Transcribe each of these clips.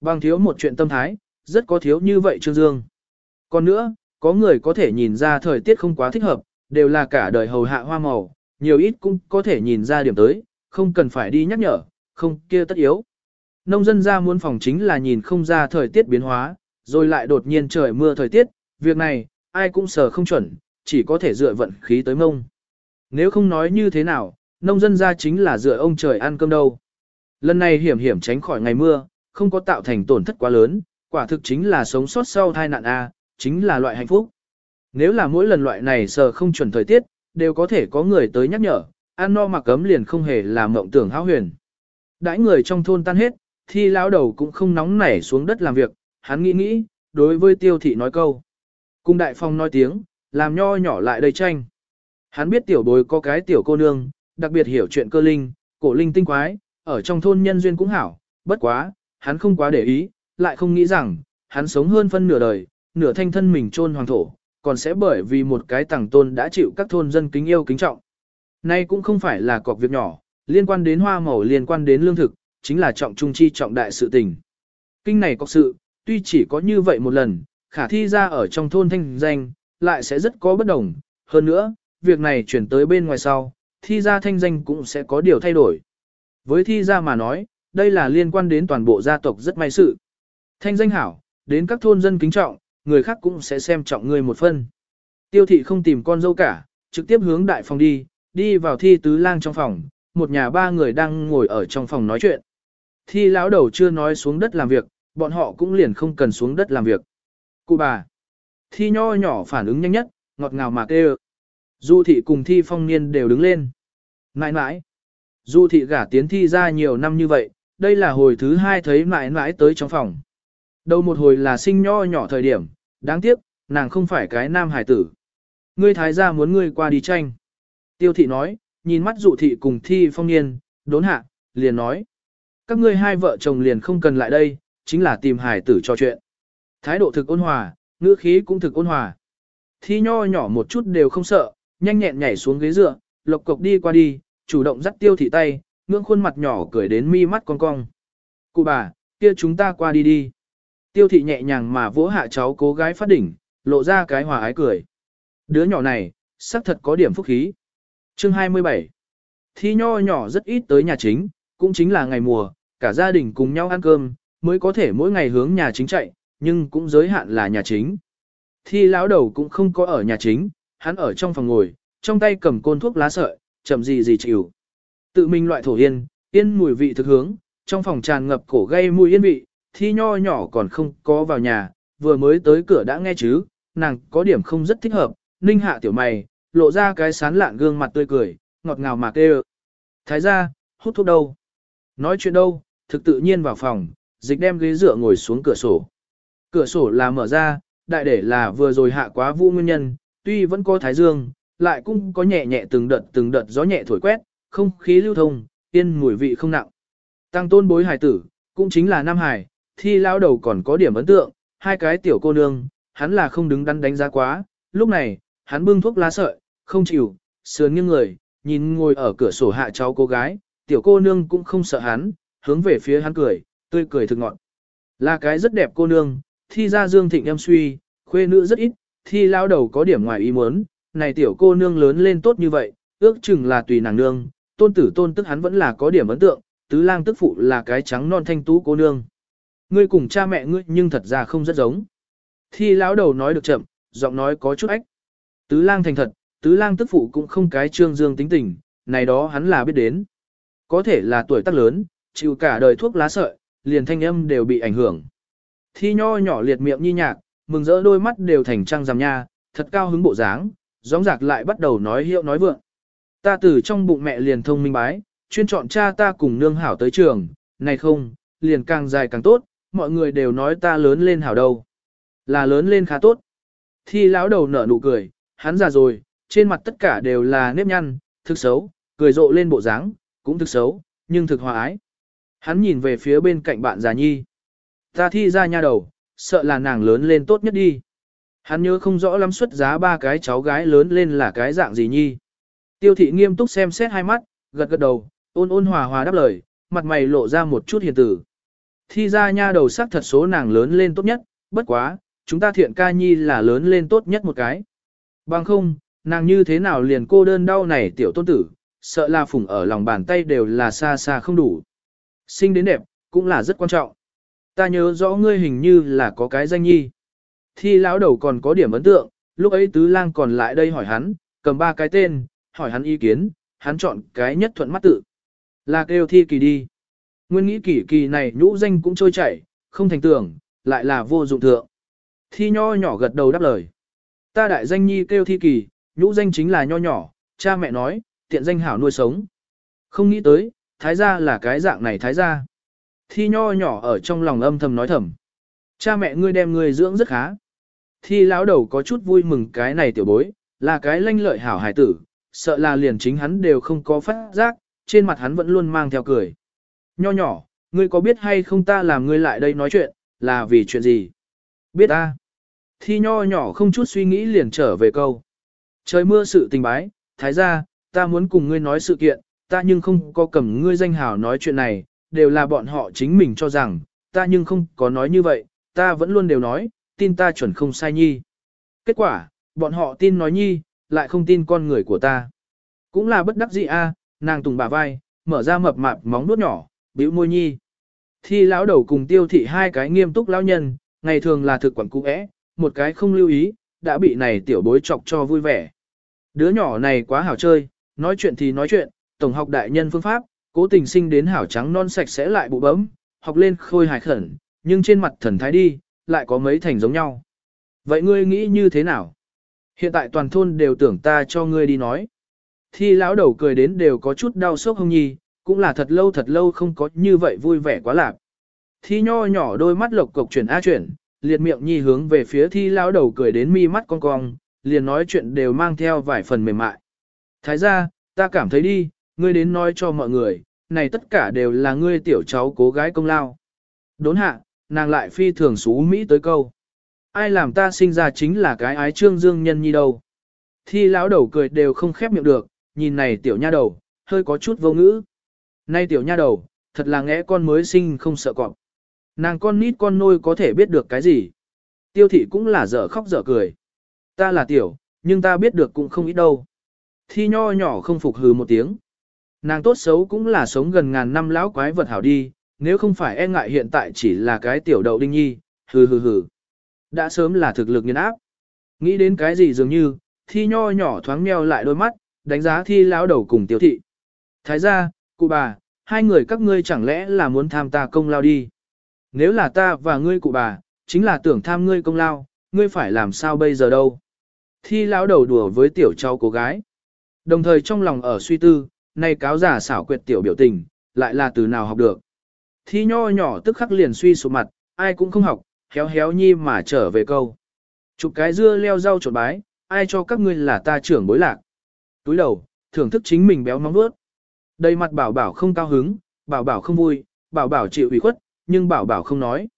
Bằng thiếu một chuyện tâm thái, rất có thiếu như vậy Trương Dương. Còn nữa, có người có thể nhìn ra thời tiết không quá thích hợp, đều là cả đời hầu hạ hoa màu, nhiều ít cũng có thể nhìn ra điểm tới, không cần phải đi nhắc nhở, không kia tất yếu. Nông dân ra muốn phòng chính là nhìn không ra thời tiết biến hóa, rồi lại đột nhiên trời mưa thời tiết, việc này, ai cũng sờ không chuẩn, chỉ có thể dựa vận khí tới mông. Nếu không nói như thế nào, nông dân ra chính là dựa ông trời ăn cơm đâu. Lần này hiểm hiểm tránh khỏi ngày mưa, không có tạo thành tổn thất quá lớn, quả thực chính là sống sót sau tai nạn A, chính là loại hạnh phúc. Nếu là mỗi lần loại này sờ không chuẩn thời tiết, đều có thể có người tới nhắc nhở, ăn no mặc cấm liền không hề là mộng tưởng hão huyền. Đãi người trong thôn tan hết, thi lão đầu cũng không nóng nảy xuống đất làm việc, hắn nghĩ nghĩ, đối với tiêu thị nói câu. Cung đại phong nói tiếng, làm nho nhỏ lại đầy tranh. Hắn biết tiểu bối có cái tiểu cô nương, đặc biệt hiểu chuyện cơ linh, cổ linh tinh quái, ở trong thôn nhân duyên cũng hảo, bất quá, hắn không quá để ý, lại không nghĩ rằng, hắn sống hơn phân nửa đời, nửa thanh thân mình chôn hoàng thổ, còn sẽ bởi vì một cái tàng tôn đã chịu các thôn dân kính yêu kính trọng. Nay cũng không phải là cọc việc nhỏ, liên quan đến hoa màu liên quan đến lương thực, chính là trọng trung chi trọng đại sự tình. Kinh này có sự, tuy chỉ có như vậy một lần, khả thi ra ở trong thôn thanh danh, lại sẽ rất có bất đồng. Hơn nữa, việc này chuyển tới bên ngoài sau, thi ra thanh danh cũng sẽ có điều thay đổi. Với thi ra mà nói, đây là liên quan đến toàn bộ gia tộc rất may sự. Thanh danh hảo, đến các thôn dân kính trọng, người khác cũng sẽ xem trọng ngươi một phân. Tiêu thị không tìm con dâu cả, trực tiếp hướng đại phòng đi, đi vào thi tứ lang trong phòng, một nhà ba người đang ngồi ở trong phòng nói chuyện. Thi lão đầu chưa nói xuống đất làm việc, bọn họ cũng liền không cần xuống đất làm việc. Cụ bà. Thi nho nhỏ phản ứng nhanh nhất, ngọt ngào mà kêu. Du thị cùng thi phong niên đều đứng lên. Nãi nãi. Du thị gả tiến thi ra nhiều năm như vậy, đây là hồi thứ hai thấy mãi mãi tới trong phòng. Đầu một hồi là sinh nho nhỏ thời điểm, đáng tiếc, nàng không phải cái nam hải tử. Ngươi thái gia muốn ngươi qua đi tranh. Tiêu thị nói, nhìn mắt dụ thị cùng thi phong niên, đốn hạ, liền nói. Các ngươi hai vợ chồng liền không cần lại đây, chính là tìm hải tử cho chuyện. Thái độ thực ôn hòa, ngữ khí cũng thực ôn hòa. Thi nho nhỏ một chút đều không sợ, nhanh nhẹn nhảy xuống ghế dựa, lộc cộc đi qua đi, chủ động dắt tiêu thị tay, ngưỡng khuôn mặt nhỏ cười đến mi mắt cong cong. Cụ bà, kia chúng ta qua đi đi. Tiêu thị nhẹ nhàng mà vỗ hạ cháu cố gái phát đỉnh, lộ ra cái hòa ái cười. Đứa nhỏ này, xác thật có điểm phúc khí. Chương 27 Thi nho nhỏ rất ít tới nhà chính, cũng chính là ngày mùa, cả gia đình cùng nhau ăn cơm, mới có thể mỗi ngày hướng nhà chính chạy, nhưng cũng giới hạn là nhà chính. Thi lão đầu cũng không có ở nhà chính, hắn ở trong phòng ngồi, trong tay cầm côn thuốc lá sợi, chậm gì gì chịu. Tự mình loại thổ yên, yên mùi vị thực hướng, trong phòng tràn ngập cổ gây mùi yên vị, thi nho nhỏ còn không có vào nhà, vừa mới tới cửa đã nghe chứ, nàng có điểm không rất thích hợp, ninh hạ tiểu mày, lộ ra cái sán lạn gương mặt tươi cười, ngọt ngào mà kêu. Thái ra, hút thuốc đâu? Nói chuyện đâu, thực tự nhiên vào phòng, dịch đem ghế dựa ngồi xuống cửa sổ. Cửa sổ là mở ra, đại để là vừa rồi hạ quá vũ nguyên nhân, tuy vẫn có thái dương, lại cũng có nhẹ nhẹ từng đợt từng đợt gió nhẹ thổi quét, không khí lưu thông, yên mùi vị không nặng. Tăng tôn bối hải tử, cũng chính là Nam Hải, thi lao đầu còn có điểm ấn tượng, hai cái tiểu cô nương, hắn là không đứng đắn đánh giá quá, lúc này, hắn bưng thuốc lá sợi, không chịu, sườn nghiêng người, nhìn ngồi ở cửa sổ hạ cháu cô gái, tiểu cô nương cũng không sợ hắn, hướng về phía hắn cười, tươi cười thực ngọn. Là cái rất đẹp cô nương, thi ra dương thịnh em suy, khuê nữ rất ít, thi lao đầu có điểm ngoài ý muốn, này tiểu cô nương lớn lên tốt như vậy, ước chừng là tùy nàng nương, tôn tử tôn tức hắn vẫn là có điểm ấn tượng, tứ lang tức phụ là cái trắng non thanh tú cô nương. Ngươi cùng cha mẹ ngươi nhưng thật ra không rất giống. Thi lão đầu nói được chậm, giọng nói có chút ách. Tứ lang thành thật, tứ lang tức phụ cũng không cái trương dương tính tình, này đó hắn là biết đến. Có thể là tuổi tác lớn, chịu cả đời thuốc lá sợi, liền thanh âm đều bị ảnh hưởng. Thi nho nhỏ liệt miệng nhi nhạc, mừng rỡ đôi mắt đều thành trăng rằm nha, thật cao hứng bộ dáng, gióng giạc lại bắt đầu nói hiệu nói vượng. Ta từ trong bụng mẹ liền thông minh bái, chuyên chọn cha ta cùng nương hảo tới trường, này không, liền càng dài càng tốt, mọi người đều nói ta lớn lên hảo đâu. Là lớn lên khá tốt. Thi lão đầu nở nụ cười, hắn già rồi, trên mặt tất cả đều là nếp nhăn, thực xấu, cười rộ lên bộ dáng, cũng thực xấu, nhưng thực hòa ái. Hắn nhìn về phía bên cạnh bạn già nhi. Ta thi ra nha đầu, sợ là nàng lớn lên tốt nhất đi. Hắn nhớ không rõ lắm xuất giá ba cái cháu gái lớn lên là cái dạng gì nhi. Tiêu thị nghiêm túc xem xét hai mắt, gật gật đầu, ôn ôn hòa hòa đáp lời, mặt mày lộ ra một chút hiền tử. Thi ra nha đầu sắc thật số nàng lớn lên tốt nhất, bất quá, chúng ta thiện ca nhi là lớn lên tốt nhất một cái. Bằng không, nàng như thế nào liền cô đơn đau này tiểu tôn tử, sợ là phủng ở lòng bàn tay đều là xa xa không đủ. Sinh đến đẹp, cũng là rất quan trọng. Ta nhớ rõ ngươi hình như là có cái danh nhi. Thi lão đầu còn có điểm ấn tượng, lúc ấy tứ lang còn lại đây hỏi hắn, cầm ba cái tên, hỏi hắn ý kiến, hắn chọn cái nhất thuận mắt tự. Là kêu thi kỳ đi. Nguyên nghĩ kỳ kỳ này nhũ danh cũng trôi chảy, không thành tưởng, lại là vô dụng thượng. Thi nho nhỏ gật đầu đáp lời. Ta đại danh nhi kêu thi kỳ, nhũ danh chính là nho nhỏ, cha mẹ nói, tiện danh hảo nuôi sống. Không nghĩ tới, thái gia là cái dạng này thái gia. Thi nho nhỏ ở trong lòng âm thầm nói thầm. Cha mẹ ngươi đem ngươi dưỡng rất khá. Thi lão đầu có chút vui mừng cái này tiểu bối, là cái lanh lợi hảo hải tử, sợ là liền chính hắn đều không có phát giác, trên mặt hắn vẫn luôn mang theo cười. Nho nhỏ, ngươi có biết hay không ta làm ngươi lại đây nói chuyện, là vì chuyện gì? Biết ta. Thi nho nhỏ không chút suy nghĩ liền trở về câu. Trời mưa sự tình bái, thái gia, ta muốn cùng ngươi nói sự kiện, ta nhưng không có cầm ngươi danh hào nói chuyện này, đều là bọn họ chính mình cho rằng, ta nhưng không có nói như vậy, ta vẫn luôn đều nói, tin ta chuẩn không sai nhi. Kết quả, bọn họ tin nói nhi, lại không tin con người của ta. Cũng là bất đắc dĩ a, nàng tùng bà vai, mở ra mập mạp móng nuốt nhỏ, bĩu môi nhi. Thi lão đầu cùng tiêu thị hai cái nghiêm túc lão nhân, ngày thường là thực quản cũ ẽ, một cái không lưu ý, đã bị này tiểu bối chọc cho vui vẻ. Đứa nhỏ này quá hảo chơi, nói chuyện thì nói chuyện, tổng học đại nhân phương pháp, cố tình sinh đến hảo trắng non sạch sẽ lại bụ bấm, học lên khôi hài khẩn, nhưng trên mặt thần thái đi, lại có mấy thành giống nhau. Vậy ngươi nghĩ như thế nào? Hiện tại toàn thôn đều tưởng ta cho ngươi đi nói. Thi lão đầu cười đến đều có chút đau sốc hông nhi, cũng là thật lâu thật lâu không có như vậy vui vẻ quá lạc. Thi nho nhỏ đôi mắt lộc cộc chuyển a chuyển, liệt miệng nhi hướng về phía thi lão đầu cười đến mi mắt cong cong, liền nói chuyện đều mang theo vài phần mềm mại. Thái ra, ta cảm thấy đi, ngươi đến nói cho mọi người, này tất cả đều là ngươi tiểu cháu cố gái công lao. Đốn hạ, nàng lại phi thường xú Mỹ tới câu. Ai làm ta sinh ra chính là cái ái trương dương nhân nhi đâu. Thi lão đầu cười đều không khép miệng được, nhìn này tiểu nha đầu, hơi có chút vô ngữ. Nay tiểu nha đầu, thật là ngẽ con mới sinh không sợ cọp. Nàng con nít con nôi có thể biết được cái gì. Tiêu thị cũng là dở khóc dở cười. Ta là tiểu, nhưng ta biết được cũng không ít đâu. Thi nho nhỏ không phục hừ một tiếng. Nàng tốt xấu cũng là sống gần ngàn năm lão quái vật hảo đi, nếu không phải e ngại hiện tại chỉ là cái tiểu đậu đinh nhi, hừ hừ hừ. Đã sớm là thực lực nhân áp. Nghĩ đến cái gì dường như, thi nho nhỏ thoáng meo lại đôi mắt, đánh giá thi lão đầu cùng tiểu thị. Thái gia, cụ bà, hai người các ngươi chẳng lẽ là muốn tham ta công lao đi. Nếu là ta và ngươi cụ bà, chính là tưởng tham ngươi công lao, ngươi phải làm sao bây giờ đâu. Thi lão đầu đùa với tiểu cháu cô gái. Đồng thời trong lòng ở suy tư, nay cáo giả xảo quyệt tiểu biểu tình, lại là từ nào học được. Thi nho nhỏ tức khắc liền suy sụp mặt, ai cũng không học, héo héo nhi mà trở về câu. Chụp cái dưa leo rau trộn bái, ai cho các ngươi là ta trưởng bối lạc. Túi đầu, thưởng thức chính mình béo móng vuốt. Đầy mặt bảo bảo không cao hứng, bảo bảo không vui, bảo bảo chịu ủy khuất, nhưng bảo bảo không nói.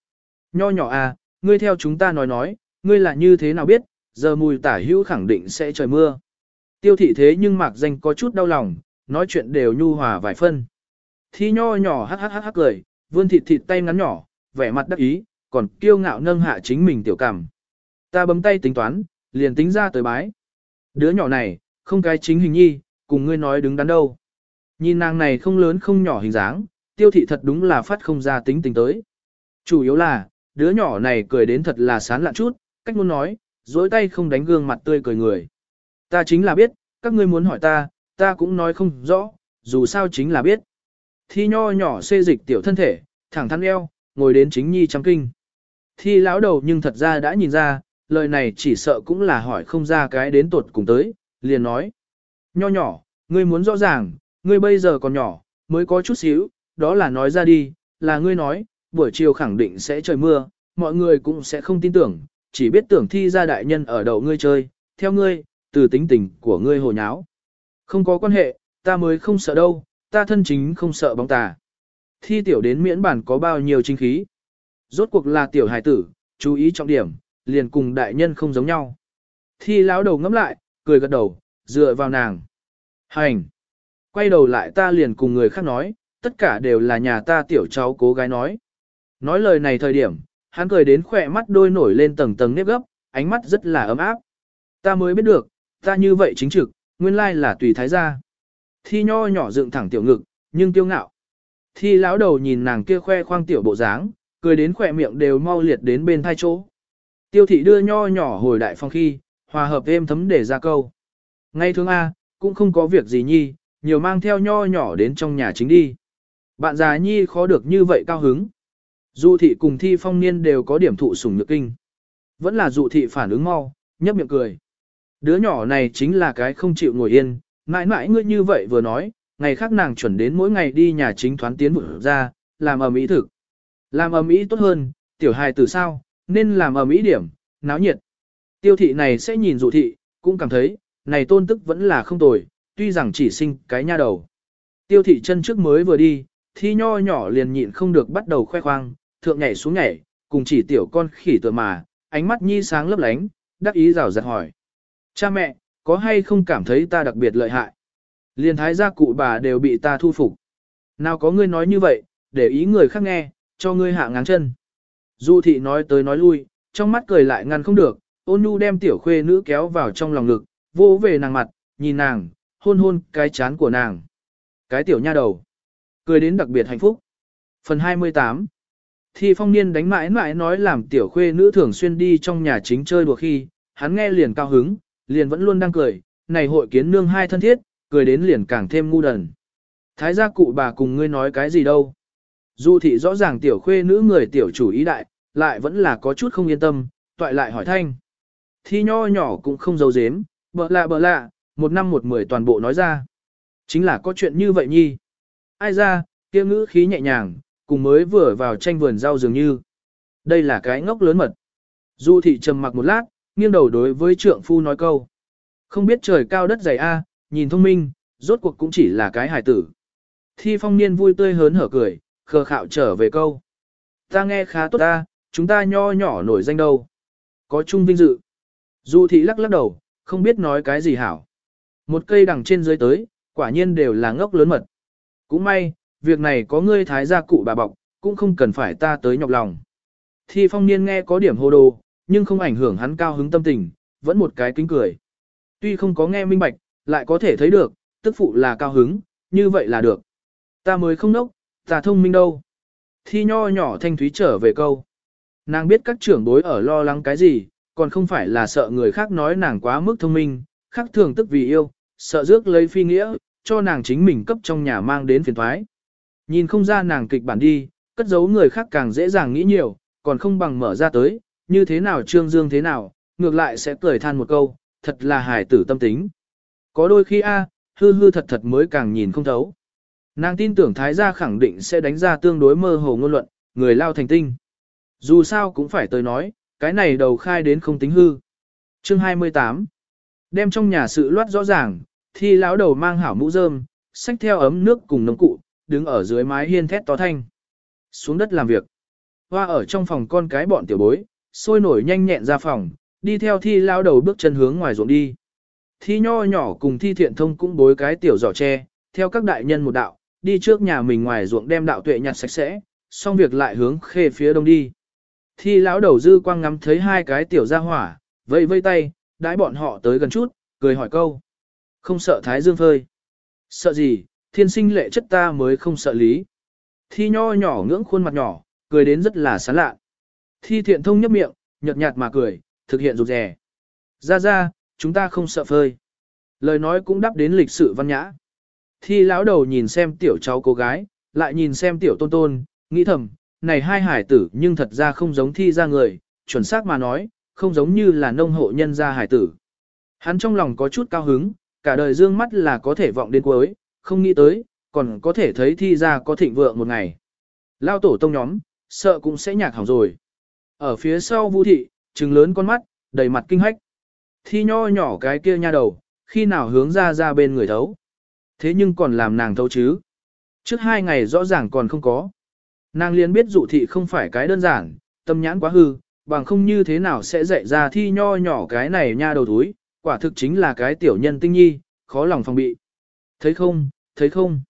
Nho nhỏ à, ngươi theo chúng ta nói nói, ngươi là như thế nào biết, giờ mùi tả hữu khẳng định sẽ trời mưa. Tiêu thị thế nhưng mạc danh có chút đau lòng, nói chuyện đều nhu hòa vài phân. Thi nho nhỏ hắc hắc hắc hắc cười, vươn thịt thịt tay ngắn nhỏ, vẻ mặt đắc ý, còn kiêu ngạo nâng hạ chính mình tiểu cảm. Ta bấm tay tính toán, liền tính ra tới bái. Đứa nhỏ này, không cái chính hình nhi, cùng ngươi nói đứng đắn đâu. Nhìn nàng này không lớn không nhỏ hình dáng, tiêu thị thật đúng là phát không ra tính tình tới. Chủ yếu là, đứa nhỏ này cười đến thật là sán lạn chút, cách muốn nói, dối tay không đánh gương mặt tươi cười người. Ta chính là biết, các ngươi muốn hỏi ta, ta cũng nói không rõ, dù sao chính là biết. Thi nho nhỏ xê dịch tiểu thân thể, thẳng thắn eo, ngồi đến chính nhi trong kinh. Thi lão đầu nhưng thật ra đã nhìn ra, lời này chỉ sợ cũng là hỏi không ra cái đến tuột cùng tới, liền nói. Nho nhỏ, ngươi muốn rõ ràng, ngươi bây giờ còn nhỏ, mới có chút xíu, đó là nói ra đi, là ngươi nói, buổi chiều khẳng định sẽ trời mưa, mọi người cũng sẽ không tin tưởng, chỉ biết tưởng thi ra đại nhân ở đầu ngươi chơi, theo ngươi, từ tính tình của ngươi hồ nháo. Không có quan hệ, ta mới không sợ đâu, ta thân chính không sợ bóng tà. Thi tiểu đến miễn bản có bao nhiêu chính khí. Rốt cuộc là tiểu hài tử, chú ý trọng điểm, liền cùng đại nhân không giống nhau. Thi lão đầu ngẫm lại, cười gật đầu, dựa vào nàng. Hành! Quay đầu lại ta liền cùng người khác nói, tất cả đều là nhà ta tiểu cháu cố gái nói. Nói lời này thời điểm, hắn cười đến khỏe mắt đôi nổi lên tầng tầng nếp gấp, ánh mắt rất là ấm áp. Ta mới biết được, ta như vậy chính trực, nguyên lai là tùy thái gia. Thi nho nhỏ dựng thẳng tiểu ngực, nhưng tiêu ngạo. Thi lão đầu nhìn nàng kia khoe khoang tiểu bộ dáng, cười đến khỏe miệng đều mau liệt đến bên thai chỗ. Tiêu thị đưa nho nhỏ hồi đại phong khi, hòa hợp êm thấm để ra câu. Ngay thương A, cũng không có việc gì nhi, nhiều mang theo nho nhỏ đến trong nhà chính đi. Bạn già nhi khó được như vậy cao hứng. Dụ thị cùng thi phong niên đều có điểm thụ sủng nhược kinh. Vẫn là dụ thị phản ứng mau, nhấp miệng cười. Đứa nhỏ này chính là cái không chịu ngồi yên, mãi mãi ngươi như vậy vừa nói, ngày khác nàng chuẩn đến mỗi ngày đi nhà chính thoán tiến vụ ra, làm ở mỹ thực. Làm ầm ĩ tốt hơn, tiểu hài từ sao, nên làm ầm ĩ điểm, náo nhiệt. Tiêu thị này sẽ nhìn dụ thị, cũng cảm thấy, này tôn tức vẫn là không tồi, tuy rằng chỉ sinh cái nha đầu. Tiêu thị chân trước mới vừa đi, thi nho nhỏ liền nhịn không được bắt đầu khoe khoang, thượng nhảy xuống nhảy, cùng chỉ tiểu con khỉ tựa mà, ánh mắt nhi sáng lấp lánh, đắc ý rào rạt hỏi. Cha mẹ, có hay không cảm thấy ta đặc biệt lợi hại? Liền thái gia cụ bà đều bị ta thu phục. Nào có ngươi nói như vậy, để ý người khác nghe, cho ngươi hạ ngáng chân. Du thị nói tới nói lui, trong mắt cười lại ngăn không được, ôn nhu đem tiểu khuê nữ kéo vào trong lòng ngực, vô về nàng mặt, nhìn nàng, hôn hôn cái chán của nàng. Cái tiểu nha đầu. Cười đến đặc biệt hạnh phúc. Phần 28 Thi phong niên đánh mãi mãi nói làm tiểu khuê nữ thường xuyên đi trong nhà chính chơi đùa khi, hắn nghe liền cao hứng, liền vẫn luôn đang cười, này hội kiến nương hai thân thiết, cười đến liền càng thêm ngu đần. Thái gia cụ bà cùng ngươi nói cái gì đâu. Du thị rõ ràng tiểu khuê nữ người tiểu chủ ý đại, lại vẫn là có chút không yên tâm, toại lại hỏi thanh. Thi nho nhỏ cũng không giấu dếm, bợ lạ bợ lạ, một năm một mười toàn bộ nói ra. Chính là có chuyện như vậy nhi. Ai ra, kia ngữ khí nhẹ nhàng, cùng mới vừa vào tranh vườn rau dường như. Đây là cái ngốc lớn mật. Du thị trầm mặc một lát, nghiêng đầu đối với trượng phu nói câu. Không biết trời cao đất dày a, nhìn thông minh, rốt cuộc cũng chỉ là cái hài tử. Thi phong niên vui tươi hớn hở cười, khờ khạo trở về câu. Ta nghe khá tốt ta, chúng ta nho nhỏ nổi danh đâu. Có chung vinh dự. Du thị lắc lắc đầu, không biết nói cái gì hảo. Một cây đằng trên dưới tới, quả nhiên đều là ngốc lớn mật. Cũng may, việc này có ngươi thái gia cụ bà bọc, cũng không cần phải ta tới nhọc lòng. Thi phong niên nghe có điểm hô đồ, nhưng không ảnh hưởng hắn cao hứng tâm tình, vẫn một cái kính cười. Tuy không có nghe minh bạch, lại có thể thấy được, tức phụ là cao hứng, như vậy là được. Ta mới không nốc, ta thông minh đâu. Thi nho nhỏ thanh thúy trở về câu. Nàng biết các trưởng bối ở lo lắng cái gì, còn không phải là sợ người khác nói nàng quá mức thông minh, khác thường tức vì yêu, sợ rước lấy phi nghĩa, cho nàng chính mình cấp trong nhà mang đến phiền thoái. Nhìn không ra nàng kịch bản đi, cất giấu người khác càng dễ dàng nghĩ nhiều, còn không bằng mở ra tới, như thế nào trương dương thế nào, ngược lại sẽ cười than một câu, thật là hài tử tâm tính. Có đôi khi a, hư hư thật thật mới càng nhìn không thấu. Nàng tin tưởng thái gia khẳng định sẽ đánh ra tương đối mơ hồ ngôn luận, người lao thành tinh. Dù sao cũng phải tới nói, cái này đầu khai đến không tính hư. Chương 28 Đem trong nhà sự loát rõ ràng, thi lão đầu mang hảo mũ rơm, xách theo ấm nước cùng nấm cụ, đứng ở dưới mái hiên thét to thanh. Xuống đất làm việc. Hoa ở trong phòng con cái bọn tiểu bối, sôi nổi nhanh nhẹn ra phòng, đi theo thi Lão đầu bước chân hướng ngoài ruộng đi. Thi nho nhỏ cùng thi thiện thông cũng bối cái tiểu giỏ tre, theo các đại nhân một đạo, đi trước nhà mình ngoài ruộng đem đạo tuệ nhặt sạch sẽ, xong việc lại hướng khê phía đông đi. Thi lão đầu dư quang ngắm thấy hai cái tiểu gia hỏa, vây vây tay, đãi bọn họ tới gần chút, cười hỏi câu. Không sợ thái dương phơi. Sợ gì, thiên sinh lệ chất ta mới không sợ lý. Thi nho nhỏ ngưỡng khuôn mặt nhỏ, cười đến rất là sán lạ. Thi thiện thông nhấp miệng, nhợt nhạt mà cười, thực hiện rụt rè. Ra ra, chúng ta không sợ phơi. Lời nói cũng đáp đến lịch sự văn nhã. Thi lão đầu nhìn xem tiểu cháu cô gái, lại nhìn xem tiểu tôn tôn, nghĩ thầm, này hai hải tử nhưng thật ra không giống thi ra người, chuẩn xác mà nói, không giống như là nông hộ nhân gia hải tử. Hắn trong lòng có chút cao hứng, cả đời dương mắt là có thể vọng đến cuối, không nghĩ tới, còn có thể thấy thi ra có thịnh vượng một ngày. Lao tổ tông nhóm, sợ cũng sẽ nhạc hỏng rồi. Ở phía sau vũ thị, trừng lớn con mắt, đầy mặt kinh hách. Thi nho nhỏ cái kia nha đầu, khi nào hướng ra ra bên người thấu. Thế nhưng còn làm nàng thấu chứ. Trước hai ngày rõ ràng còn không có. Nàng liền biết dụ thị không phải cái đơn giản, tâm nhãn quá hư, bằng không như thế nào sẽ dạy ra thi nho nhỏ cái này nha đầu túi, quả thực chính là cái tiểu nhân tinh nhi, khó lòng phòng bị. Thấy không, thấy không.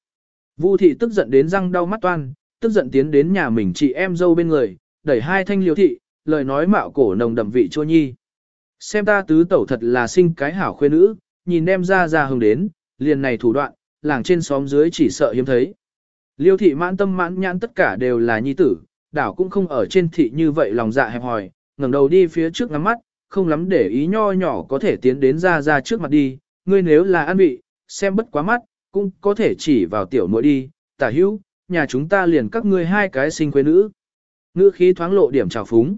Vu thị tức giận đến răng đau mắt toan, tức giận tiến đến nhà mình chị em dâu bên người, đẩy hai thanh liều thị, lời nói mạo cổ nồng đậm vị chua nhi. Xem ta tứ tẩu thật là sinh cái hảo khuê nữ, nhìn đem ra ra hồng đến, liền này thủ đoạn, làng trên xóm dưới chỉ sợ hiếm thấy. Liêu thị mãn tâm mãn nhãn tất cả đều là nhi tử, đảo cũng không ở trên thị như vậy lòng dạ hẹp hòi, ngẩng đầu đi phía trước ngắm mắt, không lắm để ý nho nhỏ có thể tiến đến ra ra trước mặt đi, ngươi nếu là ăn vị, xem bất quá mắt, cũng có thể chỉ vào tiểu muội đi, tả hữu, nhà chúng ta liền các ngươi hai cái sinh quê nữ. Ngữ khí thoáng lộ điểm trào phúng.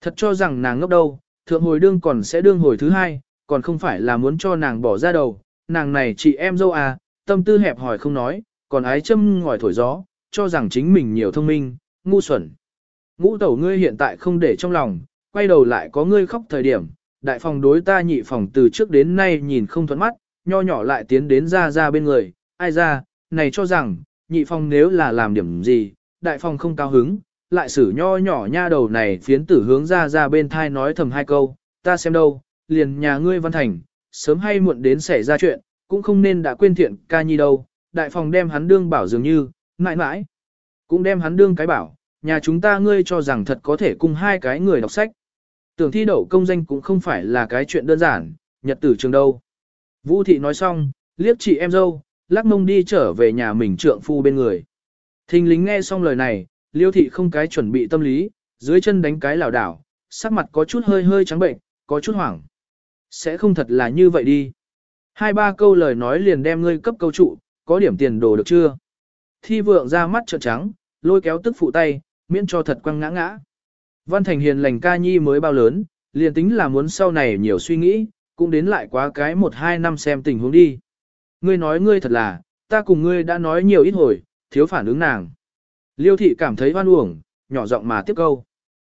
Thật cho rằng nàng ngốc đâu, thượng hồi đương còn sẽ đương hồi thứ hai, còn không phải là muốn cho nàng bỏ ra đầu, nàng này chị em dâu à, tâm tư hẹp hỏi không nói, còn ái châm ngòi thổi gió, cho rằng chính mình nhiều thông minh, ngu xuẩn. Ngũ tẩu ngươi hiện tại không để trong lòng, quay đầu lại có ngươi khóc thời điểm, đại phòng đối ta nhị phòng từ trước đến nay nhìn không thuận mắt, nho nhỏ lại tiến đến ra ra bên người, ai ra, này cho rằng, nhị phòng nếu là làm điểm gì, đại phòng không cao hứng, lại xử nho nhỏ nha đầu này phiến tử hướng ra ra bên thai nói thầm hai câu, ta xem đâu, liền nhà ngươi văn thành, sớm hay muộn đến xảy ra chuyện, cũng không nên đã quên thiện ca nhi đâu, đại phòng đem hắn đương bảo dường như, mãi mãi, cũng đem hắn đương cái bảo, nhà chúng ta ngươi cho rằng thật có thể cùng hai cái người đọc sách. Tưởng thi đậu công danh cũng không phải là cái chuyện đơn giản, nhật tử trường đâu. Vũ thị nói xong, liếc chị em dâu, lắc mông đi trở về nhà mình trượng phu bên người. Thình lính nghe xong lời này, liêu thị không cái chuẩn bị tâm lý, dưới chân đánh cái lảo đảo, sắc mặt có chút hơi hơi trắng bệnh, có chút hoảng. Sẽ không thật là như vậy đi. Hai ba câu lời nói liền đem ngươi cấp câu trụ, có điểm tiền đồ được chưa? Thi vượng ra mắt trợn trắng, lôi kéo tức phụ tay, miễn cho thật quăng ngã ngã. Văn Thành hiền lành ca nhi mới bao lớn, liền tính là muốn sau này nhiều suy nghĩ, cũng đến lại quá cái một hai năm xem tình huống đi. Ngươi nói ngươi thật là, ta cùng ngươi đã nói nhiều ít hồi, thiếu phản ứng nàng. Liêu thị cảm thấy hoan uổng, nhỏ giọng mà tiếp câu.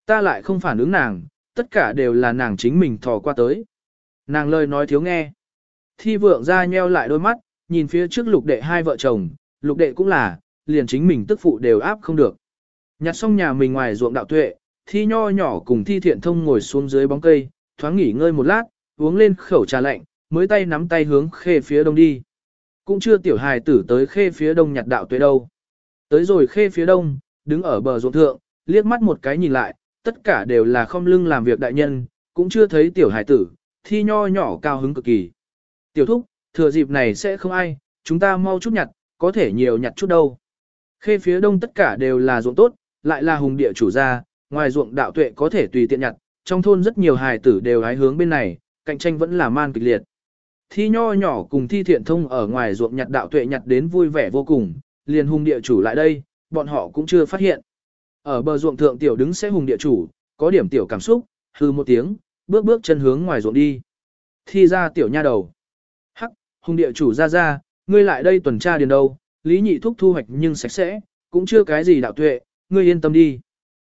Ta lại không phản ứng nàng, tất cả đều là nàng chính mình thò qua tới. Nàng lời nói thiếu nghe. Thi vượng ra nheo lại đôi mắt, nhìn phía trước lục đệ hai vợ chồng, lục đệ cũng là, liền chính mình tức phụ đều áp không được. Nhặt xong nhà mình ngoài ruộng đạo tuệ, thi nho nhỏ cùng thi thiện thông ngồi xuống dưới bóng cây, thoáng nghỉ ngơi một lát, uống lên khẩu trà lạnh, mới tay nắm tay hướng khê phía đông đi. Cũng chưa tiểu hài tử tới khê phía đông nhặt đạo tuệ đâu. Tới rồi khê phía đông, đứng ở bờ ruộng thượng, liếc mắt một cái nhìn lại, tất cả đều là không lưng làm việc đại nhân, cũng chưa thấy tiểu hài tử, thi nho nhỏ cao hứng cực kỳ. Tiểu thúc, thừa dịp này sẽ không ai, chúng ta mau chút nhặt, có thể nhiều nhặt chút đâu. Khê phía đông tất cả đều là ruộng tốt, lại là hùng địa chủ gia, ngoài ruộng đạo tuệ có thể tùy tiện nhặt, trong thôn rất nhiều hài tử đều hái hướng bên này, cạnh tranh vẫn là man kịch liệt. Thi nho nhỏ cùng thi thiện thông ở ngoài ruộng nhặt đạo tuệ nhặt đến vui vẻ vô cùng, liền hùng địa chủ lại đây, bọn họ cũng chưa phát hiện. Ở bờ ruộng thượng tiểu đứng sẽ hùng địa chủ, có điểm tiểu cảm xúc, hư một tiếng, bước bước chân hướng ngoài ruộng đi. Thi ra tiểu nha đầu. Hắc, hùng địa chủ ra ra, ngươi lại đây tuần tra điền đâu, lý nhị thúc thu hoạch nhưng sạch sẽ, cũng chưa cái gì đạo tuệ, ngươi yên tâm đi.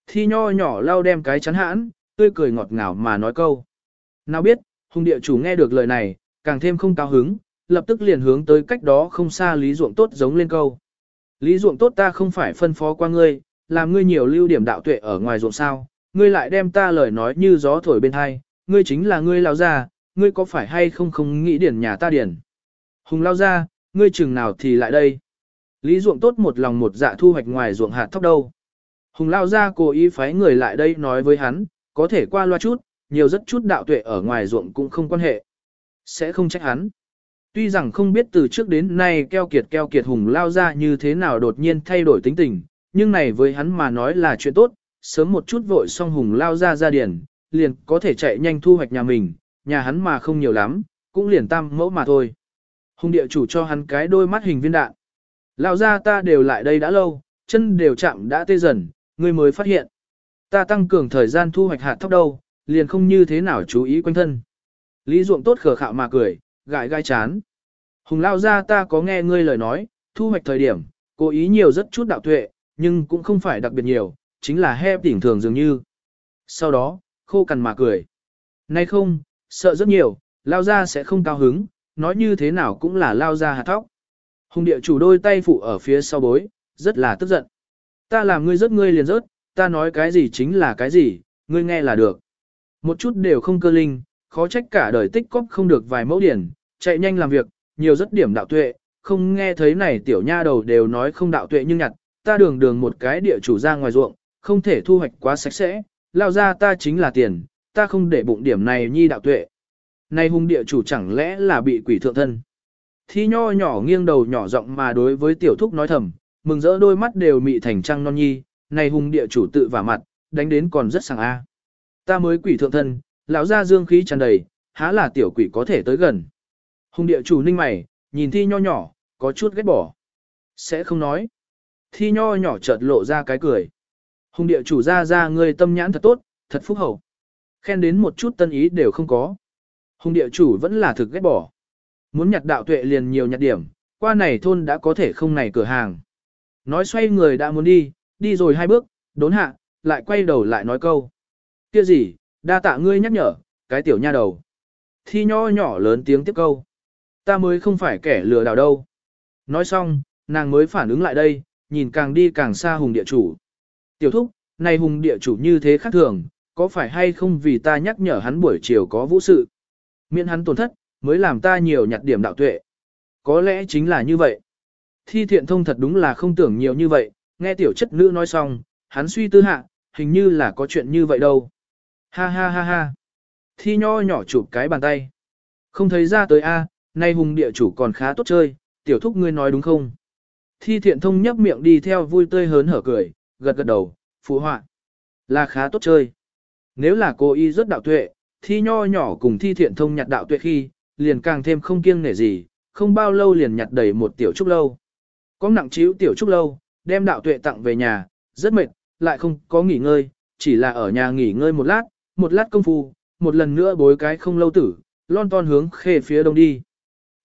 Thi nho nhỏ lau đem cái chắn hãn, tươi cười ngọt ngào mà nói câu. Nào biết, hùng địa chủ nghe được lời này, càng thêm không cao hứng, lập tức liền hướng tới cách đó không xa lý ruộng tốt giống lên câu. Lý ruộng tốt ta không phải phân phó qua ngươi, làm ngươi nhiều lưu điểm đạo tuệ ở ngoài ruộng sao, ngươi lại đem ta lời nói như gió thổi bên hai, ngươi chính là ngươi lao ra, ngươi có phải hay không không nghĩ điển nhà ta điển. Hùng lao ra, ngươi chừng nào thì lại đây. Lý ruộng tốt một lòng một dạ thu hoạch ngoài ruộng hạt thóc đâu. Hùng lao ra cố ý phái người lại đây nói với hắn, có thể qua loa chút, nhiều rất chút đạo tuệ ở ngoài ruộng cũng không quan hệ. Sẽ không trách hắn. Tuy rằng không biết từ trước đến nay keo kiệt keo kiệt hùng lao ra như thế nào đột nhiên thay đổi tính tình, nhưng này với hắn mà nói là chuyện tốt, sớm một chút vội xong hùng lao ra ra điền liền có thể chạy nhanh thu hoạch nhà mình, nhà hắn mà không nhiều lắm, cũng liền tam mẫu mà thôi. Hùng địa chủ cho hắn cái đôi mắt hình viên đạn. Lao ra ta đều lại đây đã lâu, chân đều chạm đã tê dần, ngươi mới phát hiện. Ta tăng cường thời gian thu hoạch hạt thóc đâu, liền không như thế nào chú ý quanh thân. Lý ruộng tốt khờ khạo mà cười, gãi gai chán. Hùng lao ra ta có nghe ngươi lời nói, thu hoạch thời điểm, cố ý nhiều rất chút đạo tuệ, nhưng cũng không phải đặc biệt nhiều, chính là hẹp tỉnh thường dường như. Sau đó, khô cằn mà cười. Nay không, sợ rất nhiều, lao ra sẽ không cao hứng, nói như thế nào cũng là lao ra hạt thóc. Hùng địa chủ đôi tay phụ ở phía sau bối, rất là tức giận. Ta làm ngươi rớt ngươi liền rớt, ta nói cái gì chính là cái gì, ngươi nghe là được. Một chút đều không cơ linh, khó trách cả đời tích cóp không được vài mẫu điển, chạy nhanh làm việc, nhiều rất điểm đạo tuệ, không nghe thấy này tiểu nha đầu đều nói không đạo tuệ nhưng nhặt, ta đường đường một cái địa chủ ra ngoài ruộng, không thể thu hoạch quá sạch sẽ, lao ra ta chính là tiền, ta không để bụng điểm này nhi đạo tuệ. Này hung địa chủ chẳng lẽ là bị quỷ thượng thân. Thi nho nhỏ nghiêng đầu nhỏ giọng mà đối với tiểu thúc nói thầm, mừng rỡ đôi mắt đều mị thành trăng non nhi, này hung địa chủ tự vả mặt, đánh đến còn rất sảng a. Ta mới quỷ thượng thân, lão ra dương khí tràn đầy, há là tiểu quỷ có thể tới gần. Hung địa chủ ninh mày, nhìn thi nho nhỏ, có chút ghét bỏ. Sẽ không nói. Thi nho nhỏ chợt lộ ra cái cười. Hùng địa chủ ra ra ngươi tâm nhãn thật tốt, thật phúc hậu. Khen đến một chút tân ý đều không có. Hùng địa chủ vẫn là thực ghét bỏ. Muốn nhặt đạo tuệ liền nhiều nhặt điểm, qua này thôn đã có thể không này cửa hàng. Nói xoay người đã muốn đi, đi rồi hai bước, đốn hạ, lại quay đầu lại nói câu. Kia gì, đa tạ ngươi nhắc nhở, cái tiểu nha đầu. Thi nho nhỏ lớn tiếng tiếp câu. Ta mới không phải kẻ lừa đảo đâu. Nói xong, nàng mới phản ứng lại đây, nhìn càng đi càng xa hùng địa chủ. Tiểu thúc, này hùng địa chủ như thế khác thường, có phải hay không vì ta nhắc nhở hắn buổi chiều có vũ sự. Miễn hắn tổn thất, mới làm ta nhiều nhặt điểm đạo tuệ. Có lẽ chính là như vậy. Thi thiện thông thật đúng là không tưởng nhiều như vậy, nghe tiểu chất nữ nói xong, hắn suy tư hạ, hình như là có chuyện như vậy đâu. Ha ha ha ha. Thi nho nhỏ chụp cái bàn tay. Không thấy ra tới a, nay hùng địa chủ còn khá tốt chơi, tiểu thúc ngươi nói đúng không? Thi thiện thông nhấp miệng đi theo vui tươi hớn hở cười, gật gật đầu, phụ họa. Là khá tốt chơi. Nếu là cô y rất đạo tuệ, thi nho nhỏ cùng thi thiện thông nhặt đạo tuệ khi, liền càng thêm không kiêng nể gì, không bao lâu liền nhặt đầy một tiểu trúc lâu. Có nặng chiếu tiểu trúc lâu, đem đạo tuệ tặng về nhà, rất mệt, lại không có nghỉ ngơi, chỉ là ở nhà nghỉ ngơi một lát, một lát công phu, một lần nữa bối cái không lâu tử, lon ton hướng khê phía đông đi.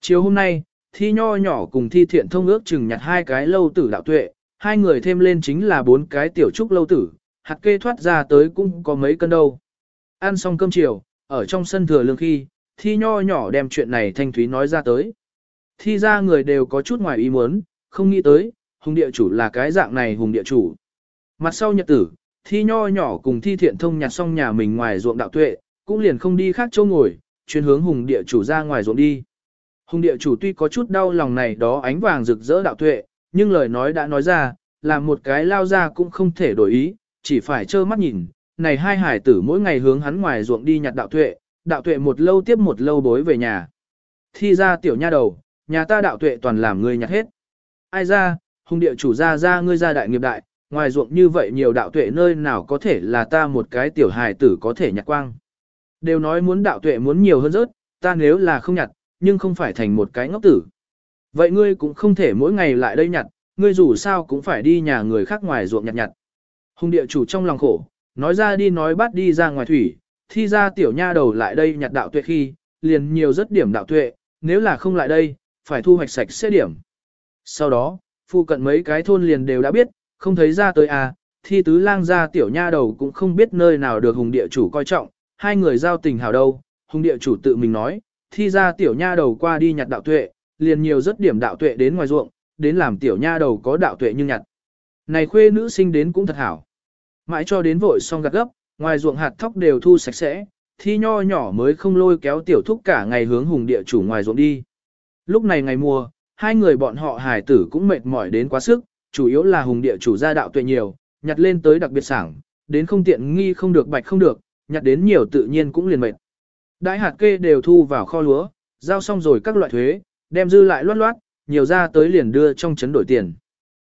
Chiều hôm nay, thi nho nhỏ cùng thi thiện thông ước chừng nhặt hai cái lâu tử đạo tuệ, hai người thêm lên chính là bốn cái tiểu trúc lâu tử, hạt kê thoát ra tới cũng có mấy cân đâu. Ăn xong cơm chiều, ở trong sân thừa lương khi, thi nho nhỏ đem chuyện này thanh thúy nói ra tới. Thi ra người đều có chút ngoài ý muốn, không nghĩ tới, hùng địa chủ là cái dạng này hùng địa chủ. Mặt sau nhật tử, thi nho nhỏ cùng thi thiện thông nhặt xong nhà mình ngoài ruộng đạo tuệ, cũng liền không đi khác chỗ ngồi, chuyên hướng hùng địa chủ ra ngoài ruộng đi. Hùng địa chủ tuy có chút đau lòng này đó ánh vàng rực rỡ đạo tuệ, nhưng lời nói đã nói ra, là một cái lao ra cũng không thể đổi ý, chỉ phải trơ mắt nhìn. Này hai hải tử mỗi ngày hướng hắn ngoài ruộng đi nhặt đạo tuệ, đạo tuệ một lâu tiếp một lâu bối về nhà. Thi ra tiểu nha đầu, nhà ta đạo tuệ toàn làm người nhặt hết. Ai ra, hùng địa chủ ra ra ngươi ra đại nghiệp đại, ngoài ruộng như vậy nhiều đạo tuệ nơi nào có thể là ta một cái tiểu hài tử có thể nhặt quang. Đều nói muốn đạo tuệ muốn nhiều hơn rớt, ta nếu là không nhặt, nhưng không phải thành một cái ngốc tử. Vậy ngươi cũng không thể mỗi ngày lại đây nhặt, ngươi dù sao cũng phải đi nhà người khác ngoài ruộng nhặt nhặt. Hùng địa chủ trong lòng khổ, nói ra đi nói bắt đi ra ngoài thủy, thi ra tiểu nha đầu lại đây nhặt đạo tuệ khi, liền nhiều rất điểm đạo tuệ, nếu là không lại đây, phải thu hoạch sạch sẽ điểm. Sau đó, phụ cận mấy cái thôn liền đều đã biết, không thấy ra tới à, thi tứ lang ra tiểu nha đầu cũng không biết nơi nào được hùng địa chủ coi trọng, hai người giao tình hảo đâu, hùng địa chủ tự mình nói, thi ra tiểu nha đầu qua đi nhặt đạo tuệ, liền nhiều rất điểm đạo tuệ đến ngoài ruộng, đến làm tiểu nha đầu có đạo tuệ như nhặt. Này khuê nữ sinh đến cũng thật hảo. Mãi cho đến vội xong gặt gấp, ngoài ruộng hạt thóc đều thu sạch sẽ, thi nho nhỏ mới không lôi kéo tiểu thúc cả ngày hướng hùng địa chủ ngoài ruộng đi. Lúc này ngày mùa, hai người bọn họ hải tử cũng mệt mỏi đến quá sức, chủ yếu là hùng địa chủ gia đạo tuệ nhiều, nhặt lên tới đặc biệt sảng, đến không tiện nghi không được bạch không được, nhặt đến nhiều tự nhiên cũng liền mệt. Đại hạt kê đều thu vào kho lúa, giao xong rồi các loại thuế, đem dư lại loát loát, nhiều ra tới liền đưa trong chấn đổi tiền.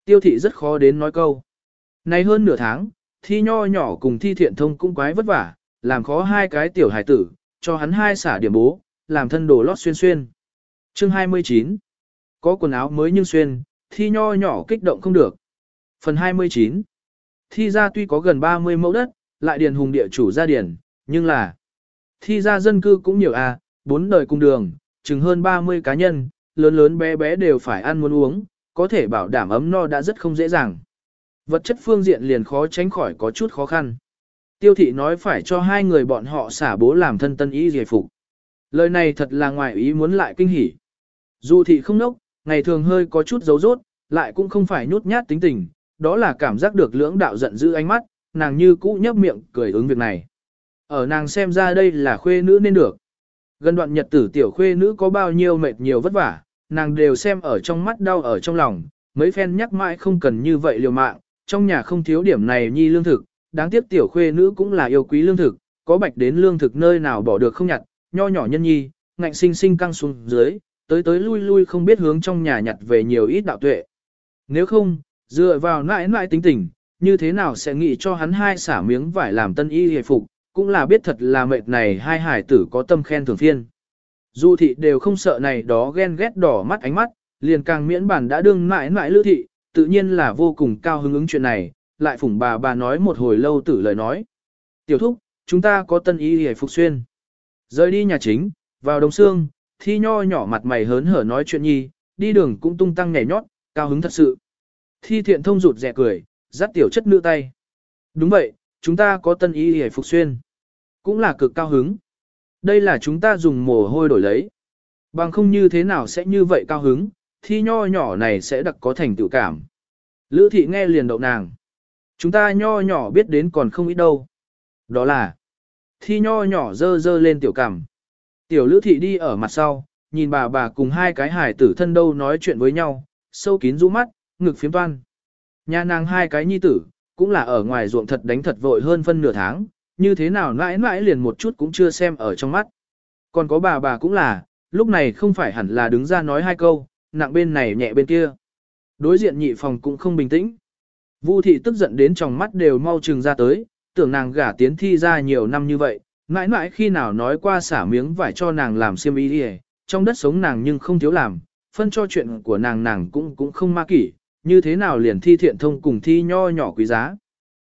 Tiêu thị rất khó đến nói câu. Nay hơn nửa tháng, thi nho nhỏ cùng thi thiện thông cũng quái vất vả, làm khó hai cái tiểu hải tử, cho hắn hai xả điểm bố, làm thân đồ lót xuyên xuyên. Chương 29 Có quần áo mới nhưng xuyên, thi nho nhỏ kích động không được. Phần 29 Thi ra tuy có gần 30 mẫu đất, lại điền hùng địa chủ ra điền, nhưng là thi ra dân cư cũng nhiều à, bốn đời cùng đường, chừng hơn 30 cá nhân, lớn lớn bé bé đều phải ăn muốn uống, có thể bảo đảm ấm no đã rất không dễ dàng. Vật chất phương diện liền khó tránh khỏi có chút khó khăn. Tiêu thị nói phải cho hai người bọn họ xả bố làm thân tân ý giải phục. Lời này thật là ngoài ý muốn lại kinh hỉ. Dù thị không nốc, ngày thường hơi có chút dấu rốt, lại cũng không phải nhút nhát tính tình, đó là cảm giác được lưỡng đạo giận dữ ánh mắt, nàng như cũ nhấp miệng cười ứng việc này. Ở nàng xem ra đây là khuê nữ nên được. Gần đoạn nhật tử tiểu khuê nữ có bao nhiêu mệt nhiều vất vả, nàng đều xem ở trong mắt đau ở trong lòng, mấy phen nhắc mãi không cần như vậy liều mạng, trong nhà không thiếu điểm này nhi lương thực, đáng tiếc tiểu khuê nữ cũng là yêu quý lương thực, có bạch đến lương thực nơi nào bỏ được không nhặt, nho nhỏ nhân nhi, ngạnh sinh sinh căng xuống dưới, tới tới lui lui không biết hướng trong nhà nhặt về nhiều ít đạo tuệ. Nếu không, dựa vào nãi nãi tính tình, như thế nào sẽ nghĩ cho hắn hai xả miếng vải làm tân y hề phục, cũng là biết thật là mệt này hai hải tử có tâm khen thường phiên. Dù thị đều không sợ này đó ghen ghét đỏ mắt ánh mắt, liền càng miễn bản đã đương mãi mãi lữ thị, tự nhiên là vô cùng cao hứng ứng chuyện này, lại phủng bà bà nói một hồi lâu tử lời nói. Tiểu thúc, chúng ta có tân y hề phục xuyên. Rời đi nhà chính, vào đồng xương, thi nho nhỏ mặt mày hớn hở nói chuyện nhi, đi đường cũng tung tăng nhảy nhót, cao hứng thật sự. Thi thiện thông rụt rẻ cười, dắt tiểu chất nữ tay. Đúng vậy, chúng ta có tân y hề phục xuyên. Cũng là cực cao hứng. Đây là chúng ta dùng mồ hôi đổi lấy. Bằng không như thế nào sẽ như vậy cao hứng, thi nho nhỏ này sẽ đặc có thành tựu cảm. Lữ thị nghe liền đậu nàng. Chúng ta nho nhỏ biết đến còn không ít đâu. Đó là, thi nho nhỏ dơ dơ lên tiểu cảm. Tiểu lữ thị đi ở mặt sau, nhìn bà bà cùng hai cái hải tử thân đâu nói chuyện với nhau, sâu kín rũ mắt, ngực phiếm toan. Nhà nàng hai cái nhi tử, cũng là ở ngoài ruộng thật đánh thật vội hơn phân nửa tháng, như thế nào mãi mãi liền một chút cũng chưa xem ở trong mắt. Còn có bà bà cũng là, lúc này không phải hẳn là đứng ra nói hai câu, nặng bên này nhẹ bên kia. Đối diện nhị phòng cũng không bình tĩnh. Vu thị tức giận đến trong mắt đều mau trừng ra tới, tưởng nàng gả tiến thi ra nhiều năm như vậy, mãi mãi khi nào nói qua xả miếng vải cho nàng làm xiêm y đi trong đất sống nàng nhưng không thiếu làm, phân cho chuyện của nàng nàng cũng cũng không ma kỷ, như thế nào liền thi thiện thông cùng thi nho nhỏ quý giá.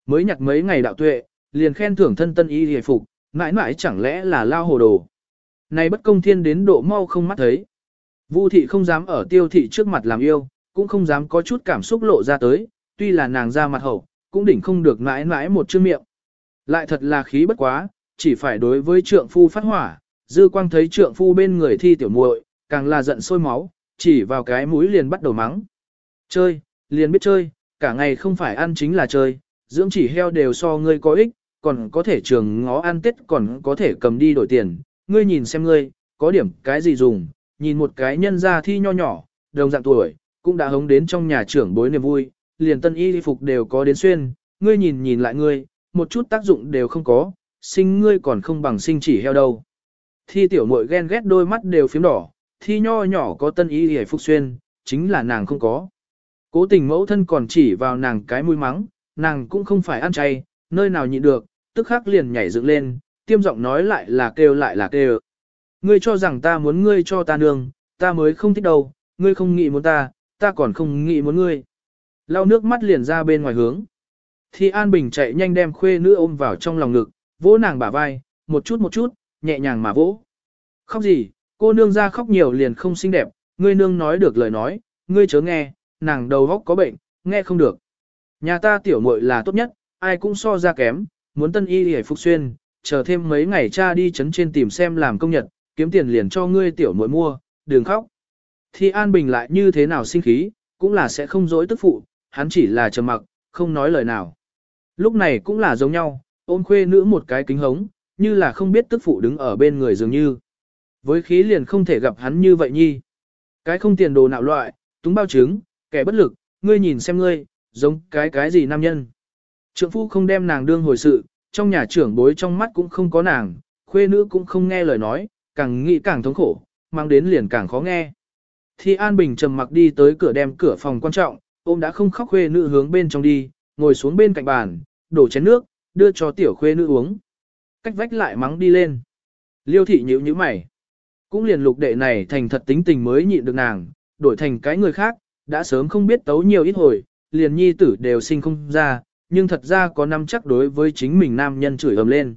Mới nhặt mấy ngày đạo tuệ, liền khen thưởng thân tân y hề phục, mãi mãi chẳng lẽ là lao hồ đồ. Này bất công thiên đến độ mau không mắt thấy. Vu thị không dám ở tiêu thị trước mặt làm yêu, cũng không dám có chút cảm xúc lộ ra tới, tuy là nàng ra mặt hậu, cũng đỉnh không được mãi mãi một chữ miệng. Lại thật là khí bất quá, chỉ phải đối với trượng phu phát hỏa, dư quang thấy trượng phu bên người thi tiểu muội, càng là giận sôi máu, chỉ vào cái mũi liền bắt đầu mắng. Chơi, liền biết chơi, cả ngày không phải ăn chính là chơi, dưỡng chỉ heo đều so ngươi có ích, còn có thể trường ngó ăn tết còn có thể cầm đi đổi tiền, ngươi nhìn xem ngươi, có điểm cái gì dùng, nhìn một cái nhân ra thi nho nhỏ, đồng dạng tuổi, cũng đã hống đến trong nhà trưởng bối niềm vui, liền tân y phục đều có đến xuyên, ngươi nhìn nhìn lại ngươi, một chút tác dụng đều không có, sinh ngươi còn không bằng sinh chỉ heo đâu. Thi tiểu muội ghen ghét đôi mắt đều phím đỏ, thi nho nhỏ có tân y hề phục xuyên, chính là nàng không có. Cố tình mẫu thân còn chỉ vào nàng cái mũi mắng, nàng cũng không phải ăn chay, nơi nào nhịn được, tức khắc liền nhảy dựng lên, tiêm giọng nói lại là kêu lại là kêu. Ngươi cho rằng ta muốn ngươi cho ta nương, ta mới không thích đâu, ngươi không nghĩ muốn ta, ta còn không nghĩ muốn ngươi. Lau nước mắt liền ra bên ngoài hướng. Thì An Bình chạy nhanh đem khuê nữ ôm vào trong lòng ngực, vỗ nàng bả vai, một chút một chút, nhẹ nhàng mà vỗ. Khóc gì, cô nương ra khóc nhiều liền không xinh đẹp, ngươi nương nói được lời nói, ngươi chớ nghe, nàng đầu góc có bệnh, nghe không được. Nhà ta tiểu muội là tốt nhất, ai cũng so ra kém, muốn tân y hề phục xuyên, chờ thêm mấy ngày cha đi chấn trên tìm xem làm công nhật, kiếm tiền liền cho ngươi tiểu muội mua, đừng khóc. Thì An Bình lại như thế nào sinh khí, cũng là sẽ không dối tức phụ, hắn chỉ là trầm mặc, không nói lời nào. Lúc này cũng là giống nhau, ôm khuê nữ một cái kính hống, như là không biết tức phụ đứng ở bên người dường như. Với khí liền không thể gặp hắn như vậy nhi. Cái không tiền đồ nạo loại, túng bao trứng, kẻ bất lực, ngươi nhìn xem ngươi, giống cái cái gì nam nhân. Trượng phu không đem nàng đương hồi sự, trong nhà trưởng bối trong mắt cũng không có nàng, khuê nữ cũng không nghe lời nói, càng nghĩ càng thống khổ, mang đến liền càng khó nghe. Thì An Bình trầm mặc đi tới cửa đem cửa phòng quan trọng, ôm đã không khóc khuê nữ hướng bên trong đi, ngồi xuống bên cạnh bàn, đổ chén nước, đưa cho tiểu khuê nữ uống. Cách vách lại mắng đi lên. Liêu thị nhíu nhíu mày. Cũng liền lục đệ này thành thật tính tình mới nhịn được nàng, đổi thành cái người khác, đã sớm không biết tấu nhiều ít hồi, liền nhi tử đều sinh không ra, nhưng thật ra có năm chắc đối với chính mình nam nhân chửi ầm lên.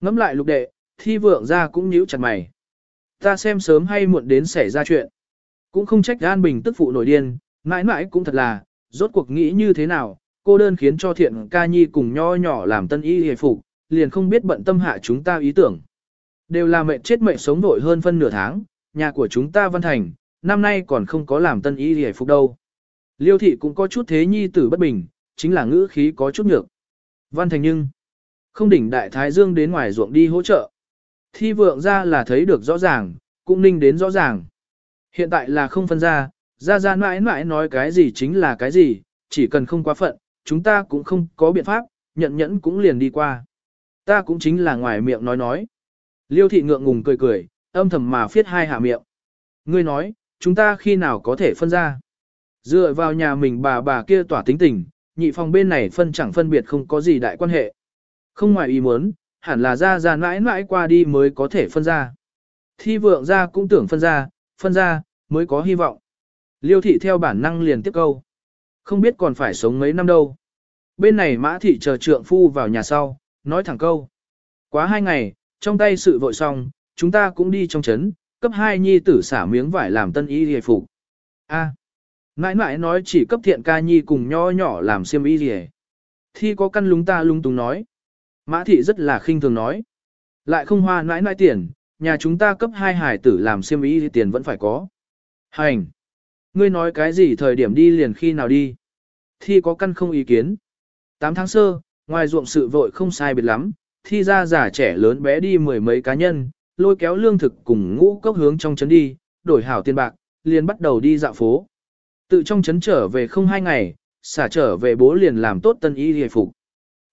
Ngắm lại lục đệ, thi vượng ra cũng nhíu chặt mày. Ta xem sớm hay muộn đến xảy ra chuyện. Cũng không trách An Bình tức phụ nổi điên, mãi mãi cũng thật là, rốt cuộc nghĩ như thế nào, cô đơn khiến cho thiện ca nhi cùng nho nhỏ làm tân y hề phục, liền không biết bận tâm hạ chúng ta ý tưởng. Đều là mệnh chết mệnh sống vội hơn phân nửa tháng, nhà của chúng ta văn thành, năm nay còn không có làm tân y hề phục đâu. Liêu thị cũng có chút thế nhi tử bất bình, chính là ngữ khí có chút nhược. Văn thành nhưng, không đỉnh đại thái dương đến ngoài ruộng đi hỗ trợ. Thi vượng ra là thấy được rõ ràng, cũng ninh đến rõ ràng. Hiện tại là không phân ra, ra ra mãi mãi nói cái gì chính là cái gì, chỉ cần không quá phận, chúng ta cũng không có biện pháp, nhận nhẫn cũng liền đi qua. Ta cũng chính là ngoài miệng nói nói. Liêu thị ngượng ngùng cười cười, âm thầm mà phiết hai hạ miệng. Ngươi nói, chúng ta khi nào có thể phân ra? Dựa vào nhà mình bà bà kia tỏa tính tình, nhị phòng bên này phân chẳng phân biệt không có gì đại quan hệ. Không ngoài ý muốn, hẳn là ra ra mãi mãi qua đi mới có thể phân ra. Thi vượng ra cũng tưởng phân ra, phân ra, mới có hy vọng. Liêu thị theo bản năng liền tiếp câu. Không biết còn phải sống mấy năm đâu. Bên này mã thị chờ trượng phu vào nhà sau, nói thẳng câu. Quá hai ngày, trong tay sự vội xong, chúng ta cũng đi trong trấn, cấp hai nhi tử xả miếng vải làm tân y hề phục. A. Mãi mãi nói chỉ cấp thiện ca nhi cùng nho nhỏ làm xiêm y hề. Thi có căn lúng ta lung túng nói. Mã thị rất là khinh thường nói. Lại không hoa nãi nãi tiền, nhà chúng ta cấp hai hải tử làm xiêm y thì tiền vẫn phải có. Hành. Ngươi nói cái gì thời điểm đi liền khi nào đi. Thi có căn không ý kiến. 8 tháng sơ, ngoài ruộng sự vội không sai biệt lắm, thi ra giả trẻ lớn bé đi mười mấy cá nhân, lôi kéo lương thực cùng ngũ cốc hướng trong trấn đi, đổi hảo tiền bạc, liền bắt đầu đi dạo phố. Tự trong trấn trở về không hai ngày, xả trở về bố liền làm tốt tân y hề phục.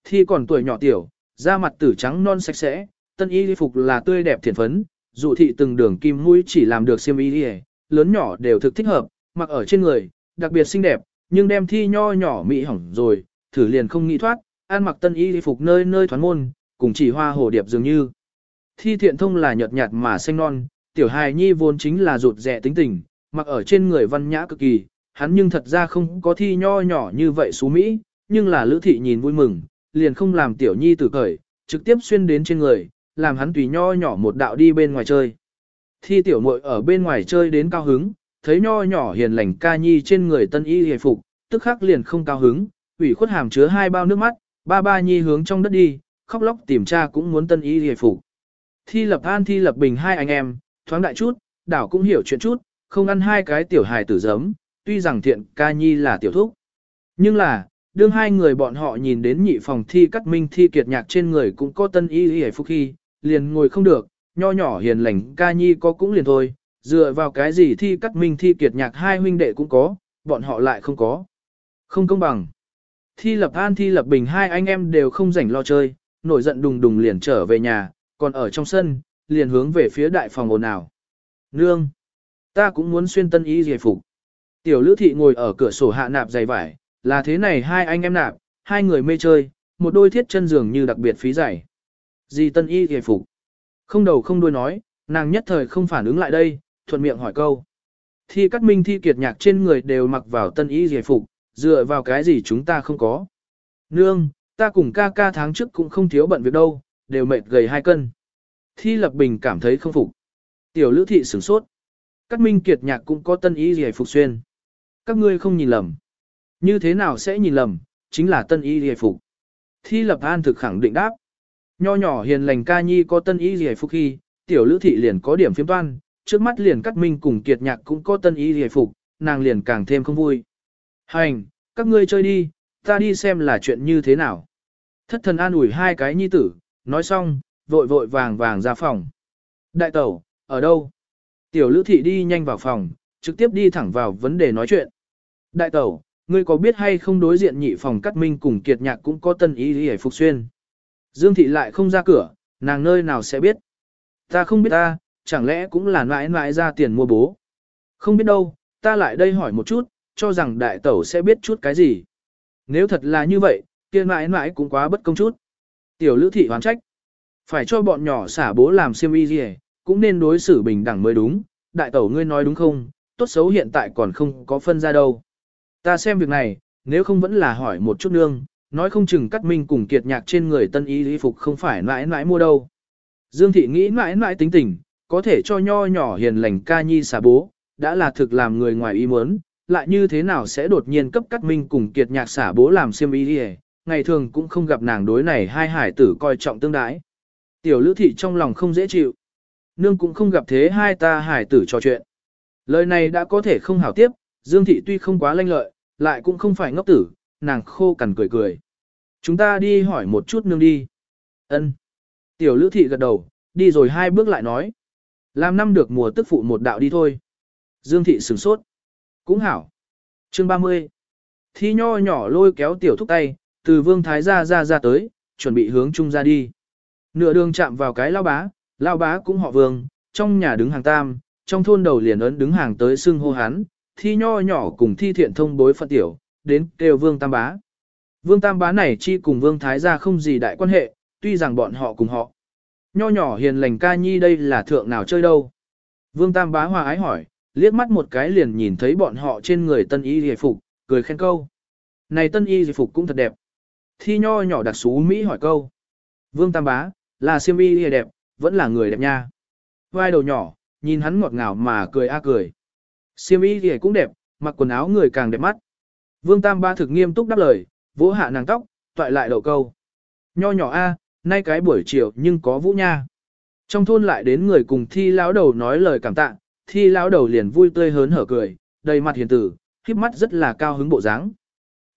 Thi còn tuổi nhỏ tiểu, da mặt tử trắng non sạch sẽ, tân y hề phục là tươi đẹp thiện phấn, dụ thị từng đường kim mũi chỉ làm được xiêm y hề, lớn nhỏ đều thực thích hợp, mặc ở trên người, đặc biệt xinh đẹp, nhưng đem thi nho nhỏ mỹ hỏng rồi, thử liền không nghĩ thoát, ăn mặc tân y hề phục nơi nơi thoán môn, cùng chỉ hoa hồ điệp dường như. Thi thiện thông là nhợt nhạt mà xanh non, tiểu hài nhi vốn chính là rụt rẻ tính tình, mặc ở trên người văn nhã cực kỳ, hắn nhưng thật ra không có thi nho nhỏ như vậy xú Mỹ, nhưng là lữ thị nhìn vui mừng, liền không làm tiểu nhi tử cởi, trực tiếp xuyên đến trên người, làm hắn tùy nho nhỏ một đạo đi bên ngoài chơi. Thi tiểu muội ở bên ngoài chơi đến cao hứng, thấy nho nhỏ hiền lành ca nhi trên người tân y hề phục, tức khắc liền không cao hứng, ủy khuất hàm chứa hai bao nước mắt, ba ba nhi hướng trong đất đi, khóc lóc tìm cha cũng muốn tân y hề phục. Thi lập an thi lập bình hai anh em, thoáng đại chút, đảo cũng hiểu chuyện chút, không ăn hai cái tiểu hài tử giấm, tuy rằng thiện ca nhi là tiểu thúc. Nhưng là, đương hai người bọn họ nhìn đến nhị phòng thi cắt minh thi kiệt nhạc trên người cũng có tân y y phúc khi, liền ngồi không được, nho nhỏ hiền lành ca nhi có cũng liền thôi, dựa vào cái gì thi cắt minh thi kiệt nhạc hai huynh đệ cũng có, bọn họ lại không có. Không công bằng. Thi lập an thi lập bình hai anh em đều không rảnh lo chơi, nổi giận đùng đùng liền trở về nhà, còn ở trong sân, liền hướng về phía đại phòng ồn ào. Nương! Ta cũng muốn xuyên tân y giải phục. Tiểu lữ thị ngồi ở cửa sổ hạ nạp giày vải, là thế này hai anh em nạp, hai người mê chơi, một đôi thiết chân dường như đặc biệt phí giày. gì tân y giải phục. Không đầu không đuôi nói, nàng nhất thời không phản ứng lại đây, thuận miệng hỏi câu. Thi cắt minh thi kiệt nhạc trên người đều mặc vào tân y giải phục, dựa vào cái gì chúng ta không có. Nương, ta cùng ca ca tháng trước cũng không thiếu bận việc đâu, đều mệt gầy hai cân. Thi lập bình cảm thấy không phục. Tiểu lữ thị sửng sốt. Các minh kiệt nhạc cũng có tân ý gì phục xuyên. Các ngươi không nhìn lầm. Như thế nào sẽ nhìn lầm, chính là tân ý gì phục. Thi lập an thực khẳng định đáp. Nho nhỏ hiền lành ca nhi có tân ý gì phục khi, tiểu lữ thị liền có điểm phiếm toan, trước mắt liền các minh cùng kiệt nhạc cũng có tân ý gì phục, nàng liền càng thêm không vui. Hành, các ngươi chơi đi, ta đi xem là chuyện như thế nào. Thất thần an ủi hai cái nhi tử, nói xong, vội vội vàng vàng ra phòng. Đại tẩu, ở đâu? Tiểu lữ thị đi nhanh vào phòng, trực tiếp đi thẳng vào vấn đề nói chuyện. Đại tẩu, ngươi có biết hay không đối diện nhị phòng cắt minh cùng kiệt nhạc cũng có tân ý hề phục xuyên. Dương thị lại không ra cửa, nàng nơi nào sẽ biết. Ta không biết ta, chẳng lẽ cũng là mãi mãi ra tiền mua bố. Không biết đâu, ta lại đây hỏi một chút, cho rằng đại tẩu sẽ biết chút cái gì. Nếu thật là như vậy, kia mãi mãi cũng quá bất công chút. Tiểu lữ thị hoán trách. Phải cho bọn nhỏ xả bố làm siêm y gì, cũng nên đối xử bình đẳng mới đúng. Đại tẩu ngươi nói đúng không, tốt xấu hiện tại còn không có phân ra đâu. Ta xem việc này, nếu không vẫn là hỏi một chút nương, nói không chừng cắt minh cùng kiệt nhạc trên người tân y y phục không phải mãi mãi mua đâu. Dương thị nghĩ mãi mãi tính tình, có thể cho nho nhỏ hiền lành ca nhi xả bố, đã là thực làm người ngoài ý muốn, lại như thế nào sẽ đột nhiên cấp cắt minh cùng kiệt nhạc xả bố làm xiêm y đi ngày thường cũng không gặp nàng đối này hai hải tử coi trọng tương đái. Tiểu lữ thị trong lòng không dễ chịu. Nương cũng không gặp thế hai ta hải tử trò chuyện. Lời này đã có thể không hảo tiếp, Dương Thị tuy không quá lanh lợi, lại cũng không phải ngốc tử, nàng khô cằn cười cười. Chúng ta đi hỏi một chút nương đi. Ân. Tiểu Lữ Thị gật đầu, đi rồi hai bước lại nói. Làm năm được mùa tức phụ một đạo đi thôi. Dương Thị sửng sốt. Cũng hảo. Chương 30. Thi nho nhỏ lôi kéo tiểu thúc tay, từ vương thái gia ra ra tới, chuẩn bị hướng chung ra đi. Nửa đường chạm vào cái lao bá, lao bá cũng họ vương, trong nhà đứng hàng tam, trong thôn đầu liền ấn đứng hàng tới xưng hô hán, thi nho nhỏ cùng thi thiện thông bối phận tiểu, đến kêu vương tam bá. Vương tam bá này chi cùng vương thái gia không gì đại quan hệ, tuy rằng bọn họ cùng họ. Nho nhỏ hiền lành ca nhi đây là thượng nào chơi đâu. Vương tam bá hòa ái hỏi, liếc mắt một cái liền nhìn thấy bọn họ trên người tân y hề phục, cười khen câu. Này tân y hề phục cũng thật đẹp. Thi nho nhỏ đặc xú Mỹ hỏi câu. Vương tam bá, là siêm y lìa đẹp, vẫn là người đẹp nha. Vai đầu nhỏ, nhìn hắn ngọt ngào mà cười a cười. Siêm y lìa cũng đẹp, mặc quần áo người càng đẹp mắt. Vương tam bá thực nghiêm túc đáp lời, vỗ hạ nàng tóc, toại lại đầu câu. Nho nhỏ a, nay cái buổi chiều nhưng có vũ nha. Trong thôn lại đến người cùng thi lão đầu nói lời cảm tạ, thi lão đầu liền vui tươi hớn hở cười, đầy mặt hiền tử, khiếp mắt rất là cao hứng bộ dáng.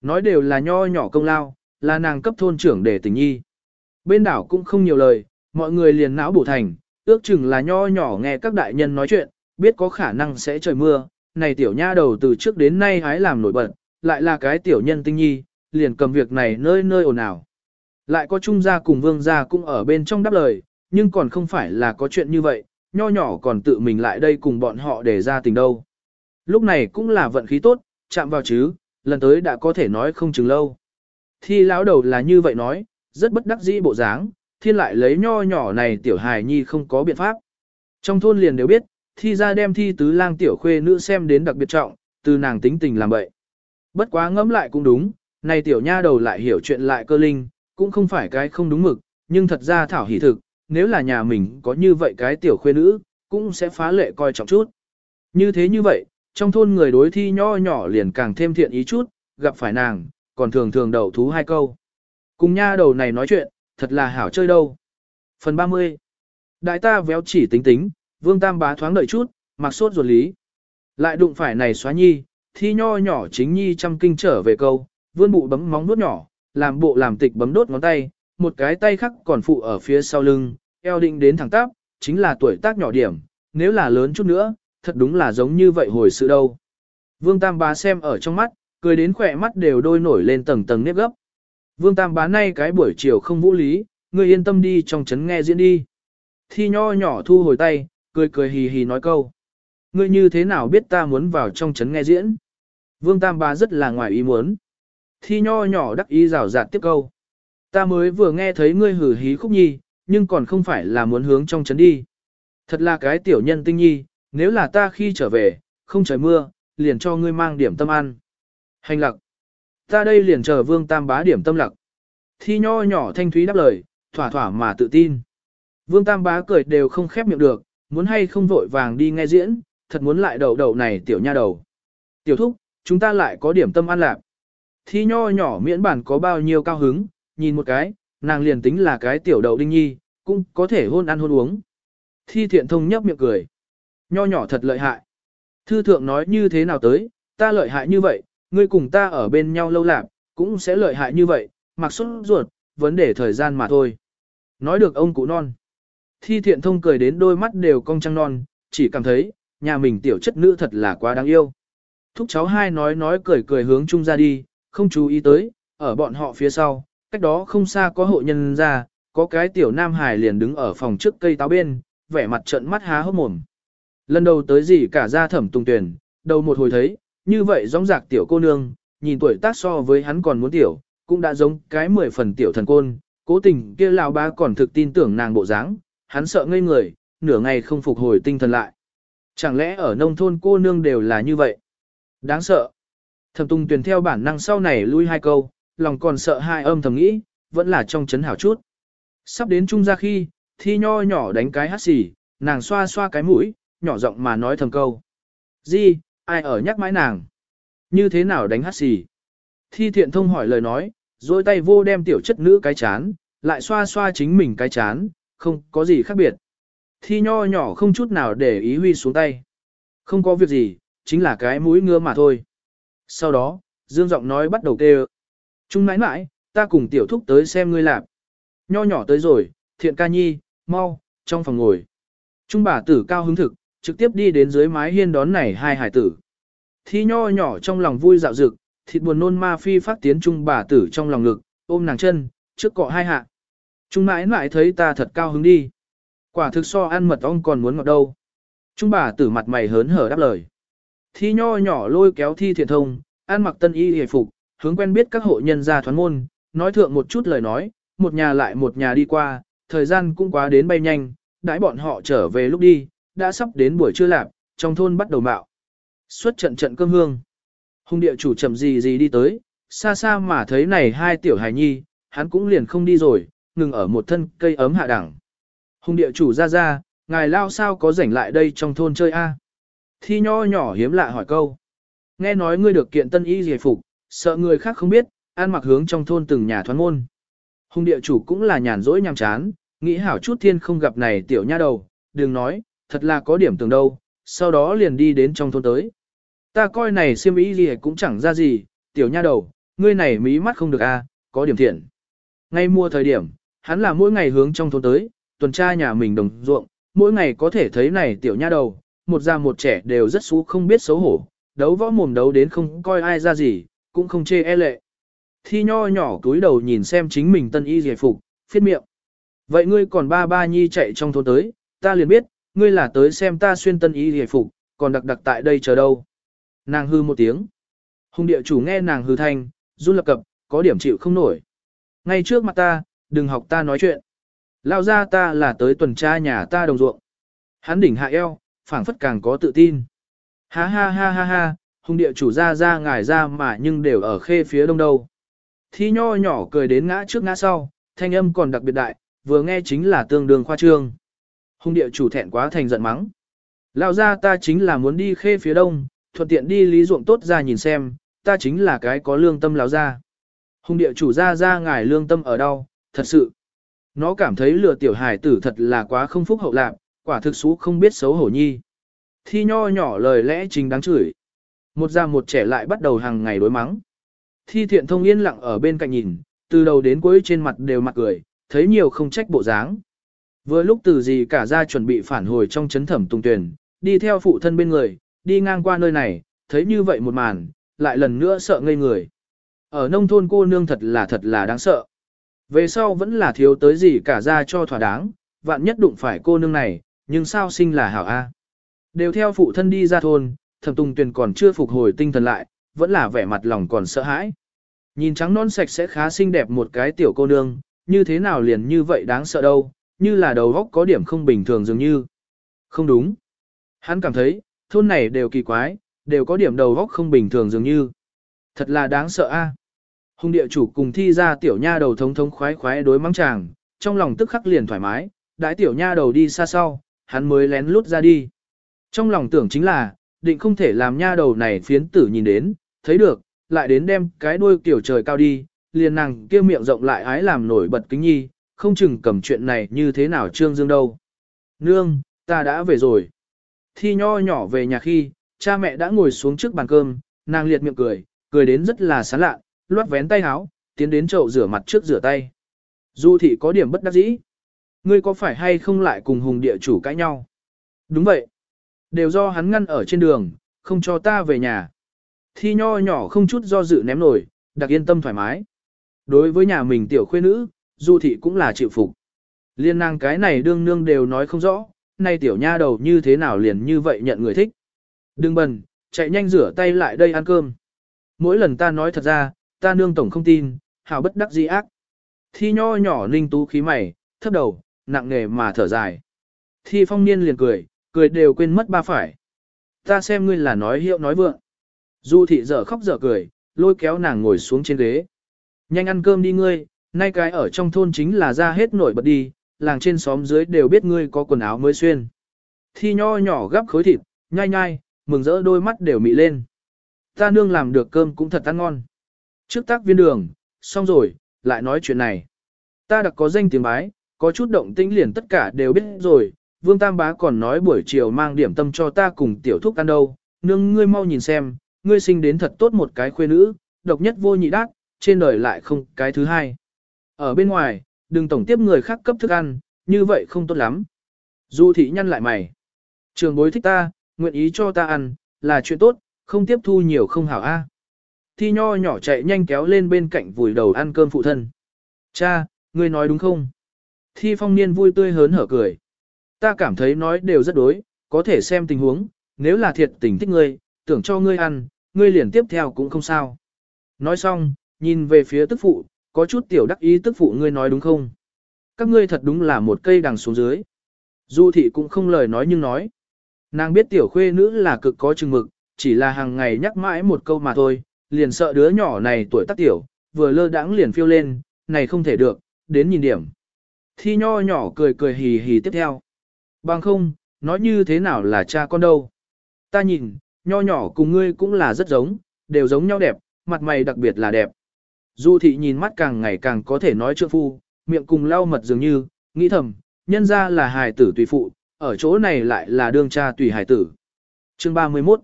Nói đều là nho nhỏ công lao, là nàng cấp thôn trưởng để tình nhi. Bên đảo cũng không nhiều lời, mọi người liền não bổ thành, ước chừng là nho nhỏ nghe các đại nhân nói chuyện, biết có khả năng sẽ trời mưa, này tiểu nha đầu từ trước đến nay hái làm nổi bật, lại là cái tiểu nhân tinh nhi, liền cầm việc này nơi nơi ồn ào. Lại có trung gia cùng vương gia cũng ở bên trong đáp lời, nhưng còn không phải là có chuyện như vậy, nho nhỏ còn tự mình lại đây cùng bọn họ để ra tình đâu. Lúc này cũng là vận khí tốt, chạm vào chứ, lần tới đã có thể nói không chừng lâu. Thi lão đầu là như vậy nói, rất bất đắc dĩ bộ dáng, thiên lại lấy nho nhỏ này tiểu hài nhi không có biện pháp. Trong thôn liền đều biết, thi ra đem thi tứ lang tiểu khuê nữ xem đến đặc biệt trọng, từ nàng tính tình làm bậy. Bất quá ngẫm lại cũng đúng, này tiểu nha đầu lại hiểu chuyện lại cơ linh, cũng không phải cái không đúng mực, nhưng thật ra thảo hỷ thực, nếu là nhà mình có như vậy cái tiểu khuê nữ, cũng sẽ phá lệ coi trọng chút. Như thế như vậy, trong thôn người đối thi nho nhỏ liền càng thêm thiện ý chút, gặp phải nàng, còn thường thường đầu thú hai câu. Cùng nha đầu này nói chuyện, thật là hảo chơi đâu. Phần 30. Đại ta véo chỉ tính tính, vương tam bá thoáng đợi chút, mặc sốt ruột lý. Lại đụng phải này xóa nhi, thi nho nhỏ chính nhi chăm kinh trở về câu, vươn bụ bấm móng nuốt nhỏ, làm bộ làm tịch bấm đốt ngón tay, một cái tay khác còn phụ ở phía sau lưng, eo định đến thẳng tắp, chính là tuổi tác nhỏ điểm, nếu là lớn chút nữa, thật đúng là giống như vậy hồi sự đâu. Vương Tam Bá xem ở trong mắt, cười đến khỏe mắt đều đôi nổi lên tầng tầng nếp gấp. Vương Tam Bá nay cái buổi chiều không vũ lý, người yên tâm đi trong chấn nghe diễn đi. Thi nho nhỏ thu hồi tay, cười cười hì hì nói câu. Ngươi như thế nào biết ta muốn vào trong chấn nghe diễn? Vương Tam Bá rất là ngoài ý muốn. Thi nho nhỏ đắc ý rào rạt tiếp câu. Ta mới vừa nghe thấy ngươi hử hí khúc nhi, nhưng còn không phải là muốn hướng trong chấn đi. Thật là cái tiểu nhân tinh nhi, nếu là ta khi trở về, không trời mưa, liền cho ngươi mang điểm tâm ăn. Hành lặc. Ta đây liền chờ vương tam bá điểm tâm lặc. Thi nho nhỏ thanh thúy đáp lời, thỏa thỏa mà tự tin. Vương tam bá cười đều không khép miệng được, muốn hay không vội vàng đi nghe diễn, thật muốn lại đầu đầu này tiểu nha đầu. Tiểu thúc, chúng ta lại có điểm tâm ăn lạc. Thi nho nhỏ miễn bản có bao nhiêu cao hứng, nhìn một cái, nàng liền tính là cái tiểu đầu đinh nhi, cũng có thể hôn ăn hôn uống. Thi thiện thông nhấp miệng cười. Nho nhỏ thật lợi hại. Thư thượng nói như thế nào tới, ta lợi hại như vậy, ngươi cùng ta ở bên nhau lâu lạc, cũng sẽ lợi hại như vậy, mặc xuất ruột, vấn đề thời gian mà thôi. Nói được ông cụ non. Thi thiện thông cười đến đôi mắt đều cong trăng non, chỉ cảm thấy, nhà mình tiểu chất nữ thật là quá đáng yêu. Thúc cháu hai nói nói cười cười hướng chung ra đi, không chú ý tới, ở bọn họ phía sau, cách đó không xa có hộ nhân ra, có cái tiểu nam hải liền đứng ở phòng trước cây táo bên, vẻ mặt trận mắt há hốc mồm. Lần đầu tới gì cả ra thẩm tung tuyển, đầu một hồi thấy, như vậy giống giạc tiểu cô nương, nhìn tuổi tác so với hắn còn muốn tiểu, cũng đã giống cái mười phần tiểu thần côn, cố tình kia lão ba còn thực tin tưởng nàng bộ dáng, hắn sợ ngây người, nửa ngày không phục hồi tinh thần lại. Chẳng lẽ ở nông thôn cô nương đều là như vậy? Đáng sợ. Thẩm Tùng tuyển theo bản năng sau này lui hai câu, lòng còn sợ hai âm thầm nghĩ, vẫn là trong chấn hảo chút. Sắp đến trung gia khi, thi nho nhỏ đánh cái hát xì, nàng xoa xoa cái mũi, nhỏ giọng mà nói thầm câu. Di, ai ở nhắc mãi nàng? Như thế nào đánh hát xì? Thi thiện thông hỏi lời nói, rồi tay vô đem tiểu chất nữ cái chán, lại xoa xoa chính mình cái chán, không có gì khác biệt. Thi nho nhỏ không chút nào để ý huy xuống tay. Không có việc gì, chính là cái mũi ngứa mà thôi. Sau đó, Dương giọng nói bắt đầu kêu. Trung nãi nãi, ta cùng tiểu thúc tới xem ngươi làm. Nho nhỏ tới rồi, thiện ca nhi, mau, trong phòng ngồi. Trung bà tử cao hứng thực, trực tiếp đi đến dưới mái hiên đón này hai hải tử. Thi nho nhỏ trong lòng vui dạo dực, thịt buồn nôn ma phi phát tiến trung bà tử trong lòng ngực, ôm nàng chân, trước cọ hai hạ. Trung mãi mãi thấy ta thật cao hứng đi. Quả thực so ăn mật ong còn muốn ngọt đâu. Trung bà tử mặt mày hớn hở đáp lời. Thi nho nhỏ lôi kéo thi thiện thông, ăn mặc tân y hề phục, hướng quen biết các hộ nhân gia thoán môn, nói thượng một chút lời nói, một nhà lại một nhà đi qua, thời gian cũng quá đến bay nhanh, đãi bọn họ trở về lúc đi, đã sắp đến buổi trưa lạp, trong thôn bắt đầu mạo. Xuất trận trận cơm hương. Hùng địa chủ chậm gì gì đi tới, xa xa mà thấy này hai tiểu hài nhi, hắn cũng liền không đi rồi, ngừng ở một thân cây ấm hạ đẳng. Hùng địa chủ ra ra, ngài lao sao có rảnh lại đây trong thôn chơi a? Thi nho nhỏ hiếm lạ hỏi câu. Nghe nói ngươi được kiện tân y giải phục, sợ người khác không biết, an mặc hướng trong thôn từng nhà thoán môn. Hùng địa chủ cũng là nhàn rỗi nhàm chán, nghĩ hảo chút thiên không gặp này tiểu nha đầu, đừng nói, thật là có điểm tưởng đâu, sau đó liền đi đến trong thôn tới. Ta coi này siêm ý gì cũng chẳng ra gì, tiểu nha đầu, ngươi này mí mắt không được a, có điểm thiện. Ngay mua thời điểm, hắn là mỗi ngày hướng trong thôn tới, tuần tra nhà mình đồng ruộng, mỗi ngày có thể thấy này tiểu nha đầu, một già một trẻ đều rất xú không biết xấu hổ, đấu võ mồm đấu đến không coi ai ra gì, cũng không chê e lệ. Thi nho nhỏ túi đầu nhìn xem chính mình tân y giải phục, phiết miệng. Vậy ngươi còn ba ba nhi chạy trong thôn tới, ta liền biết, ngươi là tới xem ta xuyên tân y giải phục, còn đặc đặc tại đây chờ đâu. Nàng hư một tiếng. Hùng địa chủ nghe nàng hư thanh, run lập cập, có điểm chịu không nổi. Ngay trước mặt ta, đừng học ta nói chuyện. Lao ra ta là tới tuần tra nhà ta đồng ruộng. Hắn đỉnh hạ eo, phảng phất càng có tự tin. Ha ha ha ha ha, hùng địa chủ ra ra ngài ra mà nhưng đều ở khê phía đông đâu. Thi nho nhỏ cười đến ngã trước ngã sau, thanh âm còn đặc biệt đại, vừa nghe chính là tương đương khoa trương. Hùng địa chủ thẹn quá thành giận mắng. Lao ra ta chính là muốn đi khê phía đông, thuận tiện đi lý ruộng tốt ra nhìn xem, ta chính là cái có lương tâm lão ra. Hùng địa chủ ra ra ngài lương tâm ở đâu, thật sự. Nó cảm thấy lừa tiểu hải tử thật là quá không phúc hậu lạc, quả thực xú không biết xấu hổ nhi. Thi nho nhỏ lời lẽ chính đáng chửi. Một già một trẻ lại bắt đầu hàng ngày đối mắng. Thi thiện thông yên lặng ở bên cạnh nhìn, từ đầu đến cuối trên mặt đều mặt cười, thấy nhiều không trách bộ dáng. Vừa lúc từ gì cả ra chuẩn bị phản hồi trong chấn thẩm tùng tuyển, đi theo phụ thân bên người, đi ngang qua nơi này, thấy như vậy một màn, lại lần nữa sợ ngây người. Ở nông thôn cô nương thật là thật là đáng sợ. Về sau vẫn là thiếu tới gì cả ra cho thỏa đáng, vạn nhất đụng phải cô nương này, nhưng sao sinh là hảo A. Đều theo phụ thân đi ra thôn, thẩm tùng tuyền còn chưa phục hồi tinh thần lại, vẫn là vẻ mặt lòng còn sợ hãi. Nhìn trắng non sạch sẽ khá xinh đẹp một cái tiểu cô nương, như thế nào liền như vậy đáng sợ đâu, như là đầu góc có điểm không bình thường dường như. Không đúng. Hắn cảm thấy, thôn này đều kỳ quái, đều có điểm đầu góc không bình thường dường như. Thật là đáng sợ a. Hùng địa chủ cùng thi ra tiểu nha đầu thống thống khoái khoái đối mắng chàng, trong lòng tức khắc liền thoải mái, đãi tiểu nha đầu đi xa sau, hắn mới lén lút ra đi. Trong lòng tưởng chính là, định không thể làm nha đầu này phiến tử nhìn đến, thấy được, lại đến đem cái đuôi tiểu trời cao đi, liền nàng kia miệng rộng lại ái làm nổi bật kính nhi, không chừng cầm chuyện này như thế nào trương dương đâu. Nương, ta đã về rồi. Thi nho nhỏ về nhà khi, cha mẹ đã ngồi xuống trước bàn cơm, nàng liệt miệng cười, cười đến rất là sán lạ, loát vén tay háo, tiến đến chậu rửa mặt trước rửa tay. Du thị có điểm bất đắc dĩ. Ngươi có phải hay không lại cùng hùng địa chủ cãi nhau? Đúng vậy. Đều do hắn ngăn ở trên đường, không cho ta về nhà. Thi nho nhỏ không chút do dự ném nổi, đặc yên tâm thoải mái. Đối với nhà mình tiểu khuê nữ, du thị cũng là chịu phục. Liên nàng cái này đương nương đều nói không rõ, nay tiểu nha đầu như thế nào liền như vậy nhận người thích. Đừng bần, chạy nhanh rửa tay lại đây ăn cơm. Mỗi lần ta nói thật ra, ta nương tổng không tin, hào bất đắc dĩ ác. Thi nho nhỏ ninh tú khí mày, thấp đầu, nặng nề mà thở dài. Thi phong niên liền cười, cười đều quên mất ba phải. Ta xem ngươi là nói hiệu nói vượng. Du thị dở khóc dở cười, lôi kéo nàng ngồi xuống trên ghế. Nhanh ăn cơm đi ngươi, nay cái ở trong thôn chính là ra hết nổi bật đi, làng trên xóm dưới đều biết ngươi có quần áo mới xuyên. Thi nho nhỏ gắp khối thịt, nhai nhai, mừng rỡ đôi mắt đều mị lên. Ta nương làm được cơm cũng thật ăn ngon. Trước tác viên đường, xong rồi, lại nói chuyện này. Ta đặc có danh tiếng bái, có chút động tĩnh liền tất cả đều biết rồi, Vương Tam Bá còn nói buổi chiều mang điểm tâm cho ta cùng tiểu thúc ăn đâu, nương ngươi mau nhìn xem, ngươi sinh đến thật tốt một cái khuê nữ, độc nhất vô nhị đát, trên đời lại không cái thứ hai. Ở bên ngoài, đừng tổng tiếp người khác cấp thức ăn, như vậy không tốt lắm. Du thị nhăn lại mày. Trường bối thích ta, nguyện ý cho ta ăn, là chuyện tốt, không tiếp thu nhiều không hảo a. Thi nho nhỏ chạy nhanh kéo lên bên cạnh vùi đầu ăn cơm phụ thân. Cha, ngươi nói đúng không? Thi phong niên vui tươi hớn hở cười. Ta cảm thấy nói đều rất đối, có thể xem tình huống, nếu là thiệt tình thích ngươi, tưởng cho ngươi ăn, ngươi liền tiếp theo cũng không sao. Nói xong, nhìn về phía tức phụ, có chút tiểu đắc ý tức phụ ngươi nói đúng không? Các ngươi thật đúng là một cây đằng xuống dưới. Du thị cũng không lời nói nhưng nói. Nàng biết tiểu khuê nữ là cực có chừng mực, chỉ là hàng ngày nhắc mãi một câu mà thôi, liền sợ đứa nhỏ này tuổi tác tiểu, vừa lơ đãng liền phiêu lên, này không thể được, đến nhìn điểm. Thi nho nhỏ cười cười hì hì tiếp theo. Bằng không, nói như thế nào là cha con đâu. Ta nhìn, nho nhỏ cùng ngươi cũng là rất giống, đều giống nhau đẹp, mặt mày đặc biệt là đẹp. Du thị nhìn mắt càng ngày càng có thể nói trượng phu, miệng cùng lau mật dường như, nghĩ thầm, nhân ra là hài tử tùy phụ, ở chỗ này lại là đương cha tùy hài tử. Chương 31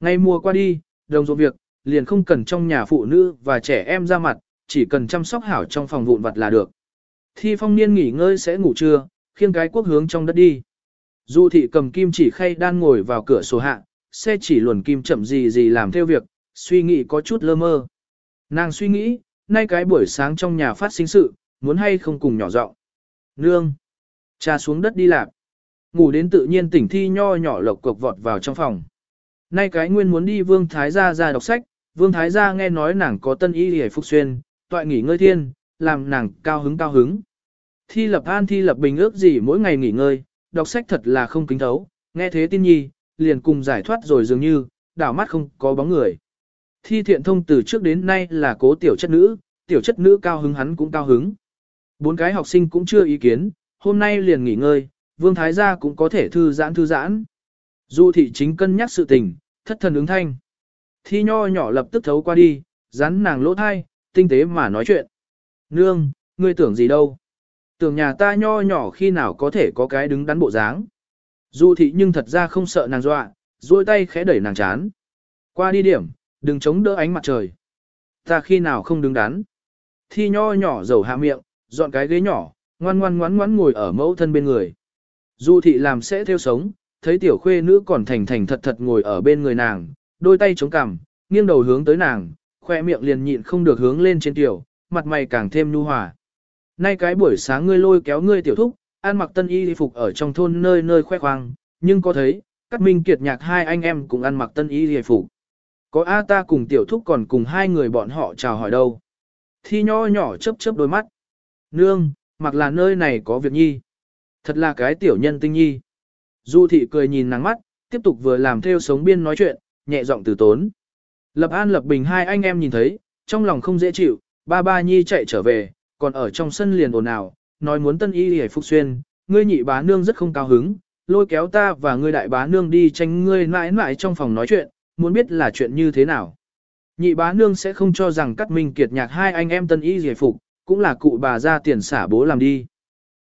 Ngày mùa qua đi, đồng ruộng việc, liền không cần trong nhà phụ nữ và trẻ em ra mặt, chỉ cần chăm sóc hảo trong phòng vụn vặt là được. Thi phong niên nghỉ ngơi sẽ ngủ trưa, khiêng cái quốc hướng trong đất đi. Du thị cầm kim chỉ khay đan ngồi vào cửa sổ hạ, xe chỉ luồn kim chậm gì gì làm theo việc, suy nghĩ có chút lơ mơ. Nàng suy nghĩ, nay cái buổi sáng trong nhà phát sinh sự, muốn hay không cùng nhỏ giọng. Nương. Cha xuống đất đi làm. Ngủ đến tự nhiên tỉnh thi nho nhỏ lộc cộc vọt vào trong phòng. Nay cái nguyên muốn đi Vương Thái Gia ra đọc sách, Vương Thái Gia nghe nói nàng có tân y hề phúc xuyên, toại nghỉ ngơi thiên, làm nàng cao hứng cao hứng. Thi lập an thi lập bình ước gì mỗi ngày nghỉ ngơi, đọc sách thật là không kính thấu, nghe thế tin nhi, liền cùng giải thoát rồi dường như, đảo mắt không có bóng người. Thi thiện thông từ trước đến nay là cố tiểu chất nữ, tiểu chất nữ cao hứng hắn cũng cao hứng. Bốn cái học sinh cũng chưa ý kiến, hôm nay liền nghỉ ngơi, Vương Thái Gia cũng có thể thư giãn thư giãn. Du thị chính cân nhắc sự tình, thất thần ứng thanh. Thi nho nhỏ lập tức thấu qua đi, rắn nàng lỗ thai, tinh tế mà nói chuyện. Nương, ngươi tưởng gì đâu? Tưởng nhà ta nho nhỏ khi nào có thể có cái đứng đắn bộ dáng. Du thị nhưng thật ra không sợ nàng dọa, duỗi tay khẽ đẩy nàng chán. Qua đi điểm, đừng chống đỡ ánh mặt trời. Ta khi nào không đứng đắn. Thi nho nhỏ dầu hạ miệng, dọn cái ghế nhỏ, ngoan ngoan ngoan ngoan ngồi ở mẫu thân bên người. Du thị làm sẽ theo sống, thấy tiểu khuê nữ còn thành thành thật thật ngồi ở bên người nàng, đôi tay chống cằm, nghiêng đầu hướng tới nàng, khoe miệng liền nhịn không được hướng lên trên tiểu, mặt mày càng thêm nhu hòa. Nay cái buổi sáng ngươi lôi kéo ngươi tiểu thúc, ăn mặc tân y phục ở trong thôn nơi nơi khoe khoang, nhưng có thấy, các minh kiệt nhạc hai anh em cũng ăn mặc tân y phục. Có A ta cùng tiểu thúc còn cùng hai người bọn họ chào hỏi đâu. Thi nho nhỏ chớp chớp đôi mắt. Nương, mặc là nơi này có việc nhi. Thật là cái tiểu nhân tinh nhi. Du thị cười nhìn nắng mắt, tiếp tục vừa làm theo sống biên nói chuyện, nhẹ giọng từ tốn. Lập An Lập Bình hai anh em nhìn thấy, trong lòng không dễ chịu, ba ba nhi chạy trở về, còn ở trong sân liền ồn ào, nói muốn tân y hề phúc xuyên, ngươi nhị bá nương rất không cao hứng, lôi kéo ta và ngươi đại bá nương đi tranh ngươi mãi mãi trong phòng nói chuyện, muốn biết là chuyện như thế nào. Nhị bá nương sẽ không cho rằng cắt minh kiệt nhạc hai anh em tân y giải phục, cũng là cụ bà ra tiền xả bố làm đi.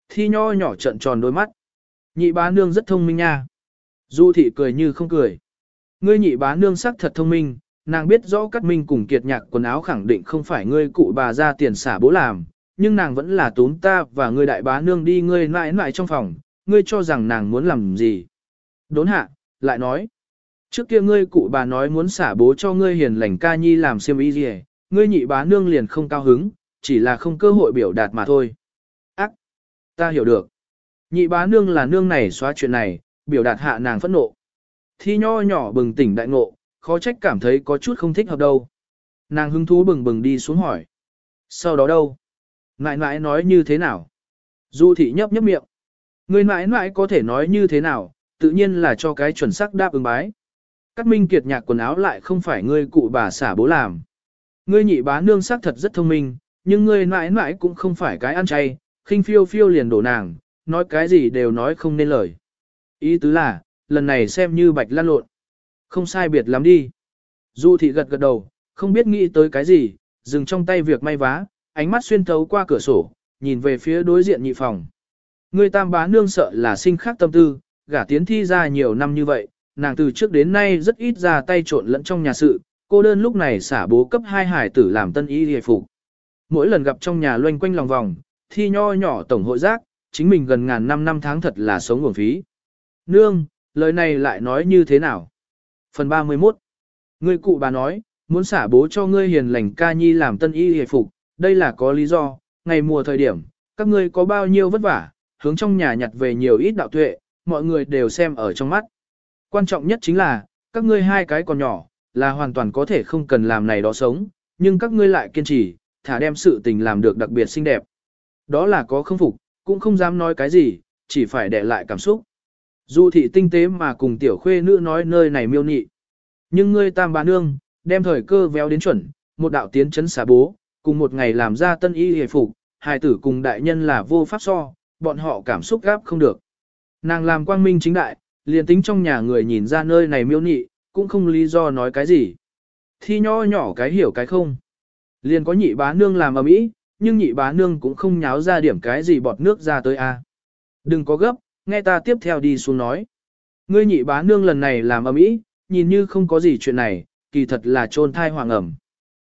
Thi nho nhỏ trận tròn đôi mắt. Nhị bá nương rất thông minh nha. Du thị cười như không cười. Ngươi nhị bá nương sắc thật thông minh, nàng biết rõ cắt minh cùng kiệt nhạc quần áo khẳng định không phải ngươi cụ bà ra tiền xả bố làm, nhưng nàng vẫn là tốn ta và ngươi đại bá nương đi ngươi mãi mãi trong phòng, ngươi cho rằng nàng muốn làm gì. Đốn hạ, lại nói. Trước kia ngươi cụ bà nói muốn xả bố cho ngươi hiền lành ca nhi làm xiêm y gì ngươi nhị bá nương liền không cao hứng, chỉ là không cơ hội biểu đạt mà thôi. Ác! Ta hiểu được. Nhị bá nương là nương này xóa chuyện này, biểu đạt hạ nàng phẫn nộ. Thi nho nhỏ bừng tỉnh đại ngộ, khó trách cảm thấy có chút không thích hợp đâu. Nàng hứng thú bừng bừng đi xuống hỏi. Sau đó đâu? Nãi nãi nói như thế nào? Du thị nhấp nhấp miệng. Người nãi nãi có thể nói như thế nào, tự nhiên là cho cái chuẩn xác đáp ứng bái. Cát minh kiệt nhạc quần áo lại không phải ngươi cụ bà xả bố làm. Ngươi nhị bá nương sắc thật rất thông minh, nhưng ngươi nãi nãi cũng không phải cái ăn chay, khinh phiêu phiêu liền đổ nàng, nói cái gì đều nói không nên lời. Ý tứ là, lần này xem như bạch lan lộn. Không sai biệt lắm đi. Du thị gật gật đầu, không biết nghĩ tới cái gì, dừng trong tay việc may vá, ánh mắt xuyên thấu qua cửa sổ, nhìn về phía đối diện nhị phòng. Người tam bá nương sợ là sinh khác tâm tư, gả tiến thi ra nhiều năm như vậy, nàng từ trước đến nay rất ít ra tay trộn lẫn trong nhà sự, cô đơn lúc này xả bố cấp hai hải tử làm tân y hề phục. Mỗi lần gặp trong nhà loanh quanh lòng vòng, thi nho nhỏ tổng hội giác, chính mình gần ngàn năm năm tháng thật là sống nguồn phí. Nương, lời này lại nói như thế nào? Phần 31 người cụ bà nói, muốn xả bố cho ngươi hiền lành ca nhi làm tân y hề phục, đây là có lý do, ngày mùa thời điểm, các ngươi có bao nhiêu vất vả, hướng trong nhà nhặt về nhiều ít đạo tuệ, mọi người đều xem ở trong mắt. Quan trọng nhất chính là, các ngươi hai cái còn nhỏ, là hoàn toàn có thể không cần làm này đó sống, nhưng các ngươi lại kiên trì, thả đem sự tình làm được đặc biệt xinh đẹp. Đó là có không phục, cũng không dám nói cái gì, chỉ phải để lại cảm xúc. Dù thị tinh tế mà cùng tiểu khuê nữ nói nơi này miêu nị. Nhưng ngươi tam bà nương, đem thời cơ véo đến chuẩn, một đạo tiến chấn xả bố, cùng một ngày làm ra tân y hề phục, hài tử cùng đại nhân là vô pháp so, bọn họ cảm xúc gáp không được. Nàng làm quang minh chính đại, liền tính trong nhà người nhìn ra nơi này miêu nị, cũng không lý do nói cái gì. Thi nho nhỏ cái hiểu cái không. Liền có nhị bá nương làm ở mỹ, nhưng nhị bá nương cũng không nháo ra điểm cái gì bọt nước ra tới a. Đừng có gấp, nghe ta tiếp theo đi xuống nói. Ngươi nhị bá nương lần này làm ở mỹ, nhìn như không có gì chuyện này, kỳ thật là trôn thai hoàng ẩm.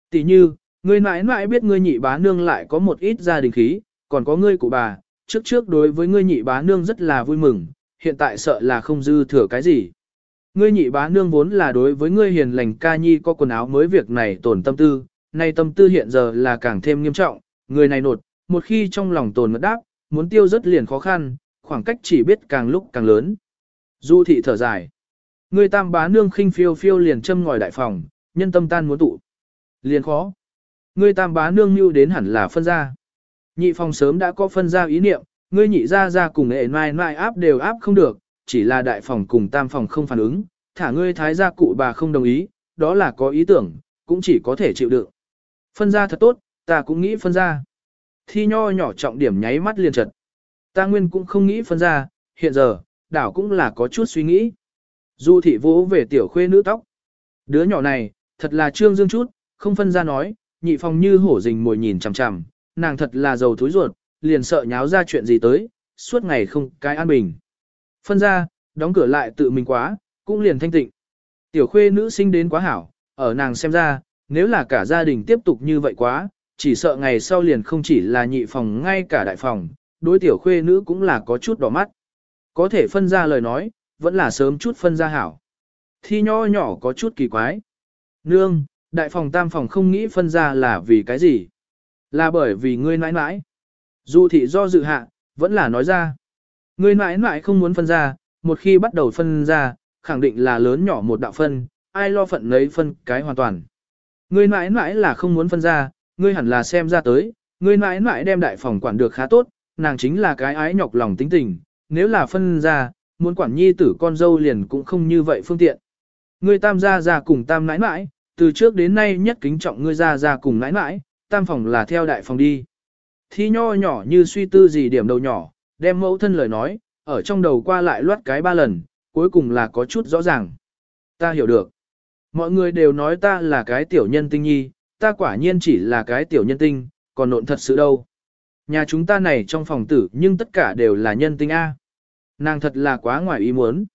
Tỷ như, ngươi mãi mãi biết ngươi nhị bá nương lại có một ít gia đình khí, còn có ngươi cụ bà, trước trước đối với ngươi nhị bá nương rất là vui mừng, hiện tại sợ là không dư thừa cái gì. Ngươi nhị bá nương vốn là đối với ngươi hiền lành ca nhi có quần áo mới việc này tổn tâm tư, nay tâm tư hiện giờ là càng thêm nghiêm trọng, người này nột, một khi trong lòng tồn mất đáp, muốn tiêu rất liền khó khăn, khoảng cách chỉ biết càng lúc càng lớn. Du thị thở dài. Ngươi tam bá nương khinh phiêu phiêu liền châm ngòi đại phòng, nhân tâm tan muốn tụ. Liền khó. Ngươi tam bá nương mưu đến hẳn là phân ra. Nhị phòng sớm đã có phân ra ý niệm, ngươi nhị ra ra cùng nghệ mai mai áp đều áp không được, chỉ là đại phòng cùng tam phòng không phản ứng, thả ngươi thái gia cụ bà không đồng ý, đó là có ý tưởng, cũng chỉ có thể chịu đựng. Phân ra thật tốt, ta cũng nghĩ phân ra. Thi nho nhỏ trọng điểm nháy mắt liền trật. Ta nguyên cũng không nghĩ phân ra, hiện giờ, đảo cũng là có chút suy nghĩ. Du thị vỗ về tiểu khuê nữ tóc. Đứa nhỏ này, thật là trương dương chút, không phân ra nói, nhị phòng như hổ rình mồi nhìn chằm chằm, nàng thật là giàu thối ruột, liền sợ nháo ra chuyện gì tới, suốt ngày không cái an bình. Phân ra, đóng cửa lại tự mình quá, cũng liền thanh tịnh. Tiểu khuê nữ sinh đến quá hảo, ở nàng xem ra, nếu là cả gia đình tiếp tục như vậy quá, chỉ sợ ngày sau liền không chỉ là nhị phòng ngay cả đại phòng, đối tiểu khuê nữ cũng là có chút đỏ mắt. Có thể phân ra lời nói, vẫn là sớm chút phân ra hảo. Thi nho nhỏ có chút kỳ quái. Nương, đại phòng tam phòng không nghĩ phân ra là vì cái gì? Là bởi vì ngươi nãi nãi. Dù thị do dự hạ, vẫn là nói ra. Người nãi nãi không muốn phân ra, một khi bắt đầu phân ra, khẳng định là lớn nhỏ một đạo phân, ai lo phận lấy phân cái hoàn toàn. Người nãi nãi là không muốn phân ra, ngươi hẳn là xem ra tới, ngươi nãi nãi đem đại phòng quản được khá tốt, nàng chính là cái ái nhọc lòng tính tình, nếu là phân ra, muốn quản nhi tử con dâu liền cũng không như vậy phương tiện. Ngươi tam gia gia cùng tam nãi nãi, từ trước đến nay nhất kính trọng ngươi gia gia cùng nãi nãi, tam phòng là theo đại phòng đi. Thi nho nhỏ như suy tư gì điểm đầu nhỏ, đem mẫu thân lời nói, ở trong đầu qua lại loát cái ba lần, cuối cùng là có chút rõ ràng. Ta hiểu được. Mọi người đều nói ta là cái tiểu nhân tinh nhi, ta quả nhiên chỉ là cái tiểu nhân tinh, còn nộn thật sự đâu. Nhà chúng ta này trong phòng tử nhưng tất cả đều là nhân tinh A. Nàng thật là quá ngoài ý muốn.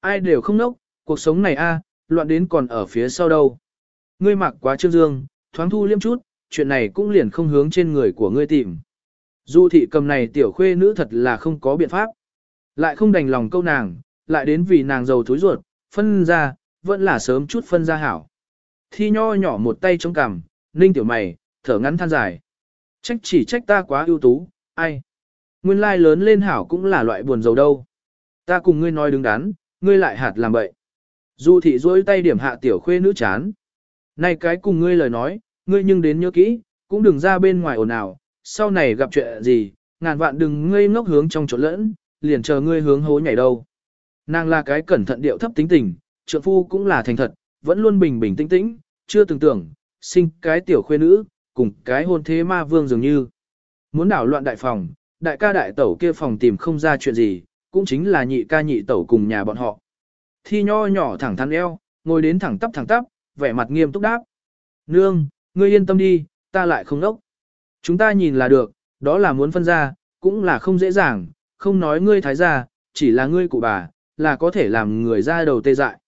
Ai đều không nốc, cuộc sống này A, loạn đến còn ở phía sau đâu. Ngươi mặc quá trương dương, thoáng thu liêm chút, chuyện này cũng liền không hướng trên người của ngươi tìm. Du thị cầm này tiểu khuê nữ thật là không có biện pháp. Lại không đành lòng câu nàng, lại đến vì nàng giàu thối ruột, phân ra, vẫn là sớm chút phân ra hảo. Thi nho nhỏ một tay chống cằm, ninh tiểu mày, thở ngắn than dài. Trách chỉ trách ta quá ưu tú, ai. Nguyên lai lớn lên hảo cũng là loại buồn giàu đâu. Ta cùng ngươi nói đứng đắn, ngươi lại hạt làm bậy. Du thị duỗi tay điểm hạ tiểu khuê nữ chán. Này cái cùng ngươi lời nói, ngươi nhưng đến nhớ kỹ, cũng đừng ra bên ngoài ồn ào, sau này gặp chuyện gì, ngàn vạn đừng ngây ngốc hướng trong chỗ lẫn, liền chờ ngươi hướng hố nhảy đâu. Nàng là cái cẩn thận điệu thấp tính tình, trượng phu cũng là thành thật, vẫn luôn bình bình tĩnh tĩnh, chưa từng tưởng, sinh cái tiểu khuê nữ, cùng cái hôn thế ma vương dường như. Muốn đảo loạn đại phòng, đại ca đại tẩu kia phòng tìm không ra chuyện gì, cũng chính là nhị ca nhị tẩu cùng nhà bọn họ. Thi nho nhỏ thẳng thắn eo, ngồi đến thẳng tắp thẳng tắp, vẻ mặt nghiêm túc đáp. Nương, ngươi yên tâm đi, ta lại không đốc. Chúng ta nhìn là được, đó là muốn phân ra, cũng là không dễ dàng, không nói ngươi thái gia, chỉ là ngươi cụ bà, là có thể làm người ra đầu tê dại.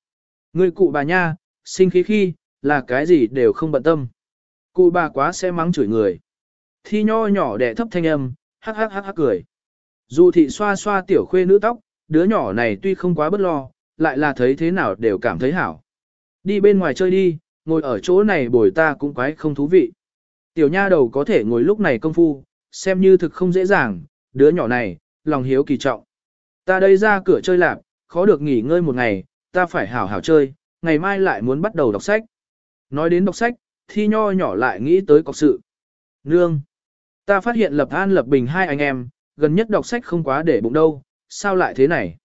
Ngươi cụ bà nha, sinh khí khi, là cái gì đều không bận tâm. Cụ bà quá sẽ mắng chửi người. Thi nho nhỏ đẻ thấp thanh âm, hắc hắc hắc hắc cười. Dù thị xoa xoa tiểu khuê nữ tóc, đứa nhỏ này tuy không quá bất lo, lại là thấy thế nào đều cảm thấy hảo. Đi bên ngoài chơi đi, ngồi ở chỗ này bồi ta cũng quái không thú vị. Tiểu nha đầu có thể ngồi lúc này công phu, xem như thực không dễ dàng, đứa nhỏ này, lòng hiếu kỳ trọng. Ta đây ra cửa chơi lạp, khó được nghỉ ngơi một ngày, ta phải hảo hảo chơi, ngày mai lại muốn bắt đầu đọc sách. Nói đến đọc sách, thi nho nhỏ lại nghĩ tới cọc sự. Nương! Ta phát hiện Lập An Lập Bình hai anh em, gần nhất đọc sách không quá để bụng đâu, sao lại thế này?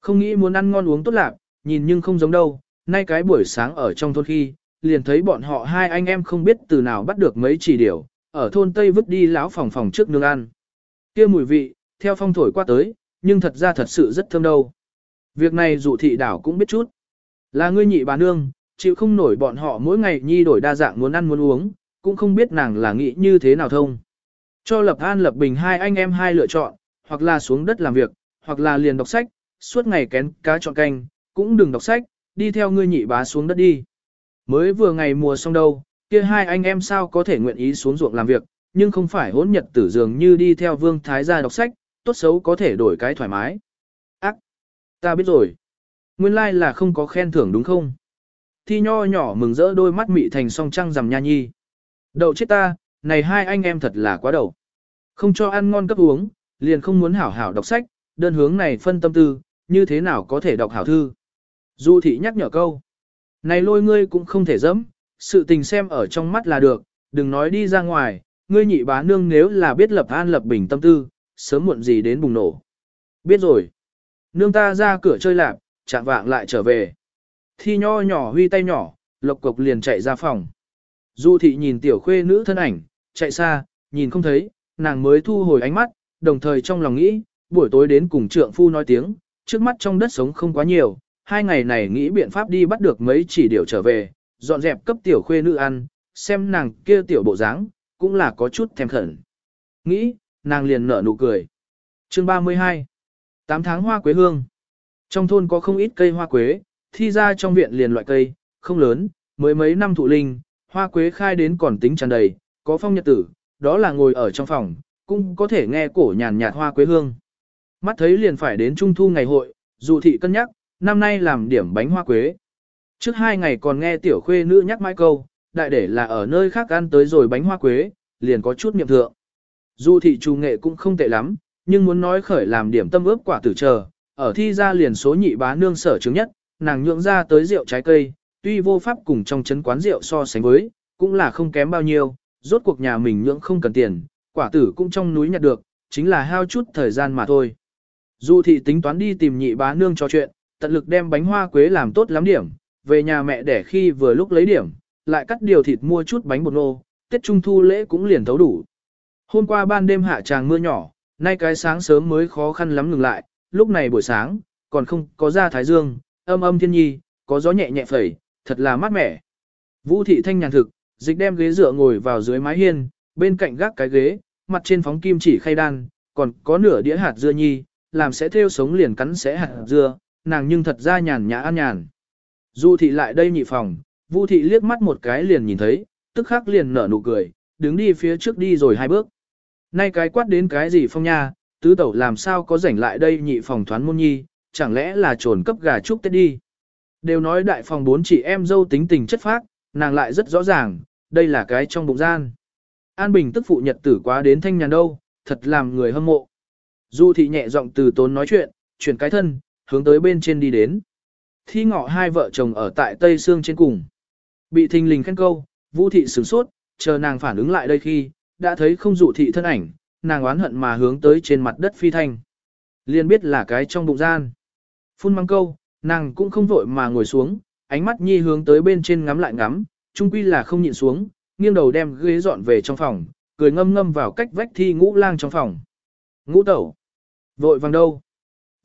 Không nghĩ muốn ăn ngon uống tốt lạc, nhìn nhưng không giống đâu, nay cái buổi sáng ở trong thôn khi, liền thấy bọn họ hai anh em không biết từ nào bắt được mấy chỉ điểu, ở thôn Tây vứt đi lão phòng phòng trước nương ăn. kia mùi vị, theo phong thổi qua tới, nhưng thật ra thật sự rất thơm đâu. Việc này dụ thị đảo cũng biết chút. Là ngươi nhị bà nương, chịu không nổi bọn họ mỗi ngày nhi đổi đa dạng muốn ăn muốn uống, cũng không biết nàng là nghĩ như thế nào thông. Cho Lập An Lập Bình hai anh em hai lựa chọn, hoặc là xuống đất làm việc, hoặc là liền đọc sách, suốt ngày kén cá chọn canh, cũng đừng đọc sách, đi theo ngươi nhị bá xuống đất đi. Mới vừa ngày mùa xong đâu, kia hai anh em sao có thể nguyện ý xuống ruộng làm việc, nhưng không phải hỗn nhật tử dường như đi theo vương thái gia đọc sách, tốt xấu có thể đổi cái thoải mái. Ác! Ta biết rồi. Nguyên lai like là không có khen thưởng đúng không? Thi nho nhỏ mừng rỡ đôi mắt mị thành song trăng rằm nha nhi. Đậu chết ta, này hai anh em thật là quá đầu. Không cho ăn ngon cấp uống, liền không muốn hảo hảo đọc sách, đơn hướng này phân tâm tư, như thế nào có thể đọc hảo thư. Du thị nhắc nhở câu. Này lôi ngươi cũng không thể dẫm, sự tình xem ở trong mắt là được, đừng nói đi ra ngoài, ngươi nhị bá nương nếu là biết lập an lập bình tâm tư, sớm muộn gì đến bùng nổ. Biết rồi. Nương ta ra cửa chơi lạp, chạm vạng lại trở về. Thi nho nhỏ huy tay nhỏ, lộc cộc liền chạy ra phòng. Du thị nhìn tiểu khuê nữ thân ảnh, chạy xa, nhìn không thấy, nàng mới thu hồi ánh mắt, đồng thời trong lòng nghĩ, buổi tối đến cùng trượng phu nói tiếng, trước mắt trong đất sống không quá nhiều, hai ngày này nghĩ biện pháp đi bắt được mấy chỉ điều trở về, dọn dẹp cấp tiểu khuê nữ ăn, xem nàng kia tiểu bộ dáng, cũng là có chút thèm khẩn. Nghĩ, nàng liền nở nụ cười. Chương 32 8 tháng hoa quế hương Trong thôn có không ít cây hoa quế, thi ra trong viện liền loại cây, không lớn, mới mấy năm thụ linh, hoa quế khai đến còn tính tràn đầy, có phong nhật tử, đó là ngồi ở trong phòng, cũng có thể nghe cổ nhàn nhạt hoa quế hương. Mắt thấy liền phải đến trung thu ngày hội, dù thị cân nhắc, năm nay làm điểm bánh hoa quế. Trước hai ngày còn nghe tiểu khuê nữ nhắc mãi câu, đại để là ở nơi khác ăn tới rồi bánh hoa quế, liền có chút niệm thượng. Dù thị trù nghệ cũng không tệ lắm, nhưng muốn nói khởi làm điểm tâm ướp quả tử chờ, ở thi ra liền số nhị bá nương sở chứng nhất, nàng nhượng ra tới rượu trái cây, tuy vô pháp cùng trong chấn quán rượu so sánh với, cũng là không kém bao nhiêu, rốt cuộc nhà mình nhượng không cần tiền, quả tử cũng trong núi nhặt được, chính là hao chút thời gian mà thôi. Dù thị tính toán đi tìm nhị bá nương cho chuyện, tận lực đem bánh hoa quế làm tốt lắm điểm, về nhà mẹ để khi vừa lúc lấy điểm, lại cắt điều thịt mua chút bánh bột nô, Tết Trung Thu lễ cũng liền thấu đủ. Hôm qua ban đêm hạ tràng mưa nhỏ, nay cái sáng sớm mới khó khăn lắm ngừng lại, lúc này buổi sáng, còn không có ra thái dương, âm âm thiên nhi, có gió nhẹ nhẹ phẩy, thật là mát mẻ. Vũ thị thanh nhàn thực, dịch đem ghế dựa ngồi vào dưới mái hiên, bên cạnh gác cái ghế, mặt trên phóng kim chỉ khay đan, còn có nửa đĩa hạt dưa nhi, làm sẽ theo sống liền cắn sẽ hạt dưa, nàng nhưng thật ra nhàn nhã an nhàn. Du thị lại đây nhị phòng, Vu thị liếc mắt một cái liền nhìn thấy, tức khắc liền nở nụ cười, đứng đi phía trước đi rồi hai bước. Nay cái quát đến cái gì phong nha, tứ tẩu làm sao có rảnh lại đây nhị phòng thoán môn nhi, chẳng lẽ là trồn cấp gà trúc tết đi. Đều nói đại phòng bốn chị em dâu tính tình chất phác, nàng lại rất rõ ràng, đây là cái trong bụng gian. An Bình tức phụ nhật tử quá đến thanh nhàn đâu, thật làm người hâm mộ. Du thị nhẹ giọng từ tốn nói chuyện, chuyển cái thân, hướng tới bên trên đi đến. Thi ngọ hai vợ chồng ở tại Tây Sương trên cùng. Bị thình lình khen câu, Vũ thị sửng sốt, chờ nàng phản ứng lại đây khi, đã thấy không dụ thị thân ảnh, nàng oán hận mà hướng tới trên mặt đất phi thanh. Liên biết là cái trong bụng gian. Phun mang câu, nàng cũng không vội mà ngồi xuống, ánh mắt nhi hướng tới bên trên ngắm lại ngắm, trung quy là không nhịn xuống, nghiêng đầu đem ghế dọn về trong phòng, cười ngâm ngâm vào cách vách thi ngũ lang trong phòng. Ngũ tẩu. Vội vàng đâu?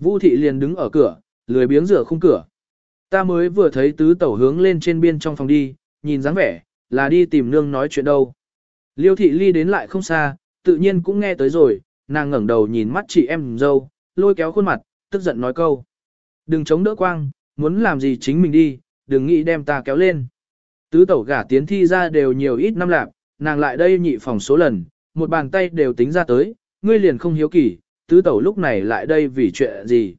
Vu thị liền đứng ở cửa, lười biếng rửa khung cửa. Ta mới vừa thấy tứ tẩu hướng lên trên biên trong phòng đi, nhìn dáng vẻ, là đi tìm nương nói chuyện đâu. Liêu thị ly đến lại không xa, tự nhiên cũng nghe tới rồi, nàng ngẩng đầu nhìn mắt chị em dâu, lôi kéo khuôn mặt, tức giận nói câu. Đừng chống đỡ quang, muốn làm gì chính mình đi, đừng nghĩ đem ta kéo lên. Tứ tẩu gả tiến thi ra đều nhiều ít năm lạc, nàng lại đây nhị phòng số lần, một bàn tay đều tính ra tới, ngươi liền không hiếu kỷ, tứ tẩu lúc này lại đây vì chuyện gì.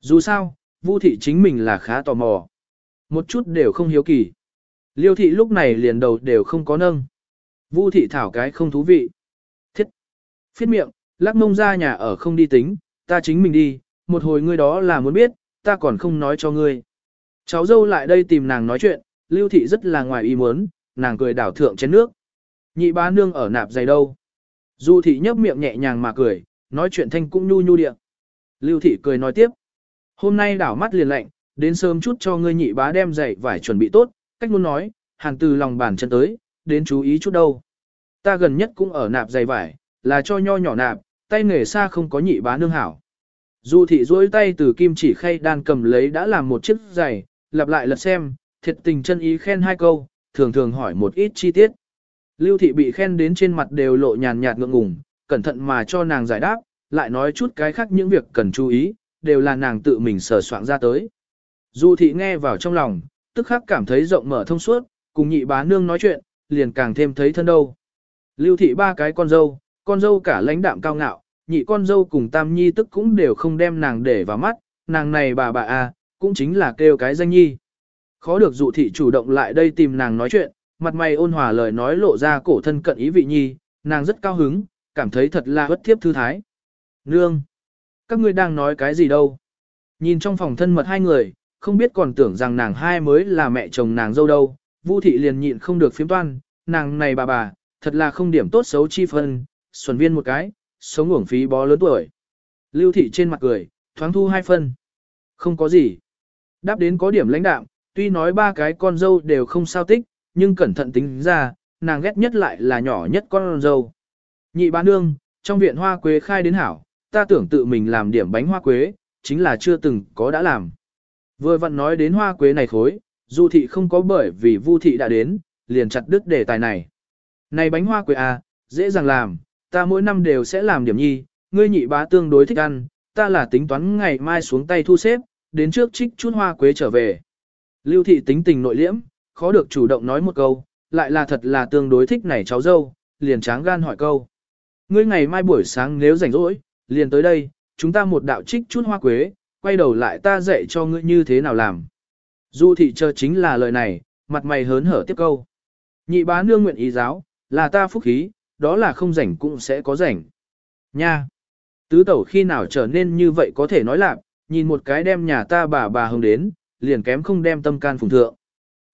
Dù sao, Vu thị chính mình là khá tò mò. Một chút đều không hiếu kỳ. Liêu thị lúc này liền đầu đều không có nâng. Vu thị thảo cái không thú vị. Thiết. Phiết miệng, lắc mông ra nhà ở không đi tính, ta chính mình đi, một hồi ngươi đó là muốn biết, ta còn không nói cho ngươi. Cháu dâu lại đây tìm nàng nói chuyện, lưu thị rất là ngoài ý muốn, nàng cười đảo thượng chén nước. Nhị bá nương ở nạp giày đâu. Du thị nhấp miệng nhẹ nhàng mà cười, nói chuyện thanh cũng nhu nhu điện. Lưu thị cười nói tiếp. Hôm nay đảo mắt liền lạnh, đến sớm chút cho ngươi nhị bá đem giày vải chuẩn bị tốt, cách luôn nói, hàn từ lòng bàn chân tới, đến chú ý chút đâu. Ta gần nhất cũng ở nạp giày vải, là cho nho nhỏ nạp, tay nghề xa không có nhị bá nương hảo. Du thị duỗi tay từ kim chỉ khay đan cầm lấy đã làm một chiếc giày, lặp lại lật xem, thiệt tình chân ý khen hai câu, thường thường hỏi một ít chi tiết. Lưu thị bị khen đến trên mặt đều lộ nhàn nhạt ngượng ngùng, cẩn thận mà cho nàng giải đáp, lại nói chút cái khác những việc cần chú ý, đều là nàng tự mình sờ soạn ra tới. Du thị nghe vào trong lòng, tức khắc cảm thấy rộng mở thông suốt, cùng nhị bá nương nói chuyện, liền càng thêm thấy thân đâu. Lưu thị ba cái con dâu, con dâu cả lãnh đạm cao ngạo, nhị con dâu cùng tam nhi tức cũng đều không đem nàng để vào mắt, nàng này bà bà à, cũng chính là kêu cái danh nhi. Khó được dụ thị chủ động lại đây tìm nàng nói chuyện, mặt mày ôn hòa lời nói lộ ra cổ thân cận ý vị nhi, nàng rất cao hứng, cảm thấy thật là bất thiếp thư thái. Nương! Các ngươi đang nói cái gì đâu? Nhìn trong phòng thân mật hai người, không biết còn tưởng rằng nàng hai mới là mẹ chồng nàng dâu đâu, Vu thị liền nhịn không được phiếm toan, nàng này bà bà, thật là không điểm tốt xấu chi phân, xuân viên một cái, sống uổng phí bó lớn tuổi. Lưu thị trên mặt cười, thoáng thu hai phân. Không có gì. Đáp đến có điểm lãnh đạm, tuy nói ba cái con dâu đều không sao tích, nhưng cẩn thận tính ra, nàng ghét nhất lại là nhỏ nhất con dâu. Nhị ba nương, trong viện hoa quế khai đến hảo, ta tưởng tự mình làm điểm bánh hoa quế, chính là chưa từng có đã làm. Vừa vặn nói đến hoa quế này khối, du thị không có bởi vì vu thị đã đến, liền chặt đứt đề tài này. Này bánh hoa quế à, dễ dàng làm, ta mỗi năm đều sẽ làm điểm nhi, ngươi nhị bá tương đối thích ăn, ta là tính toán ngày mai xuống tay thu xếp, đến trước trích chút hoa quế trở về. Lưu thị tính tình nội liễm, khó được chủ động nói một câu, lại là thật là tương đối thích này cháu dâu, liền tráng gan hỏi câu. Ngươi ngày mai buổi sáng nếu rảnh rỗi, liền tới đây, chúng ta một đạo trích chút hoa quế, quay đầu lại ta dạy cho ngươi như thế nào làm. Du thị chờ chính là lời này, mặt mày hớn hở tiếp câu. Nhị bá nương nguyện ý giáo, là ta phúc khí, đó là không rảnh cũng sẽ có rảnh. Nha! Tứ tẩu khi nào trở nên như vậy có thể nói lạc, nhìn một cái đem nhà ta bà bà hồng đến, liền kém không đem tâm can phùng thượng.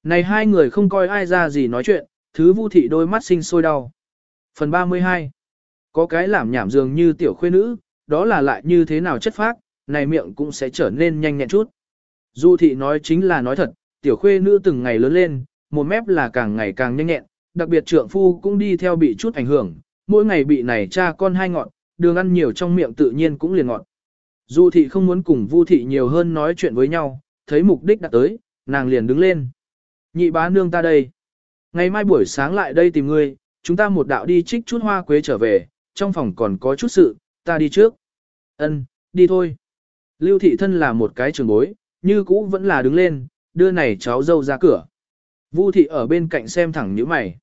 Này hai người không coi ai ra gì nói chuyện, thứ vu thị đôi mắt sinh sôi đau. Phần 32 có cái làm nhảm dường như tiểu khuê nữ, đó là lại như thế nào chất phác, này miệng cũng sẽ trở nên nhanh nhẹn chút. Du thị nói chính là nói thật, tiểu khuê nữ từng ngày lớn lên, một mép là càng ngày càng nhanh nhẹn, đặc biệt trượng phu cũng đi theo bị chút ảnh hưởng, mỗi ngày bị này cha con hai ngọn, đường ăn nhiều trong miệng tự nhiên cũng liền ngọn Du thị không muốn cùng Vu thị nhiều hơn nói chuyện với nhau, thấy mục đích đã tới, nàng liền đứng lên. Nhị bá nương ta đây. Ngày mai buổi sáng lại đây tìm ngươi, chúng ta một đạo đi trích chút hoa quế trở về, trong phòng còn có chút sự, ta đi trước. Ân, đi thôi. Lưu thị thân là một cái trường bối, như cũ vẫn là đứng lên, đưa này cháu dâu ra cửa. Vu thị ở bên cạnh xem thẳng như mày.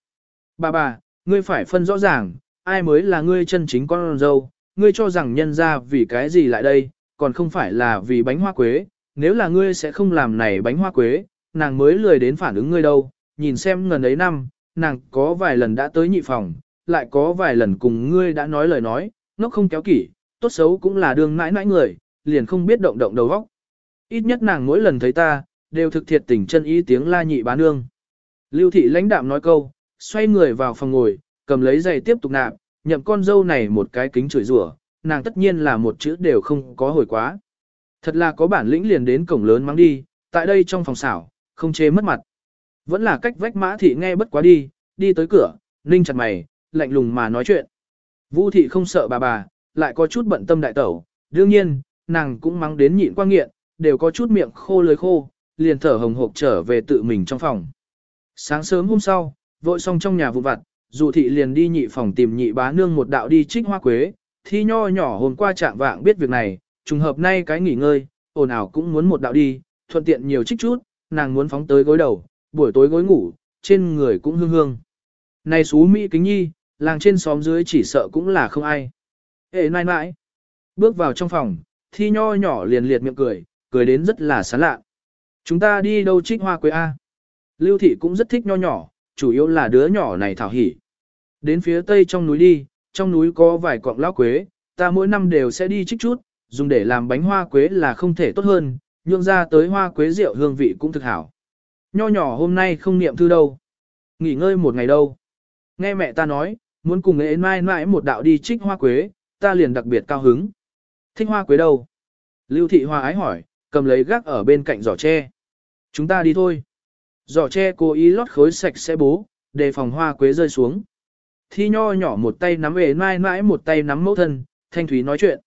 Bà bà, ngươi phải phân rõ ràng, ai mới là ngươi chân chính con dâu, ngươi cho rằng nhân ra vì cái gì lại đây, còn không phải là vì bánh hoa quế, nếu là ngươi sẽ không làm này bánh hoa quế, nàng mới lười đến phản ứng ngươi đâu, nhìn xem ngần ấy năm, nàng có vài lần đã tới nhị phòng, lại có vài lần cùng ngươi đã nói lời nói, nó không kéo kỷ, tốt xấu cũng là đương mãi mãi người, liền không biết động động đầu óc. Ít nhất nàng mỗi lần thấy ta, đều thực thiệt tình chân ý tiếng la nhị bá nương. Lưu thị lãnh đạm nói câu, xoay người vào phòng ngồi, cầm lấy giày tiếp tục nạp, nhậm con dâu này một cái kính chửi rủa, nàng tất nhiên là một chữ đều không có hồi quá. Thật là có bản lĩnh liền đến cổng lớn mang đi, tại đây trong phòng xảo, không chê mất mặt. Vẫn là cách vách mã thị nghe bất quá đi, đi tới cửa, ninh chặt mày, lạnh lùng mà nói chuyện. Vũ thị không sợ bà bà, lại có chút bận tâm đại tẩu, đương nhiên, nàng cũng mắng đến nhịn qua nghiện, đều có chút miệng khô lưới khô, liền thở hồng hộc trở về tự mình trong phòng. Sáng sớm hôm sau, vội xong trong nhà vụ vặt, dù thị liền đi nhị phòng tìm nhị bá nương một đạo đi trích hoa quế, thi nho nhỏ hôm qua trạng vạng biết việc này, trùng hợp nay cái nghỉ ngơi, ồn ào cũng muốn một đạo đi, thuận tiện nhiều trích chút, nàng muốn phóng tới gối đầu, buổi tối gối ngủ, trên người cũng hương hương. Này xú Mỹ kính nhi, làng trên xóm dưới chỉ sợ cũng là không ai. Ê nai nãi, bước vào trong phòng, thi nho nhỏ liền liệt miệng cười, cười đến rất là sán lạ. Chúng ta đi đâu trích hoa quế A? Lưu thị cũng rất thích nho nhỏ, chủ yếu là đứa nhỏ này thảo hỉ. Đến phía tây trong núi đi, trong núi có vài cọng lão quế, ta mỗi năm đều sẽ đi trích chút, dùng để làm bánh hoa quế là không thể tốt hơn, nhượng ra tới hoa quế rượu hương vị cũng thực hảo. Nho nhỏ hôm nay không niệm thư đâu. Nghỉ ngơi một ngày đâu. Nghe mẹ ta nói, muốn cùng ế mai mãi một đạo đi trích hoa quế, ta liền đặc biệt cao hứng. Thích hoa quế đâu? Lưu thị hoa ái hỏi, cầm lấy gác ở bên cạnh giỏ tre. Chúng ta đi thôi. Giỏ tre cố ý lót khối sạch sẽ bố, để phòng hoa quế rơi xuống. Thi nho nhỏ một tay nắm ế mai mãi một tay nắm mẫu thân, thanh thúy nói chuyện.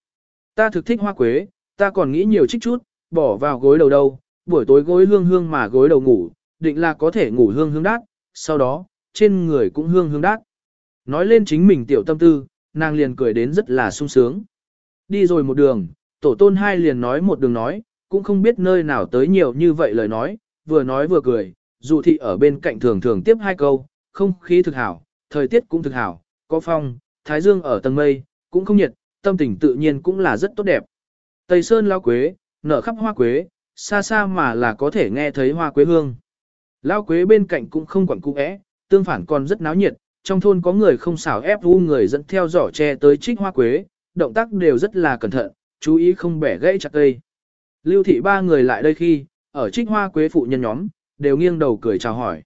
Ta thực thích hoa quế, ta còn nghĩ nhiều trích chút, bỏ vào gối đầu đâu, buổi tối gối hương hương mà gối đầu ngủ, định là có thể ngủ hương hương đát, sau đó, trên người cũng hương hương đát. Nói lên chính mình tiểu tâm tư, nàng liền cười đến rất là sung sướng. Đi rồi một đường, tổ tôn hai liền nói một đường nói, cũng không biết nơi nào tới nhiều như vậy lời nói, vừa nói vừa cười, dụ thị ở bên cạnh thường thường tiếp hai câu, không khí thực hảo, thời tiết cũng thực hảo, có phong, thái dương ở tầng mây, cũng không nhiệt, tâm tình tự nhiên cũng là rất tốt đẹp. Tây Sơn lao quế, nở khắp hoa quế, xa xa mà là có thể nghe thấy hoa quế hương. Lao quế bên cạnh cũng không quản cung tương phản còn rất náo nhiệt, trong thôn có người không xảo ép u người dẫn theo giỏ tre tới trích hoa quế, động tác đều rất là cẩn thận, chú ý không bẻ gãy chặt cây. Lưu thị ba người lại đây khi, ở trích hoa quế phụ nhân nhóm, đều nghiêng đầu cười chào hỏi.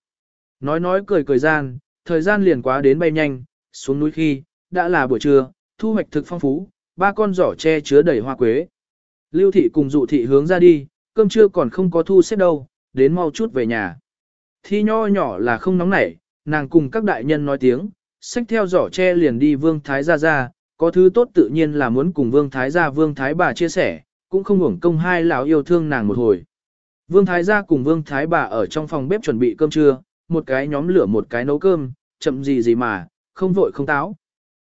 Nói nói cười cười gian, thời gian liền quá đến bay nhanh, xuống núi khi, đã là buổi trưa, thu hoạch thực phong phú, ba con giỏ tre chứa đầy hoa quế. Lưu thị cùng dụ thị hướng ra đi, cơm trưa còn không có thu xếp đâu, đến mau chút về nhà. Thi nho nhỏ là không nóng nảy, nàng cùng các đại nhân nói tiếng, xách theo giỏ tre liền đi vương thái gia ra, có thứ tốt tự nhiên là muốn cùng vương thái gia vương thái bà chia sẻ, cũng không hưởng công hai lão yêu thương nàng một hồi. Vương thái gia cùng vương thái bà ở trong phòng bếp chuẩn bị cơm trưa, một cái nhóm lửa một cái nấu cơm, chậm gì gì mà, không vội không táo.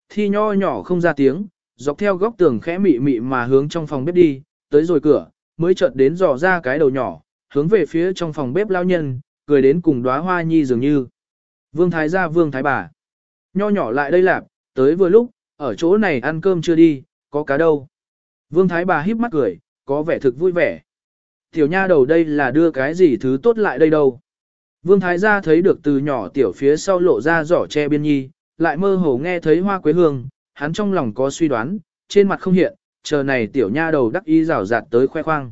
Thi nho nhỏ không ra tiếng, dọc theo góc tường khẽ mị mị mà hướng trong phòng bếp đi, tới rồi cửa, mới chợt đến dò ra cái đầu nhỏ, hướng về phía trong phòng bếp lao nhân, cười đến cùng đóa hoa nhi dường như. Vương Thái gia Vương Thái bà. Nho nhỏ lại đây lạp, tới vừa lúc, ở chỗ này ăn cơm chưa đi, có cá đâu. Vương Thái bà híp mắt cười, có vẻ thực vui vẻ. Tiểu nha đầu đây là đưa cái gì thứ tốt lại đây đâu. Vương Thái gia thấy được từ nhỏ tiểu phía sau lộ ra giỏ che biên nhi, lại mơ hồ nghe thấy hoa quế hương, hắn trong lòng có suy đoán, trên mặt không hiện, chờ này tiểu nha đầu đắc ý rào rạt tới khoe khoang.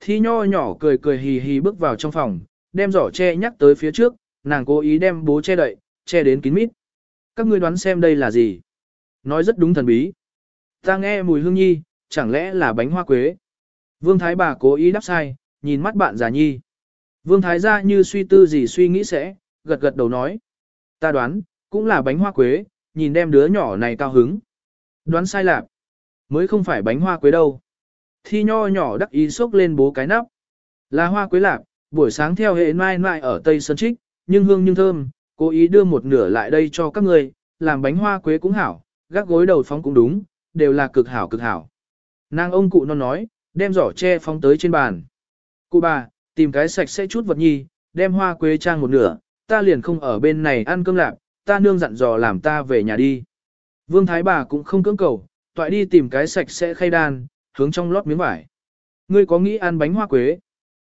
Thi nho nhỏ cười cười hì hì bước vào trong phòng, đem giỏ che nhắc tới phía trước, nàng cố ý đem bố che đậy, che đến kín mít. Các ngươi đoán xem đây là gì? Nói rất đúng thần bí. Ta nghe mùi hương nhi, chẳng lẽ là bánh hoa quế? Vương Thái bà cố ý đáp sai, nhìn mắt bạn già nhi. Vương Thái gia như suy tư gì suy nghĩ sẽ, gật gật đầu nói. Ta đoán, cũng là bánh hoa quế, nhìn đem đứa nhỏ này cao hứng. Đoán sai lạc, mới không phải bánh hoa quế đâu. Thi nho nhỏ đắc ý xốc lên bố cái nắp. Là hoa quế lạc, buổi sáng theo hệ mai mai ở Tây Sơn Trích, nhưng hương nhưng thơm, cố ý đưa một nửa lại đây cho các người, làm bánh hoa quế cũng hảo, gác gối đầu phóng cũng đúng, đều là cực hảo cực hảo. Nàng ông cụ non nói, đem giỏ tre phóng tới trên bàn. Cụ bà, tìm cái sạch sẽ chút vật nhi, đem hoa quế trang một nửa, ta liền không ở bên này ăn cơm lạc, ta nương dặn dò làm ta về nhà đi. Vương Thái bà cũng không cưỡng cầu, toại đi tìm cái sạch sẽ khay đan, hướng trong lót miếng vải. Ngươi có nghĩ ăn bánh hoa quế?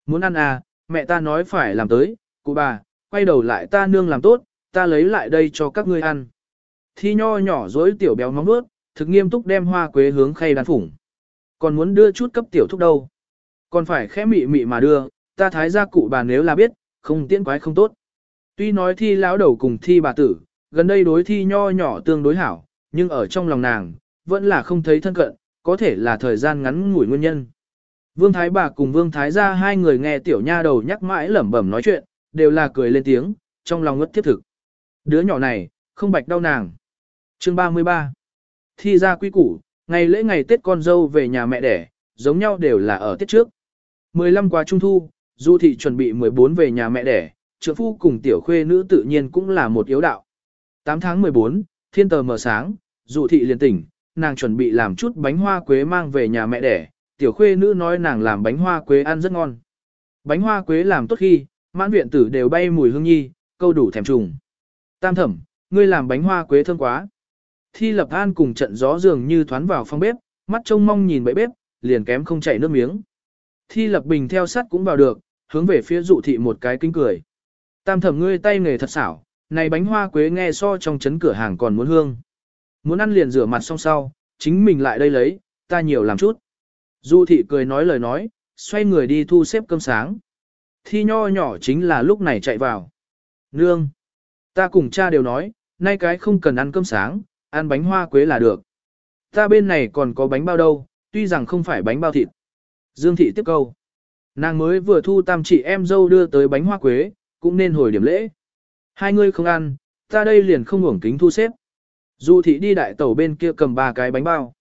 Muốn ăn à, mẹ ta nói phải làm tới, cụ bà, quay đầu lại ta nương làm tốt, ta lấy lại đây cho các ngươi ăn. Thi nho nhỏ dối tiểu béo nóng nuốt, thực nghiêm túc đem hoa quế hướng khay đan phủng. Còn muốn đưa chút cấp tiểu thúc đâu. Còn phải khẽ mị mị mà đưa, ta thái gia cụ bà nếu là biết, không tiễn quái không tốt. Tuy nói thi lão đầu cùng thi bà tử, gần đây đối thi nho nhỏ tương đối hảo, nhưng ở trong lòng nàng, vẫn là không thấy thân cận, có thể là thời gian ngắn ngủi nguyên nhân. Vương Thái bà cùng Vương Thái gia hai người nghe tiểu nha đầu nhắc mãi lẩm bẩm nói chuyện, đều là cười lên tiếng, trong lòng ngất thiết thực. Đứa nhỏ này, không bạch đau nàng. Chương 33 Thi ra quy củ, ngày lễ ngày Tết con dâu về nhà mẹ đẻ, giống nhau đều là ở Tết trước. 15 qua Trung Thu, Du Thị chuẩn bị 14 về nhà mẹ đẻ, trưởng phu cùng tiểu khuê nữ tự nhiên cũng là một yếu đạo. 8 tháng 14, thiên tờ mở sáng, Du Thị liền tỉnh, nàng chuẩn bị làm chút bánh hoa quế mang về nhà mẹ đẻ, tiểu khuê nữ nói nàng làm bánh hoa quế ăn rất ngon. Bánh hoa quế làm tốt khi, mãn viện tử đều bay mùi hương nhi, câu đủ thèm trùng. Tam thẩm, ngươi làm bánh hoa quế thơm quá. Thi lập an cùng trận gió dường như thoán vào phòng bếp, mắt trông mong nhìn bẫy bếp, liền kém không chảy nước miếng. Thi lập bình theo sắt cũng vào được, hướng về phía dụ thị một cái kinh cười. Tam thẩm ngươi tay nghề thật xảo, này bánh hoa quế nghe so trong chấn cửa hàng còn muốn hương. Muốn ăn liền rửa mặt xong sau, chính mình lại đây lấy, ta nhiều làm chút. dụ thị cười nói lời nói, xoay người đi thu xếp cơm sáng. Thi nho nhỏ chính là lúc này chạy vào. Nương! Ta cùng cha đều nói, nay cái không cần ăn cơm sáng, ăn bánh hoa quế là được. Ta bên này còn có bánh bao đâu, tuy rằng không phải bánh bao thịt. Dương thị tiếp câu. Nàng mới vừa thu tam chị em dâu đưa tới bánh hoa quế, cũng nên hồi điểm lễ. Hai người không ăn, ta đây liền không hưởng kính thu xếp. Du thị đi đại tàu bên kia cầm ba cái bánh bao.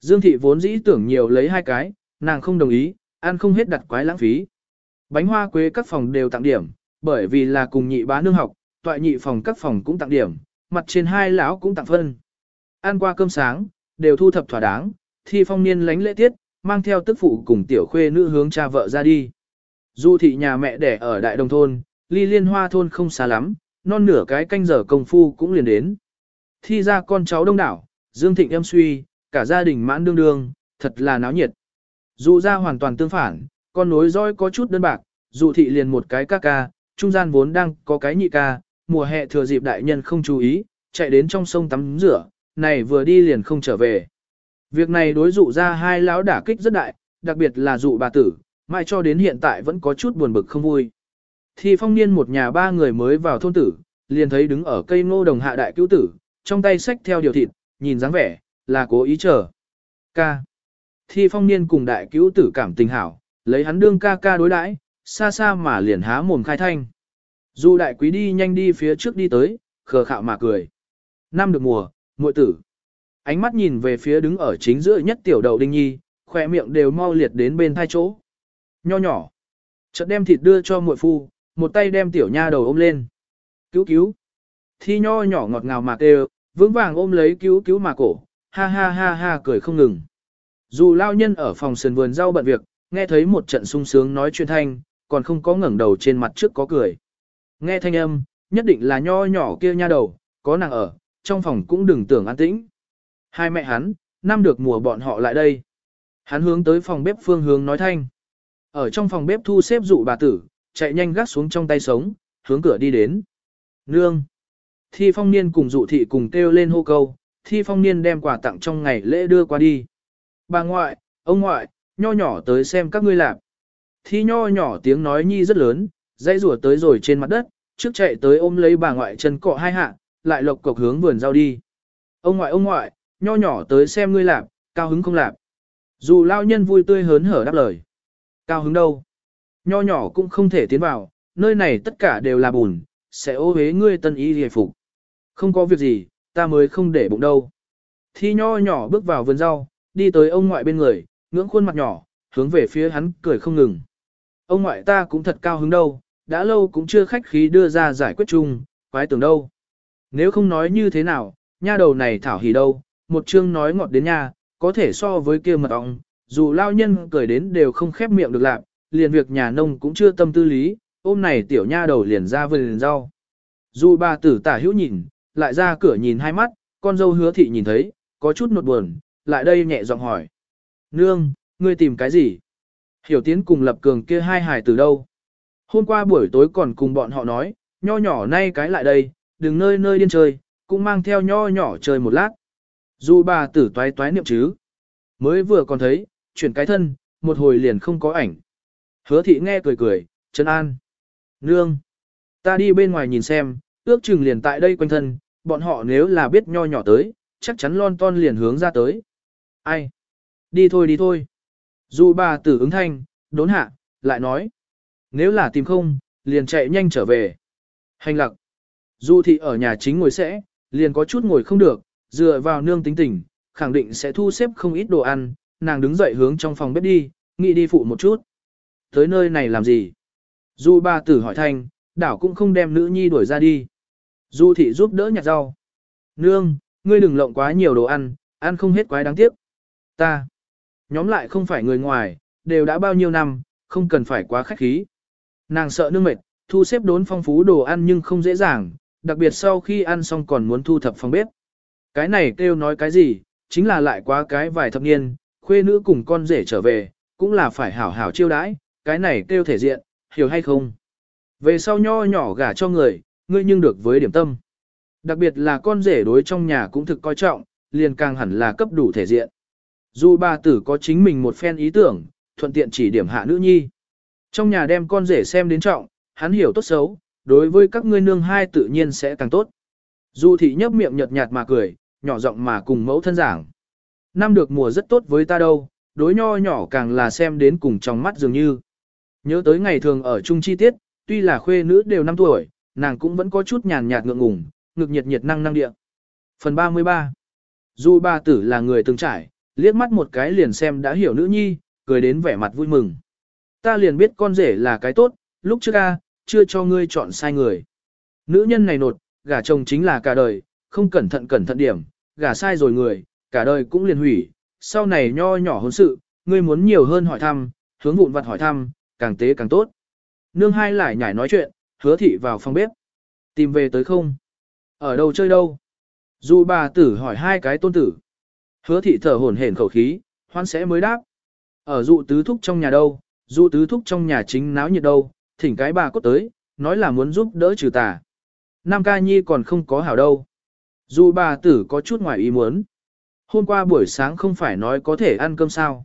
Dương thị vốn dĩ tưởng nhiều lấy hai cái, nàng không đồng ý, ăn không hết đặt quái lãng phí. Bánh hoa quế các phòng đều tặng điểm, bởi vì là cùng nhị bá nương học, toại nhị phòng các phòng cũng tặng điểm, mặt trên hai lão cũng tặng phân. Ăn qua cơm sáng, đều thu thập thỏa đáng, thi phong niên lánh lễ tiết, mang theo tức phụ cùng tiểu khuê nữ hướng cha vợ ra đi. Du thị nhà mẹ đẻ ở đại đồng thôn, ly liên hoa thôn không xa lắm, non nửa cái canh giờ công phu cũng liền đến. Thi ra con cháu đông đảo, Dương Thịnh em suy, cả gia đình mãn đương đương, thật là náo nhiệt. Dù ra hoàn toàn tương phản, con nối roi có chút đơn bạc, dù thị liền một cái ca ca, trung gian vốn đang có cái nhị ca, mùa hè thừa dịp đại nhân không chú ý, chạy đến trong sông tắm rửa, này vừa đi liền không trở về. Việc này đối dụ ra hai lão đả kích rất đại, đặc biệt là dụ bà tử, mãi cho đến hiện tại vẫn có chút buồn bực không vui. Thì phong niên một nhà ba người mới vào thôn tử, liền thấy đứng ở cây ngô đồng hạ đại cứu tử, trong tay sách theo điều thịt, nhìn dáng vẻ, là cố ý chờ. Ca. Thi phong niên cùng đại cứu tử cảm tình hảo, lấy hắn đương ca ca đối đãi, xa xa mà liền há mồm khai thanh. Dù đại quý đi nhanh đi phía trước đi tới, khờ khạo mà cười. Năm được mùa, muội tử. Ánh mắt nhìn về phía đứng ở chính giữa nhất tiểu đầu đinh nhi, khỏe miệng đều mau liệt đến bên thai chỗ. Nho nhỏ. Chợt đem thịt đưa cho muội phu, một tay đem tiểu nha đầu ôm lên. Cứu cứu. Thi nho nhỏ ngọt ngào mà kêu, vững vàng ôm lấy cứu cứu mà cổ, ha ha ha ha cười không ngừng. Dù lao nhân ở phòng sườn vườn rau bận việc, nghe thấy một trận sung sướng nói chuyện thanh, còn không có ngẩng đầu trên mặt trước có cười. Nghe thanh âm, nhất định là nho nhỏ kia nha đầu, có nàng ở, trong phòng cũng đừng tưởng an tĩnh. Hai mẹ hắn, năm được mùa bọn họ lại đây. Hắn hướng tới phòng bếp phương hướng nói thanh. Ở trong phòng bếp thu xếp dụ bà tử, chạy nhanh gắt xuống trong tay sống, hướng cửa đi đến. Nương. Thi phong niên cùng dụ thị cùng kêu lên hô câu, thi phong niên đem quà tặng trong ngày lễ đưa qua đi. Bà ngoại, ông ngoại, nho nhỏ tới xem các ngươi làm. Thi nho nhỏ tiếng nói nhi rất lớn, dây rùa tới rồi trên mặt đất, trước chạy tới ôm lấy bà ngoại chân cọ hai hạ, lại lộc cộc hướng vườn rau đi. Ông ngoại ông ngoại, nho nhỏ tới xem ngươi làm, cao hứng không làm. Dù lao nhân vui tươi hớn hở đáp lời. Cao hứng đâu? Nho nhỏ cũng không thể tiến vào, nơi này tất cả đều là bùn, sẽ ô hế ngươi tân y hề phục. Không có việc gì, ta mới không để bụng đâu. Thi nho nhỏ bước vào vườn rau, đi tới ông ngoại bên người, ngưỡng khuôn mặt nhỏ, hướng về phía hắn cười không ngừng. Ông ngoại ta cũng thật cao hứng đâu, đã lâu cũng chưa khách khí đưa ra giải quyết chung, quái tưởng đâu. Nếu không nói như thế nào, nha đầu này thảo hỉ đâu, một chương nói ngọt đến nha, có thể so với kia mật ong, dù lao nhân cười đến đều không khép miệng được lạc, liền việc nhà nông cũng chưa tâm tư lý, ôm này tiểu nha đầu liền ra vườn rau. Dù bà tử tả hữu nhìn, lại ra cửa nhìn hai mắt, con dâu hứa thị nhìn thấy, có chút nột buồn, lại đây nhẹ giọng hỏi. Nương, ngươi tìm cái gì? Hiểu tiến cùng lập cường kia hai hài từ đâu? Hôm qua buổi tối còn cùng bọn họ nói, nho nhỏ nay cái lại đây, đừng nơi nơi điên chơi, cũng mang theo nho nhỏ chơi một lát. Dù bà tử toái toái niệm chứ. Mới vừa còn thấy, chuyển cái thân, một hồi liền không có ảnh. Hứa thị nghe cười cười, chân an. Nương, ta đi bên ngoài nhìn xem, ước chừng liền tại đây quanh thân, bọn họ nếu là biết nho nhỏ tới, chắc chắn lon ton liền hướng ra tới. Ai? Đi thôi đi thôi. Dù bà tử ứng thanh, đốn hạ, lại nói. Nếu là tìm không, liền chạy nhanh trở về. Hành lặc. Dù thị ở nhà chính ngồi sẽ, liền có chút ngồi không được, dựa vào nương tính tình, khẳng định sẽ thu xếp không ít đồ ăn, nàng đứng dậy hướng trong phòng bếp đi, nghĩ đi phụ một chút. Tới nơi này làm gì? Dù bà tử hỏi thanh, đảo cũng không đem nữ nhi đuổi ra đi. Du thị giúp đỡ nhặt rau. Nương, ngươi đừng lộng quá nhiều đồ ăn, ăn không hết quái đáng tiếc. Ta, nhóm lại không phải người ngoài, đều đã bao nhiêu năm, không cần phải quá khách khí. Nàng sợ nương mệt, thu xếp đốn phong phú đồ ăn nhưng không dễ dàng, đặc biệt sau khi ăn xong còn muốn thu thập phòng bếp. Cái này kêu nói cái gì, chính là lại quá cái vài thập niên, khuê nữ cùng con rể trở về, cũng là phải hảo hảo chiêu đãi, cái này kêu thể diện, hiểu hay không? Về sau nho nhỏ gả cho người, ngươi nhưng được với điểm tâm. Đặc biệt là con rể đối trong nhà cũng thực coi trọng, liền càng hẳn là cấp đủ thể diện. Dù bà tử có chính mình một phen ý tưởng, thuận tiện chỉ điểm hạ nữ nhi. Trong nhà đem con rể xem đến trọng, hắn hiểu tốt xấu, đối với các ngươi nương hai tự nhiên sẽ càng tốt. Dù thị nhấp miệng nhợt nhạt mà cười, nhỏ giọng mà cùng mẫu thân giảng. Năm được mùa rất tốt với ta đâu, đối nho nhỏ càng là xem đến cùng trong mắt dường như. Nhớ tới ngày thường ở chung chi tiết, tuy là khuê nữ đều 5 tuổi, nàng cũng vẫn có chút nhàn nhạt ngượng ngùng, ngực nhiệt nhiệt năng năng địa. Phần 33 Dù ba tử là người từng trải, liếc mắt một cái liền xem đã hiểu nữ nhi, cười đến vẻ mặt vui mừng. Ta liền biết con rể là cái tốt, lúc trước a chưa cho ngươi chọn sai người. Nữ nhân này nột, gả chồng chính là cả đời, không cẩn thận cẩn thận điểm, gả sai rồi người, cả đời cũng liền hủy. Sau này nho nhỏ hôn sự, ngươi muốn nhiều hơn hỏi thăm, hướng vụn vặt hỏi thăm, càng tế càng tốt. Nương hai lại nhảy nói chuyện, hứa thị vào phòng bếp. Tìm về tới không? Ở đâu chơi đâu? Dù bà tử hỏi hai cái tôn tử. Hứa thị thở hổn hển khẩu khí, hoan sẽ mới đáp. Ở dụ tứ thúc trong nhà đâu, dụ tứ thúc trong nhà chính náo nhiệt đâu, thỉnh cái bà cốt tới, nói là muốn giúp đỡ trừ tà. Nam ca nhi còn không có hảo đâu. Dù bà tử có chút ngoài ý muốn. Hôm qua buổi sáng không phải nói có thể ăn cơm sao.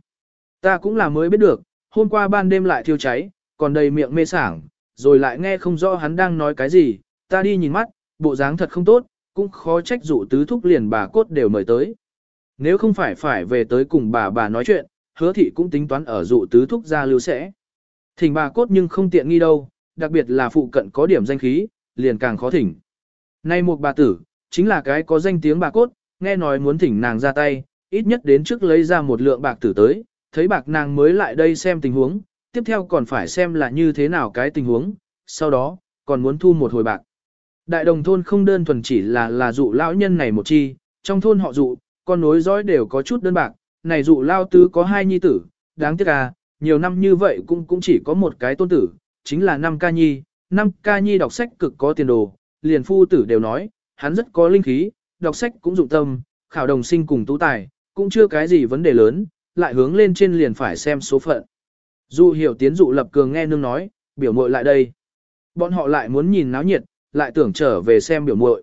Ta cũng là mới biết được, hôm qua ban đêm lại thiêu cháy, còn đầy miệng mê sảng, rồi lại nghe không rõ hắn đang nói cái gì, ta đi nhìn mắt, bộ dáng thật không tốt, cũng khó trách dụ tứ thúc liền bà cốt đều mời tới. Nếu không phải phải về tới cùng bà bà nói chuyện, hứa thị cũng tính toán ở dụ tứ thúc ra lưu sẽ. Thỉnh bà cốt nhưng không tiện nghi đâu, đặc biệt là phụ cận có điểm danh khí, liền càng khó thỉnh. Nay một bà tử, chính là cái có danh tiếng bà cốt, nghe nói muốn thỉnh nàng ra tay, ít nhất đến trước lấy ra một lượng bạc tử tới, thấy bạc nàng mới lại đây xem tình huống, tiếp theo còn phải xem là như thế nào cái tình huống, sau đó, còn muốn thu một hồi bạc. Đại đồng thôn không đơn thuần chỉ là là dụ lão nhân này một chi, trong thôn họ dụ, con nối dõi đều có chút đơn bạc, này dụ lao tứ có hai nhi tử, đáng tiếc à, nhiều năm như vậy cũng cũng chỉ có một cái tôn tử, chính là năm ca nhi, năm ca nhi đọc sách cực có tiền đồ, liền phu tử đều nói, hắn rất có linh khí, đọc sách cũng dụng tâm, khảo đồng sinh cùng tú tài, cũng chưa cái gì vấn đề lớn, lại hướng lên trên liền phải xem số phận. Dụ hiểu tiến dụ lập cường nghe nương nói, biểu muội lại đây. Bọn họ lại muốn nhìn náo nhiệt, lại tưởng trở về xem biểu muội.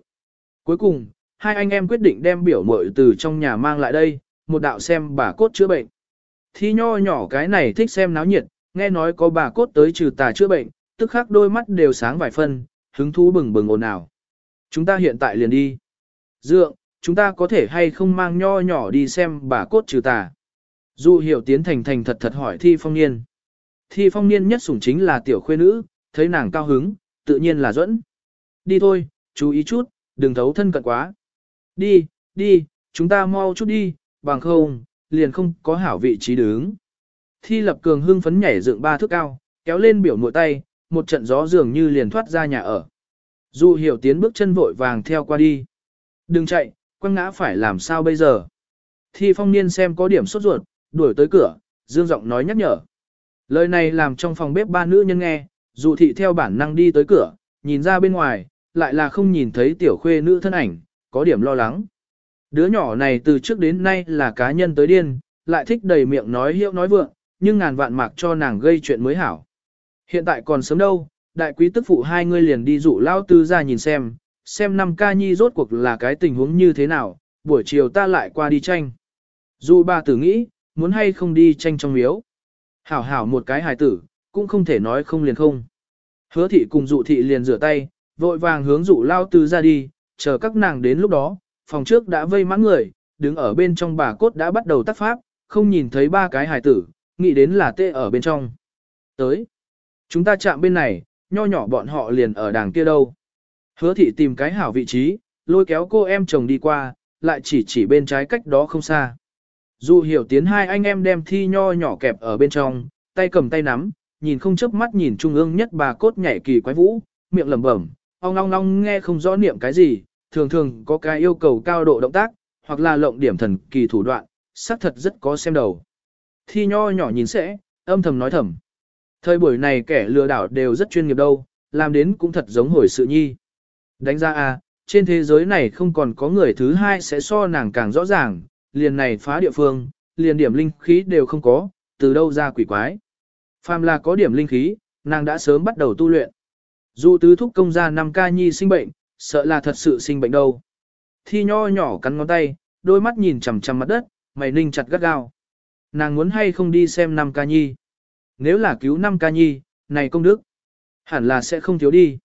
Cuối cùng, hai anh em quyết định đem biểu muội từ trong nhà mang lại đây, một đạo xem bà cốt chữa bệnh. Thi nho nhỏ cái này thích xem náo nhiệt, nghe nói có bà cốt tới trừ tà chữa bệnh, tức khắc đôi mắt đều sáng vài phân, hứng thú bừng bừng ồn ào. Chúng ta hiện tại liền đi. Dượng, chúng ta có thể hay không mang nho nhỏ đi xem bà cốt trừ tà. Dụ hiểu tiến thành thành thật thật hỏi thi phong niên. Thi phong niên nhất sủng chính là tiểu khuê nữ, thấy nàng cao hứng, tự nhiên là dẫn. Đi thôi, chú ý chút, đừng thấu thân cận quá. Đi, đi, chúng ta mau chút đi, bằng không, liền không có hảo vị trí đứng. Thi lập cường hưng phấn nhảy dựng ba thước cao, kéo lên biểu mội tay, một trận gió dường như liền thoát ra nhà ở. Dù hiểu tiến bước chân vội vàng theo qua đi. Đừng chạy, quăng ngã phải làm sao bây giờ. Thi phong niên xem có điểm sốt ruột, đuổi tới cửa, dương giọng nói nhắc nhở. Lời này làm trong phòng bếp ba nữ nhân nghe, dù thị theo bản năng đi tới cửa, nhìn ra bên ngoài, lại là không nhìn thấy tiểu khuê nữ thân ảnh, có điểm lo lắng. Đứa nhỏ này từ trước đến nay là cá nhân tới điên, lại thích đầy miệng nói hiệu nói vượng, nhưng ngàn vạn mạc cho nàng gây chuyện mới hảo. Hiện tại còn sớm đâu, đại quý tức phụ hai người liền đi dụ lao tư ra nhìn xem, xem năm ca nhi rốt cuộc là cái tình huống như thế nào, buổi chiều ta lại qua đi tranh. Dù bà tử nghĩ, muốn hay không đi tranh trong miếu. Hảo hảo một cái hài tử, cũng không thể nói không liền không. Hứa thị cùng dụ thị liền rửa tay, vội vàng hướng dụ lao tư ra đi, chờ các nàng đến lúc đó, phòng trước đã vây mãn người, đứng ở bên trong bà cốt đã bắt đầu tác pháp, không nhìn thấy ba cái hài tử, nghĩ đến là tê ở bên trong. Tới, chúng ta chạm bên này, nho nhỏ bọn họ liền ở đàng kia đâu. Hứa thị tìm cái hảo vị trí, lôi kéo cô em chồng đi qua, lại chỉ chỉ bên trái cách đó không xa. Dù hiểu tiến hai anh em đem thi nho nhỏ kẹp ở bên trong, tay cầm tay nắm, nhìn không chớp mắt nhìn trung ương nhất bà cốt nhảy kỳ quái vũ, miệng lẩm bẩm, ong ong ong nghe không rõ niệm cái gì, thường thường có cái yêu cầu cao độ động tác, hoặc là lộng điểm thần kỳ thủ đoạn, xác thật rất có xem đầu. Thi nho nhỏ nhìn sẽ, âm thầm nói thầm. Thời buổi này kẻ lừa đảo đều rất chuyên nghiệp đâu, làm đến cũng thật giống hồi sự nhi. Đánh ra a, à, trên thế giới này không còn có người thứ hai sẽ so nàng càng rõ ràng, liền này phá địa phương, liền điểm linh khí đều không có, từ đâu ra quỷ quái. Phàm là có điểm linh khí, nàng đã sớm bắt đầu tu luyện. Dù tứ thúc công gia năm ca nhi sinh bệnh, sợ là thật sự sinh bệnh đâu. Thi nho nhỏ cắn ngón tay, đôi mắt nhìn chằm chằm mặt đất, mày ninh chặt gắt gao. Nàng muốn hay không đi xem năm ca nhi. Nếu là cứu năm ca nhi, này công đức, hẳn là sẽ không thiếu đi.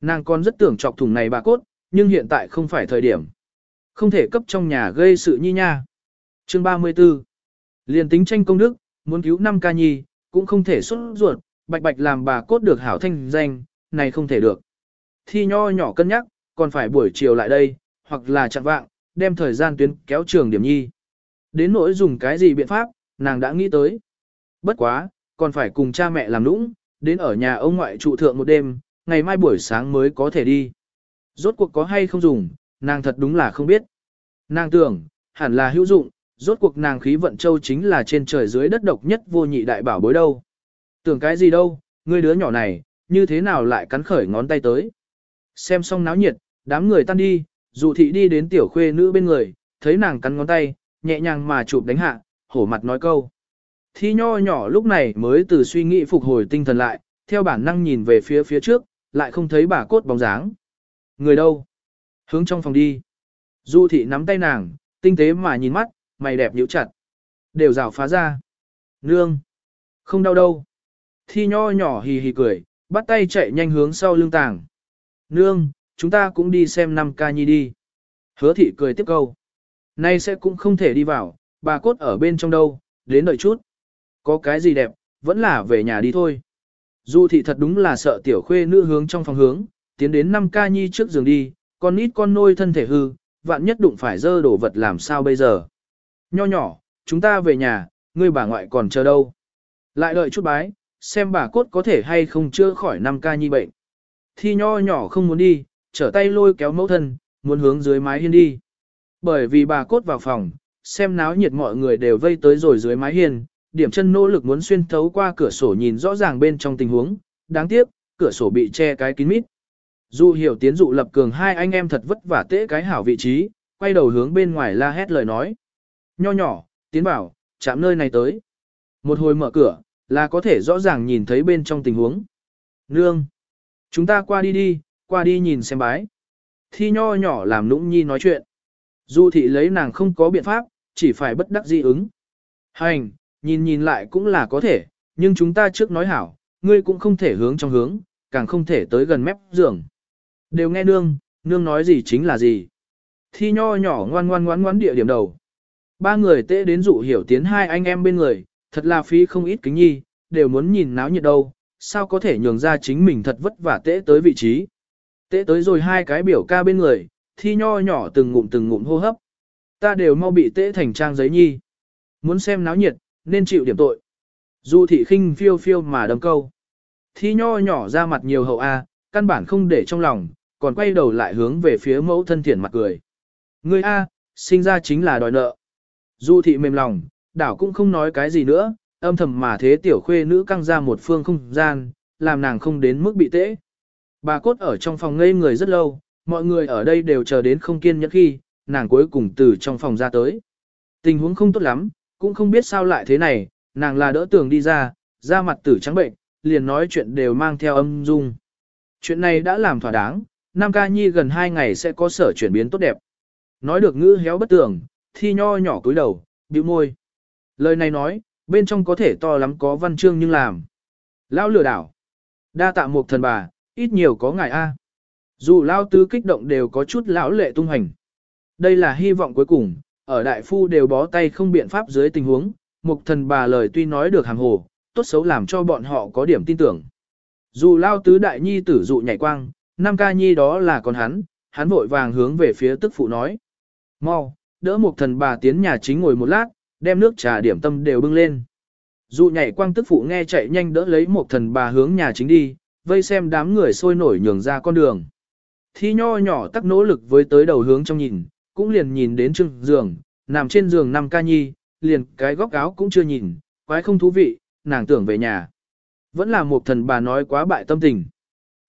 Nàng còn rất tưởng chọc thủng này bà cốt, nhưng hiện tại không phải thời điểm. Không thể cấp trong nhà gây sự nhi nha. Chương 34 Liên tính tranh công đức, muốn cứu năm ca nhi, cũng không thể xuất ruột, bạch bạch làm bà cốt được hảo thanh danh, này không thể được. Thi nho nhỏ cân nhắc, còn phải buổi chiều lại đây, hoặc là chặn vạng, đem thời gian tuyến kéo trường điểm nhi. Đến nỗi dùng cái gì biện pháp, nàng đã nghĩ tới. Bất quá, còn phải cùng cha mẹ làm nũng, đến ở nhà ông ngoại trụ thượng một đêm, ngày mai buổi sáng mới có thể đi. Rốt cuộc có hay không dùng, nàng thật đúng là không biết. Nàng tưởng, hẳn là hữu dụng, rốt cuộc nàng khí vận châu chính là trên trời dưới đất độc nhất vô nhị đại bảo bối đâu. Tưởng cái gì đâu, ngươi đứa nhỏ này, như thế nào lại cắn khởi ngón tay tới. Xem xong náo nhiệt, đám người tan đi, Dụ thị đi đến tiểu khuê nữ bên người, thấy nàng cắn ngón tay, nhẹ nhàng mà chụp đánh hạ, hổ mặt nói câu. Thi nho nhỏ lúc này mới từ suy nghĩ phục hồi tinh thần lại, theo bản năng nhìn về phía phía trước, lại không thấy bà cốt bóng dáng. Người đâu? Hướng trong phòng đi. Du thị nắm tay nàng, tinh tế mà nhìn mắt, mày đẹp nhíu chặt. Đều rào phá ra. Nương. Không đau đâu. Thi nho nhỏ hì hì cười, bắt tay chạy nhanh hướng sau lưng tàng. Nương, chúng ta cũng đi xem năm ca nhi đi. Hứa thị cười tiếp câu. Nay sẽ cũng không thể đi vào, bà cốt ở bên trong đâu, đến đợi chút. Có cái gì đẹp, vẫn là về nhà đi thôi. Du thị thật đúng là sợ tiểu khuê nữ hướng trong phòng hướng, tiến đến năm ca nhi trước giường đi, con nít con nôi thân thể hư, vạn nhất đụng phải dơ đổ vật làm sao bây giờ. Nho nhỏ, chúng ta về nhà, ngươi bà ngoại còn chờ đâu. Lại đợi chút bái, xem bà cốt có thể hay không chữa khỏi năm ca nhi bệnh. Thi nho nhỏ không muốn đi, trở tay lôi kéo mẫu thân, muốn hướng dưới mái hiên đi. Bởi vì bà cốt vào phòng, xem náo nhiệt mọi người đều vây tới rồi dưới mái hiên, điểm chân nỗ lực muốn xuyên thấu qua cửa sổ nhìn rõ ràng bên trong tình huống, đáng tiếc, cửa sổ bị che cái kín mít. Dù hiểu tiến dụ lập cường hai anh em thật vất vả tễ cái hảo vị trí, quay đầu hướng bên ngoài la hét lời nói. Nho nhỏ, tiến bảo, chạm nơi này tới. Một hồi mở cửa, là có thể rõ ràng nhìn thấy bên trong tình huống. Nương, chúng ta qua đi đi, qua đi nhìn xem bái. Thi nho nhỏ làm nũng nhi nói chuyện. Du thị lấy nàng không có biện pháp, chỉ phải bất đắc dĩ ứng. Hành, nhìn nhìn lại cũng là có thể, nhưng chúng ta trước nói hảo, ngươi cũng không thể hướng trong hướng, càng không thể tới gần mép giường. Đều nghe nương, nương nói gì chính là gì. Thi nho nhỏ ngoan ngoan ngoan ngoan địa điểm đầu. Ba người tệ đến dụ hiểu tiến hai anh em bên người, thật là phí không ít kính nhi, đều muốn nhìn náo nhiệt đâu, sao có thể nhường ra chính mình thật vất vả tệ tới vị trí. Tệ tới rồi hai cái biểu ca bên người, thi nho nhỏ từng ngụm từng ngụm hô hấp. Ta đều mau bị tệ thành trang giấy nhi. Muốn xem náo nhiệt, nên chịu điểm tội. Du thị khinh phiêu phiêu mà đâm câu. Thi nho nhỏ ra mặt nhiều hậu A, căn bản không để trong lòng, còn quay đầu lại hướng về phía mẫu thân thiện mặt cười. Ngươi A, sinh ra chính là đòi nợ. Du thị mềm lòng, đảo cũng không nói cái gì nữa, âm thầm mà thế tiểu khuê nữ căng ra một phương không gian, làm nàng không đến mức bị tễ. Bà cốt ở trong phòng ngây người rất lâu, mọi người ở đây đều chờ đến không kiên nhẫn khi, nàng cuối cùng từ trong phòng ra tới. Tình huống không tốt lắm, cũng không biết sao lại thế này, nàng là đỡ tường đi ra, ra mặt tử trắng bệnh, liền nói chuyện đều mang theo âm dung. Chuyện này đã làm thỏa đáng, Nam Ca Nhi gần 2 ngày sẽ có sở chuyển biến tốt đẹp. Nói được ngữ héo bất tưởng thi nho nhỏ cúi đầu, bĩu môi. Lời này nói, bên trong có thể to lắm có văn chương nhưng làm. Lão lừa đảo. Đa tạ một thần bà, ít nhiều có ngài A. Dù lao tứ kích động đều có chút lão lệ tung hành. Đây là hy vọng cuối cùng, ở đại phu đều bó tay không biện pháp dưới tình huống, mục thần bà lời tuy nói được hàm hồ, tốt xấu làm cho bọn họ có điểm tin tưởng. Dù lao tứ đại nhi tử dụ nhảy quang, năm ca nhi đó là con hắn, hắn vội vàng hướng về phía tức phụ nói. Mau, đỡ một thần bà tiến nhà chính ngồi một lát, đem nước trà điểm tâm đều bưng lên. Dụ nhảy quang tức phụ nghe chạy nhanh đỡ lấy một thần bà hướng nhà chính đi, vây xem đám người sôi nổi nhường ra con đường. Thi nho nhỏ tắc nỗ lực với tới đầu hướng trong nhìn, cũng liền nhìn đến trưng giường, nằm trên giường năm ca nhi, liền cái góc áo cũng chưa nhìn, quái không thú vị, nàng tưởng về nhà. Vẫn là một thần bà nói quá bại tâm tình.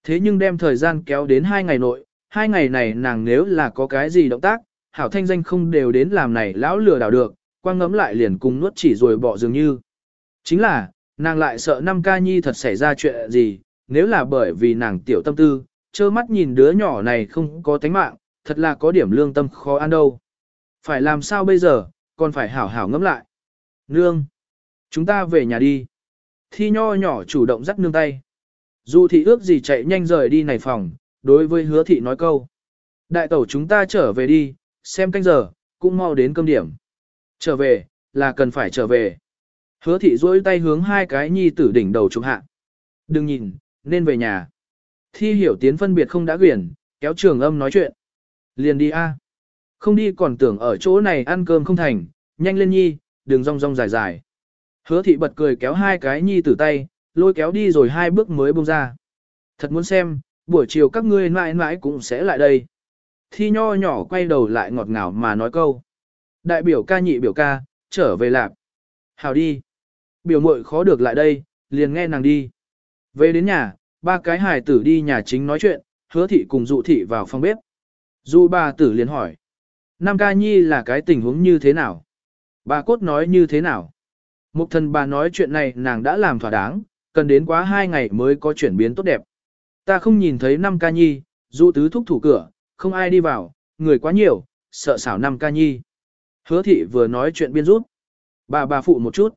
Thế nhưng đem thời gian kéo đến hai ngày nội, hai ngày này nàng nếu là có cái gì động tác, hảo thanh danh không đều đến làm này lão lừa đảo được, quang ngấm lại liền cùng nuốt chỉ rồi bỏ dường như. Chính là, nàng lại sợ năm ca nhi thật xảy ra chuyện gì, nếu là bởi vì nàng tiểu tâm tư, trơ mắt nhìn đứa nhỏ này không có tánh mạng, thật là có điểm lương tâm khó ăn đâu. Phải làm sao bây giờ, còn phải hảo hảo ngẫm lại. Nương, chúng ta về nhà đi. Thi nho nhỏ chủ động dắt nương tay. Dù thị ước gì chạy nhanh rời đi này phòng, đối với hứa thị nói câu. Đại tẩu chúng ta trở về đi, xem canh giờ, cũng mau đến cơm điểm. Trở về, là cần phải trở về. Hứa thị duỗi tay hướng hai cái nhi tử đỉnh đầu trục hạ. Đừng nhìn, nên về nhà. Thi hiểu tiến phân biệt không đã quyển, kéo trường âm nói chuyện. Liền đi a. Không đi còn tưởng ở chỗ này ăn cơm không thành, nhanh lên nhi, đừng rong rong dài dài. Hứa thị bật cười kéo hai cái nhi tử tay, lôi kéo đi rồi hai bước mới bông ra. Thật muốn xem, buổi chiều các ngươi mãi mãi cũng sẽ lại đây. Thi nho nhỏ quay đầu lại ngọt ngào mà nói câu. Đại biểu ca nhị biểu ca, trở về lạp. Hào đi. Biểu muội khó được lại đây, liền nghe nàng đi. Về đến nhà, ba cái hài tử đi nhà chính nói chuyện, hứa thị cùng dụ thị vào phòng bếp. Dụ bà tử liền hỏi. Nam ca nhi là cái tình huống như thế nào? Bà cốt nói như thế nào? Mục thần bà nói chuyện này nàng đã làm thỏa đáng, cần đến quá hai ngày mới có chuyển biến tốt đẹp. Ta không nhìn thấy năm ca nhi, dụ tứ thúc thủ cửa, không ai đi vào, người quá nhiều, sợ xảo năm ca nhi. Hứa thị vừa nói chuyện biên rút. Bà bà phụ một chút.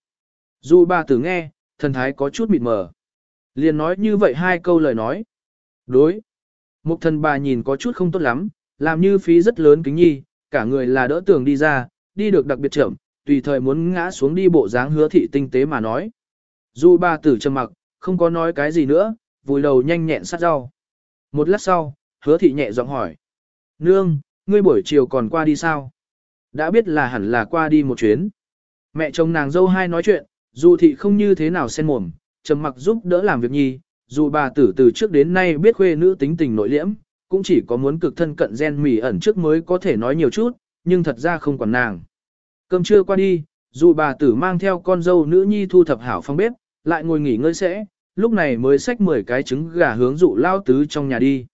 Dù bà tử nghe, thần thái có chút mịt mờ. Liền nói như vậy hai câu lời nói. Đối. Mục thần bà nhìn có chút không tốt lắm, làm như phí rất lớn kính nhi, cả người là đỡ tường đi ra, đi được đặc biệt chậm, tùy thời muốn ngã xuống đi bộ dáng hứa thị tinh tế mà nói. Dù bà tử trầm mặc, không có nói cái gì nữa, vùi đầu nhanh nhẹn sát rau. Một lát sau, hứa thị nhẹ giọng hỏi. Nương, ngươi buổi chiều còn qua đi sao? Đã biết là hẳn là qua đi một chuyến. Mẹ chồng nàng dâu hai nói chuyện, dù thị không như thế nào xen mồm, trầm mặc giúp đỡ làm việc nhi, dù bà tử từ trước đến nay biết khuê nữ tính tình nội liễm, cũng chỉ có muốn cực thân cận gen mỉ ẩn trước mới có thể nói nhiều chút, nhưng thật ra không còn nàng. Cơm trưa qua đi, dù bà tử mang theo con dâu nữ nhi thu thập hảo phong bếp, lại ngồi nghỉ ngơi sẽ, lúc này mới xách 10 cái trứng gà hướng dụ lao tứ trong nhà đi.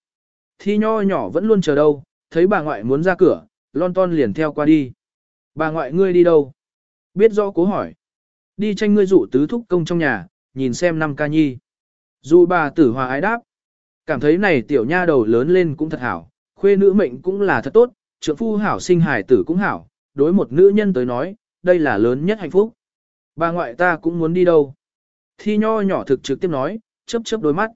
Thi nho nhỏ vẫn luôn chờ đâu, thấy bà ngoại muốn ra cửa, lon ton liền theo qua đi. Bà ngoại ngươi đi đâu? Biết rõ cố hỏi. Đi tranh ngươi dụ tứ thúc công trong nhà, nhìn xem năm ca nhi. Dù bà tử hòa ái đáp. Cảm thấy này tiểu nha đầu lớn lên cũng thật hảo, khuê nữ mệnh cũng là thật tốt, trượng phu hảo sinh hài tử cũng hảo, đối một nữ nhân tới nói, đây là lớn nhất hạnh phúc. Bà ngoại ta cũng muốn đi đâu. Thi nho nhỏ thực trực tiếp nói, chớp chớp đôi mắt.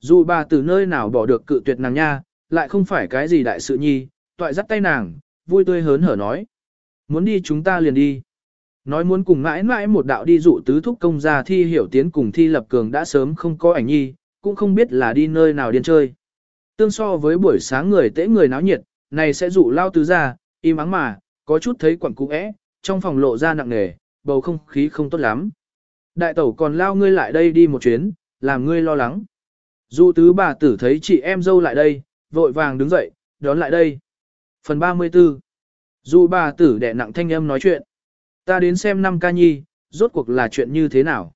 Dù bà từ nơi nào bỏ được cự tuyệt nàng nha, lại không phải cái gì đại sự nhi, toại dắt tay nàng, vui tươi hớn hở nói. Muốn đi chúng ta liền đi. Nói muốn cùng mãi mãi một đạo đi dụ tứ thúc công gia thi hiểu tiến cùng thi lập cường đã sớm không có ảnh nhi, cũng không biết là đi nơi nào điên chơi. Tương so với buổi sáng người tễ người náo nhiệt, này sẽ dụ lao tứ ra, im ắng mà, có chút thấy quẩn cũ ẽ, trong phòng lộ ra nặng nề, bầu không khí không tốt lắm. Đại tẩu còn lao ngươi lại đây đi một chuyến, làm ngươi lo lắng. Dụ tứ bà tử thấy chị em dâu lại đây, vội vàng đứng dậy, đón lại đây. Phần 34 Dụ bà tử đẻ nặng thanh âm nói chuyện. Ta đến xem năm ca nhi, rốt cuộc là chuyện như thế nào.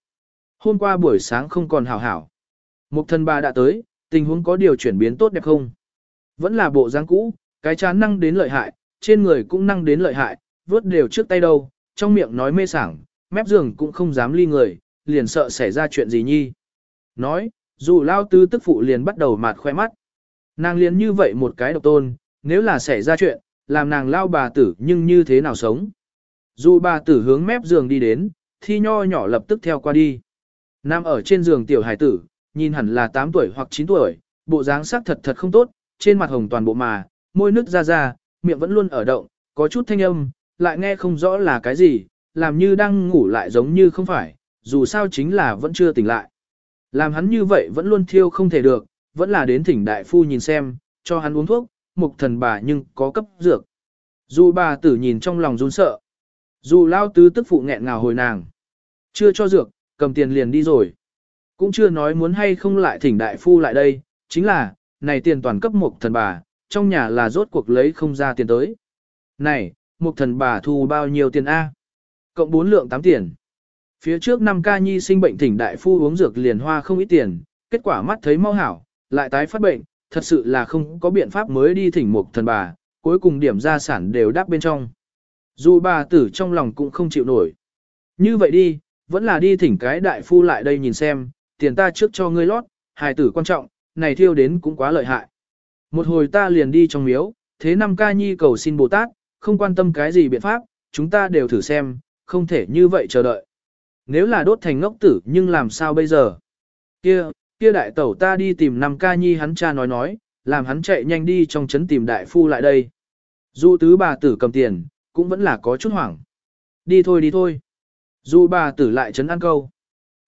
Hôm qua buổi sáng không còn hảo hảo. Một thân bà đã tới, tình huống có điều chuyển biến tốt đẹp không? Vẫn là bộ dáng cũ, cái chán năng đến lợi hại, trên người cũng năng đến lợi hại, vớt đều trước tay đâu, trong miệng nói mê sảng, mép giường cũng không dám ly người, liền sợ xảy ra chuyện gì nhi. Nói, dù lao tư tức phụ liền bắt đầu mạt khoe mắt. Nàng liền như vậy một cái độc tôn, nếu là xảy ra chuyện, làm nàng lao bà tử nhưng như thế nào sống. Dù bà tử hướng mép giường đi đến, thi nho nhỏ lập tức theo qua đi. Nam ở trên giường tiểu hải tử, nhìn hẳn là 8 tuổi hoặc 9 tuổi, bộ dáng sắc thật thật không tốt, trên mặt hồng toàn bộ mà, môi nước ra ra, miệng vẫn luôn ở động, có chút thanh âm, lại nghe không rõ là cái gì, làm như đang ngủ lại giống như không phải, dù sao chính là vẫn chưa tỉnh lại. Làm hắn như vậy vẫn luôn thiêu không thể được, vẫn là đến thỉnh đại phu nhìn xem, cho hắn uống thuốc, mục thần bà nhưng có cấp dược. Dù bà tử nhìn trong lòng run sợ. Dù lao tứ tức phụ nghẹn ngào hồi nàng. Chưa cho dược, cầm tiền liền đi rồi. Cũng chưa nói muốn hay không lại thỉnh đại phu lại đây, chính là, này tiền toàn cấp mục thần bà, trong nhà là rốt cuộc lấy không ra tiền tới. Này, mục thần bà thu bao nhiêu tiền A? Cộng 4 lượng 8 tiền. Phía trước năm ca nhi sinh bệnh thỉnh đại phu uống dược liền hoa không ít tiền, kết quả mắt thấy mau hảo, lại tái phát bệnh, thật sự là không có biện pháp mới đi thỉnh mục thần bà, cuối cùng điểm gia sản đều đáp bên trong. Dù bà tử trong lòng cũng không chịu nổi. Như vậy đi, vẫn là đi thỉnh cái đại phu lại đây nhìn xem, tiền ta trước cho ngươi lót, hài tử quan trọng, này thiêu đến cũng quá lợi hại. Một hồi ta liền đi trong miếu, thế năm ca nhi cầu xin Bồ Tát, không quan tâm cái gì biện pháp, chúng ta đều thử xem, không thể như vậy chờ đợi. Nếu là đốt thành ngốc tử nhưng làm sao bây giờ? Kia, kia đại tẩu ta đi tìm năm ca nhi hắn cha nói nói, làm hắn chạy nhanh đi trong trấn tìm đại phu lại đây. dù tứ bà tử cầm tiền, cũng vẫn là có chút hoảng. Đi thôi đi thôi. dù bà tử lại trấn ăn câu.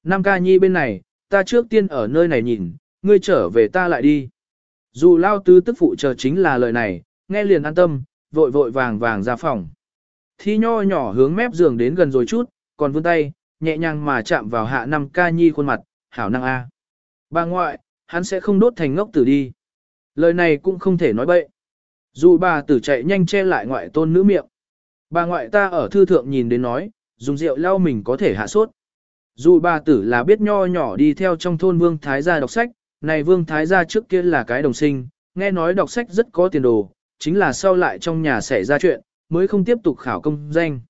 Năm ca nhi bên này, ta trước tiên ở nơi này nhìn, ngươi trở về ta lại đi. Dù lao tứ tức phụ chờ chính là lời này, nghe liền an tâm, vội vội vàng vàng ra phòng. Thi nho nhỏ hướng mép giường đến gần rồi chút, còn vươn tay, nhẹ nhàng mà chạm vào hạ năm ca nhi khuôn mặt, hảo năng A. Bà ngoại, hắn sẽ không đốt thành ngốc tử đi. Lời này cũng không thể nói bậy. Dù bà tử chạy nhanh che lại ngoại tôn nữ miệng. Bà ngoại ta ở thư thượng nhìn đến nói, dùng rượu lau mình có thể hạ sốt. Dù bà tử là biết nho nhỏ đi theo trong thôn Vương Thái gia đọc sách, này Vương Thái gia trước kia là cái đồng sinh, nghe nói đọc sách rất có tiền đồ, chính là sau lại trong nhà xảy ra chuyện, mới không tiếp tục khảo công danh.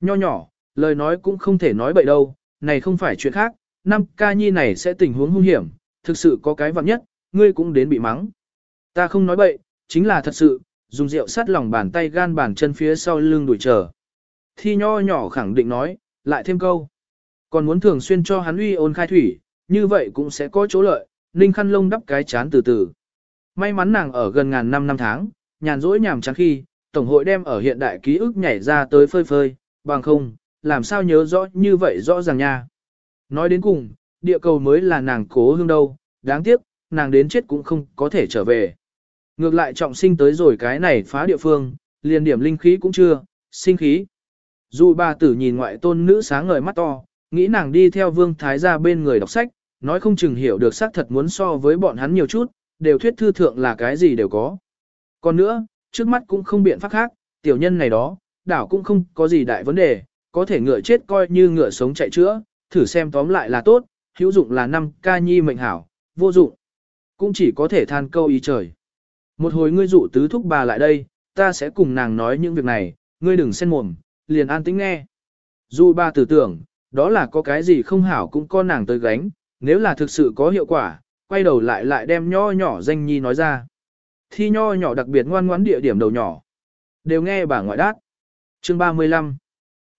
Nho nhỏ, lời nói cũng không thể nói bậy đâu, này không phải chuyện khác, năm ca nhi này sẽ tình huống hung hiểm, thực sự có cái vặn nhất, ngươi cũng đến bị mắng. Ta không nói bậy, chính là thật sự, dùng rượu sát lòng bàn tay gan bàn chân phía sau lưng đuổi chờ. Thi nho nhỏ khẳng định nói, lại thêm câu. Còn muốn thường xuyên cho hắn uy ôn khai thủy, như vậy cũng sẽ có chỗ lợi, ninh khăn lông đắp cái chán từ từ. May mắn nàng ở gần ngàn năm năm tháng, nhàn rỗi nhàm chán khi, Tổng hội đem ở hiện đại ký ức nhảy ra tới phơi phơi, bằng không, làm sao nhớ rõ như vậy rõ ràng nha. Nói đến cùng, địa cầu mới là nàng cố hương đâu, đáng tiếc, nàng đến chết cũng không có thể trở về. Ngược lại trọng sinh tới rồi cái này phá địa phương, liền điểm linh khí cũng chưa, sinh khí. Dù bà tử nhìn ngoại tôn nữ sáng ngời mắt to, nghĩ nàng đi theo vương thái gia bên người đọc sách, nói không chừng hiểu được xác thật muốn so với bọn hắn nhiều chút, đều thuyết thư thượng là cái gì đều có. Còn nữa, trước mắt cũng không biện pháp khác, tiểu nhân này đó, đảo cũng không có gì đại vấn đề, có thể ngựa chết coi như ngựa sống chạy chữa, thử xem tóm lại là tốt, hữu dụng là năm ca nhi mệnh hảo, vô dụng. Cũng chỉ có thể than câu ý trời. Một hồi ngươi dụ tứ thúc bà lại đây, ta sẽ cùng nàng nói những việc này, ngươi đừng xen mồm, liền an tĩnh nghe. Dù ba tử tưởng, đó là có cái gì không hảo cũng có nàng tới gánh, nếu là thực sự có hiệu quả, quay đầu lại lại đem nho nhỏ danh nhi nói ra. Thi nho nhỏ đặc biệt ngoan ngoãn địa điểm đầu nhỏ. Đều nghe bà ngoại đát. Chương 35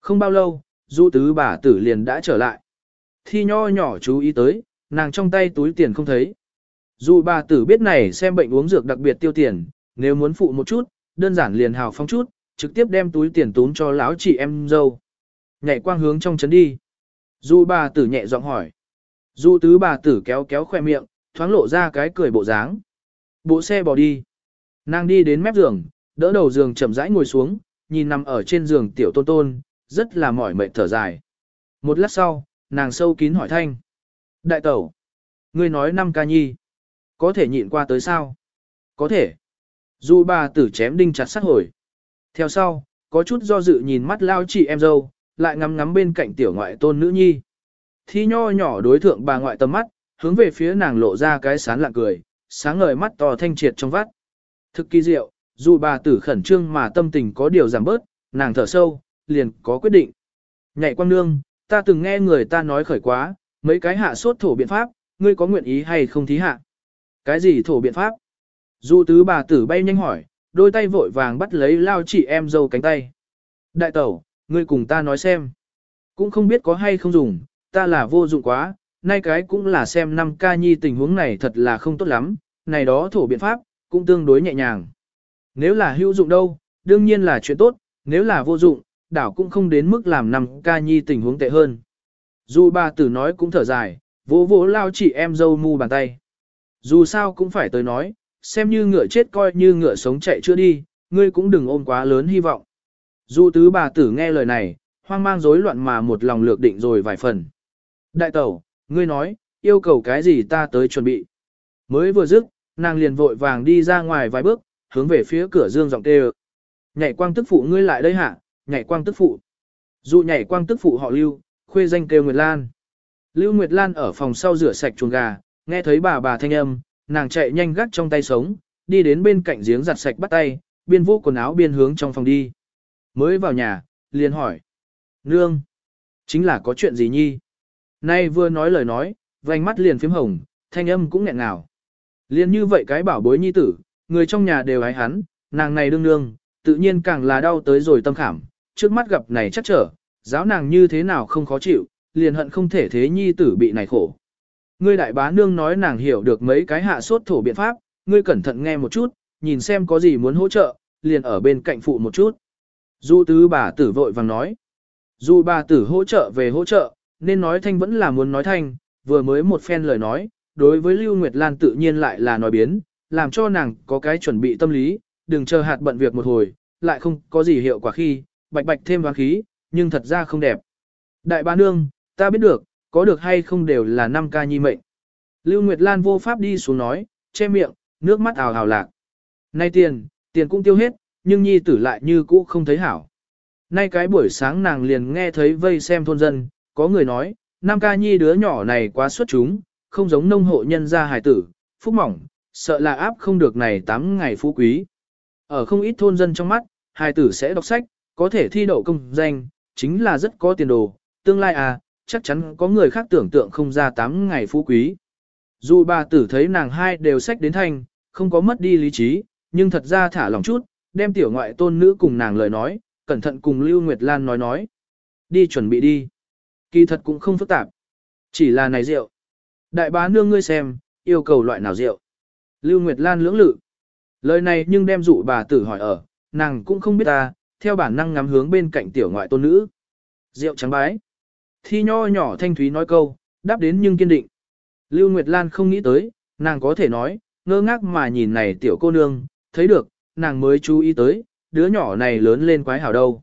Không bao lâu, du tứ bà tử liền đã trở lại. Thi nho nhỏ chú ý tới, nàng trong tay túi tiền không thấy. Dù bà tử biết này xem bệnh uống dược đặc biệt tiêu tiền, nếu muốn phụ một chút, đơn giản liền hào phóng chút, trực tiếp đem túi tiền tún cho lão chị em dâu. Nhảy quang hướng trong chấn đi. Dù bà tử nhẹ giọng hỏi. Dù tứ bà tử kéo kéo khoe miệng, thoáng lộ ra cái cười bộ dáng. Bộ xe bỏ đi. Nàng đi đến mép giường, đỡ đầu giường chậm rãi ngồi xuống, nhìn nằm ở trên giường tiểu tôn tôn, rất là mỏi mệt thở dài. Một lát sau, nàng sâu kín hỏi thanh. Đại tẩu, ngươi nói năm ca nhi, có thể nhịn qua tới sao? Có thể. Dù bà tử chém đinh chặt sát hồi. Theo sau, có chút do dự nhìn mắt lao chị em dâu, lại ngắm ngắm bên cạnh tiểu ngoại tôn nữ nhi. Thi nho nhỏ đối thượng bà ngoại tầm mắt, hướng về phía nàng lộ ra cái sán lạng cười, sáng ngời mắt to thanh triệt trong vắt. Thực kỳ diệu, dù bà tử khẩn trương mà tâm tình có điều giảm bớt, nàng thở sâu, liền có quyết định. Nhạy quang nương, ta từng nghe người ta nói khởi quá, mấy cái hạ sốt thổ biện pháp, ngươi có nguyện ý hay không thí hạ? Cái gì thổ biện pháp? Dù tứ bà tử bay nhanh hỏi, đôi tay vội vàng bắt lấy lao chị em dâu cánh tay. Đại tẩu, ngươi cùng ta nói xem. Cũng không biết có hay không dùng, ta là vô dụng quá, nay cái cũng là xem năm ca nhi tình huống này thật là không tốt lắm, này đó thổ biện pháp, cũng tương đối nhẹ nhàng. Nếu là hữu dụng đâu, đương nhiên là chuyện tốt, nếu là vô dụng, đảo cũng không đến mức làm năm ca nhi tình huống tệ hơn. Dù bà tử nói cũng thở dài, vỗ vỗ lao chị em dâu mu bàn tay. Dù sao cũng phải tới nói, xem như ngựa chết coi như ngựa sống chạy chưa đi, ngươi cũng đừng ôm quá lớn hy vọng. Dù tứ bà tử nghe lời này, hoang mang rối loạn mà một lòng lược định rồi vài phần. Đại tẩu, ngươi nói, yêu cầu cái gì ta tới chuẩn bị. Mới vừa dứt, nàng liền vội vàng đi ra ngoài vài bước, hướng về phía cửa dương giọng kêu. Nhảy quang tức phụ ngươi lại đây hả, nhảy quang tức phụ. Dụ nhảy quang tức phụ họ lưu, khuê danh kêu Nguyệt Lan. Lưu Nguyệt Lan ở phòng sau rửa sạch chuồng gà, nghe thấy bà bà thanh âm, nàng chạy nhanh gắt trong tay sống, đi đến bên cạnh giếng giặt sạch bắt tay, biên vô quần áo biên hướng trong phòng đi. Mới vào nhà, liền hỏi. Nương! Chính là có chuyện gì nhi? Nay vừa nói lời nói, vành mắt liền phím hồng, thanh âm cũng nghẹn ngào. Liên như vậy cái bảo bối nhi tử, người trong nhà đều ái hắn, nàng này đương đương, tự nhiên càng là đau tới rồi tâm khảm, trước mắt gặp này chắc trở, giáo nàng như thế nào không khó chịu, liền hận không thể thế nhi tử bị này khổ. Ngươi đại bá nương nói nàng hiểu được mấy cái hạ sốt thổ biện pháp, ngươi cẩn thận nghe một chút, nhìn xem có gì muốn hỗ trợ, liền ở bên cạnh phụ một chút. Du tứ bà tử vội vàng nói. Dù bà tử hỗ trợ về hỗ trợ, nên nói thanh vẫn là muốn nói thanh, vừa mới một phen lời nói, đối với Lưu Nguyệt Lan tự nhiên lại là nói biến, làm cho nàng có cái chuẩn bị tâm lý, đừng chờ hạt bận việc một hồi, lại không có gì hiệu quả khi, bạch bạch thêm hoa khí, nhưng thật ra không đẹp. Đại bá nương, ta biết được, có được hay không đều là năm ca nhi mệnh. Lưu Nguyệt Lan vô pháp đi xuống nói, che miệng, nước mắt ào ào lạc. Nay tiền, tiền cũng tiêu hết, nhưng nhi tử lại như cũ không thấy hảo. Nay cái buổi sáng nàng liền nghe thấy vây xem thôn dân, có người nói, Nam ca nhi đứa nhỏ này quá xuất chúng, không giống nông hộ nhân gia hài tử, phúc mỏng, sợ là áp không được này 8 ngày phú quý. Ở không ít thôn dân trong mắt, hài tử sẽ đọc sách, có thể thi đậu công danh, chính là rất có tiền đồ, tương lai à, chắc chắn có người khác tưởng tượng không ra 8 ngày phú quý. Dù bà tử thấy nàng hai đều sách đến thành, không có mất đi lý trí, nhưng thật ra thả lòng chút, đem tiểu ngoại tôn nữ cùng nàng lời nói, cẩn thận cùng Lưu Nguyệt Lan nói nói. Đi chuẩn bị đi. Kỳ thật cũng không phức tạp. Chỉ là này rượu. Đại bá nương ngươi xem, yêu cầu loại nào rượu. Lưu Nguyệt Lan lưỡng lự. Lời này nhưng đem dụ bà tử hỏi ở, nàng cũng không biết ta, theo bản năng ngắm hướng bên cạnh tiểu ngoại tôn nữ. Rượu trắng bái. Thi nho nhỏ thanh thúy nói câu, đáp đến nhưng kiên định. Lưu Nguyệt Lan không nghĩ tới, nàng có thể nói, ngơ ngác mà nhìn này tiểu cô nương, thấy được, nàng mới chú ý tới, đứa nhỏ này lớn lên quái hảo đâu.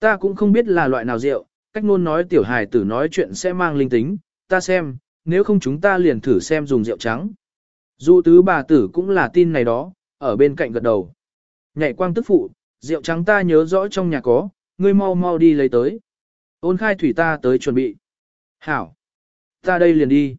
Ta cũng không biết là loại nào rượu, cách ngôn nói tiểu hài tử nói chuyện sẽ mang linh tính, ta xem, nếu không chúng ta liền thử xem dùng rượu trắng. Dụ tứ bà tử cũng là tin này đó, ở bên cạnh gật đầu. Nhảy quang tức phụ, rượu trắng ta nhớ rõ trong nhà có, ngươi mau mau đi lấy tới. Ôn khai thủy ta tới chuẩn bị. Hảo. Ta đây liền đi.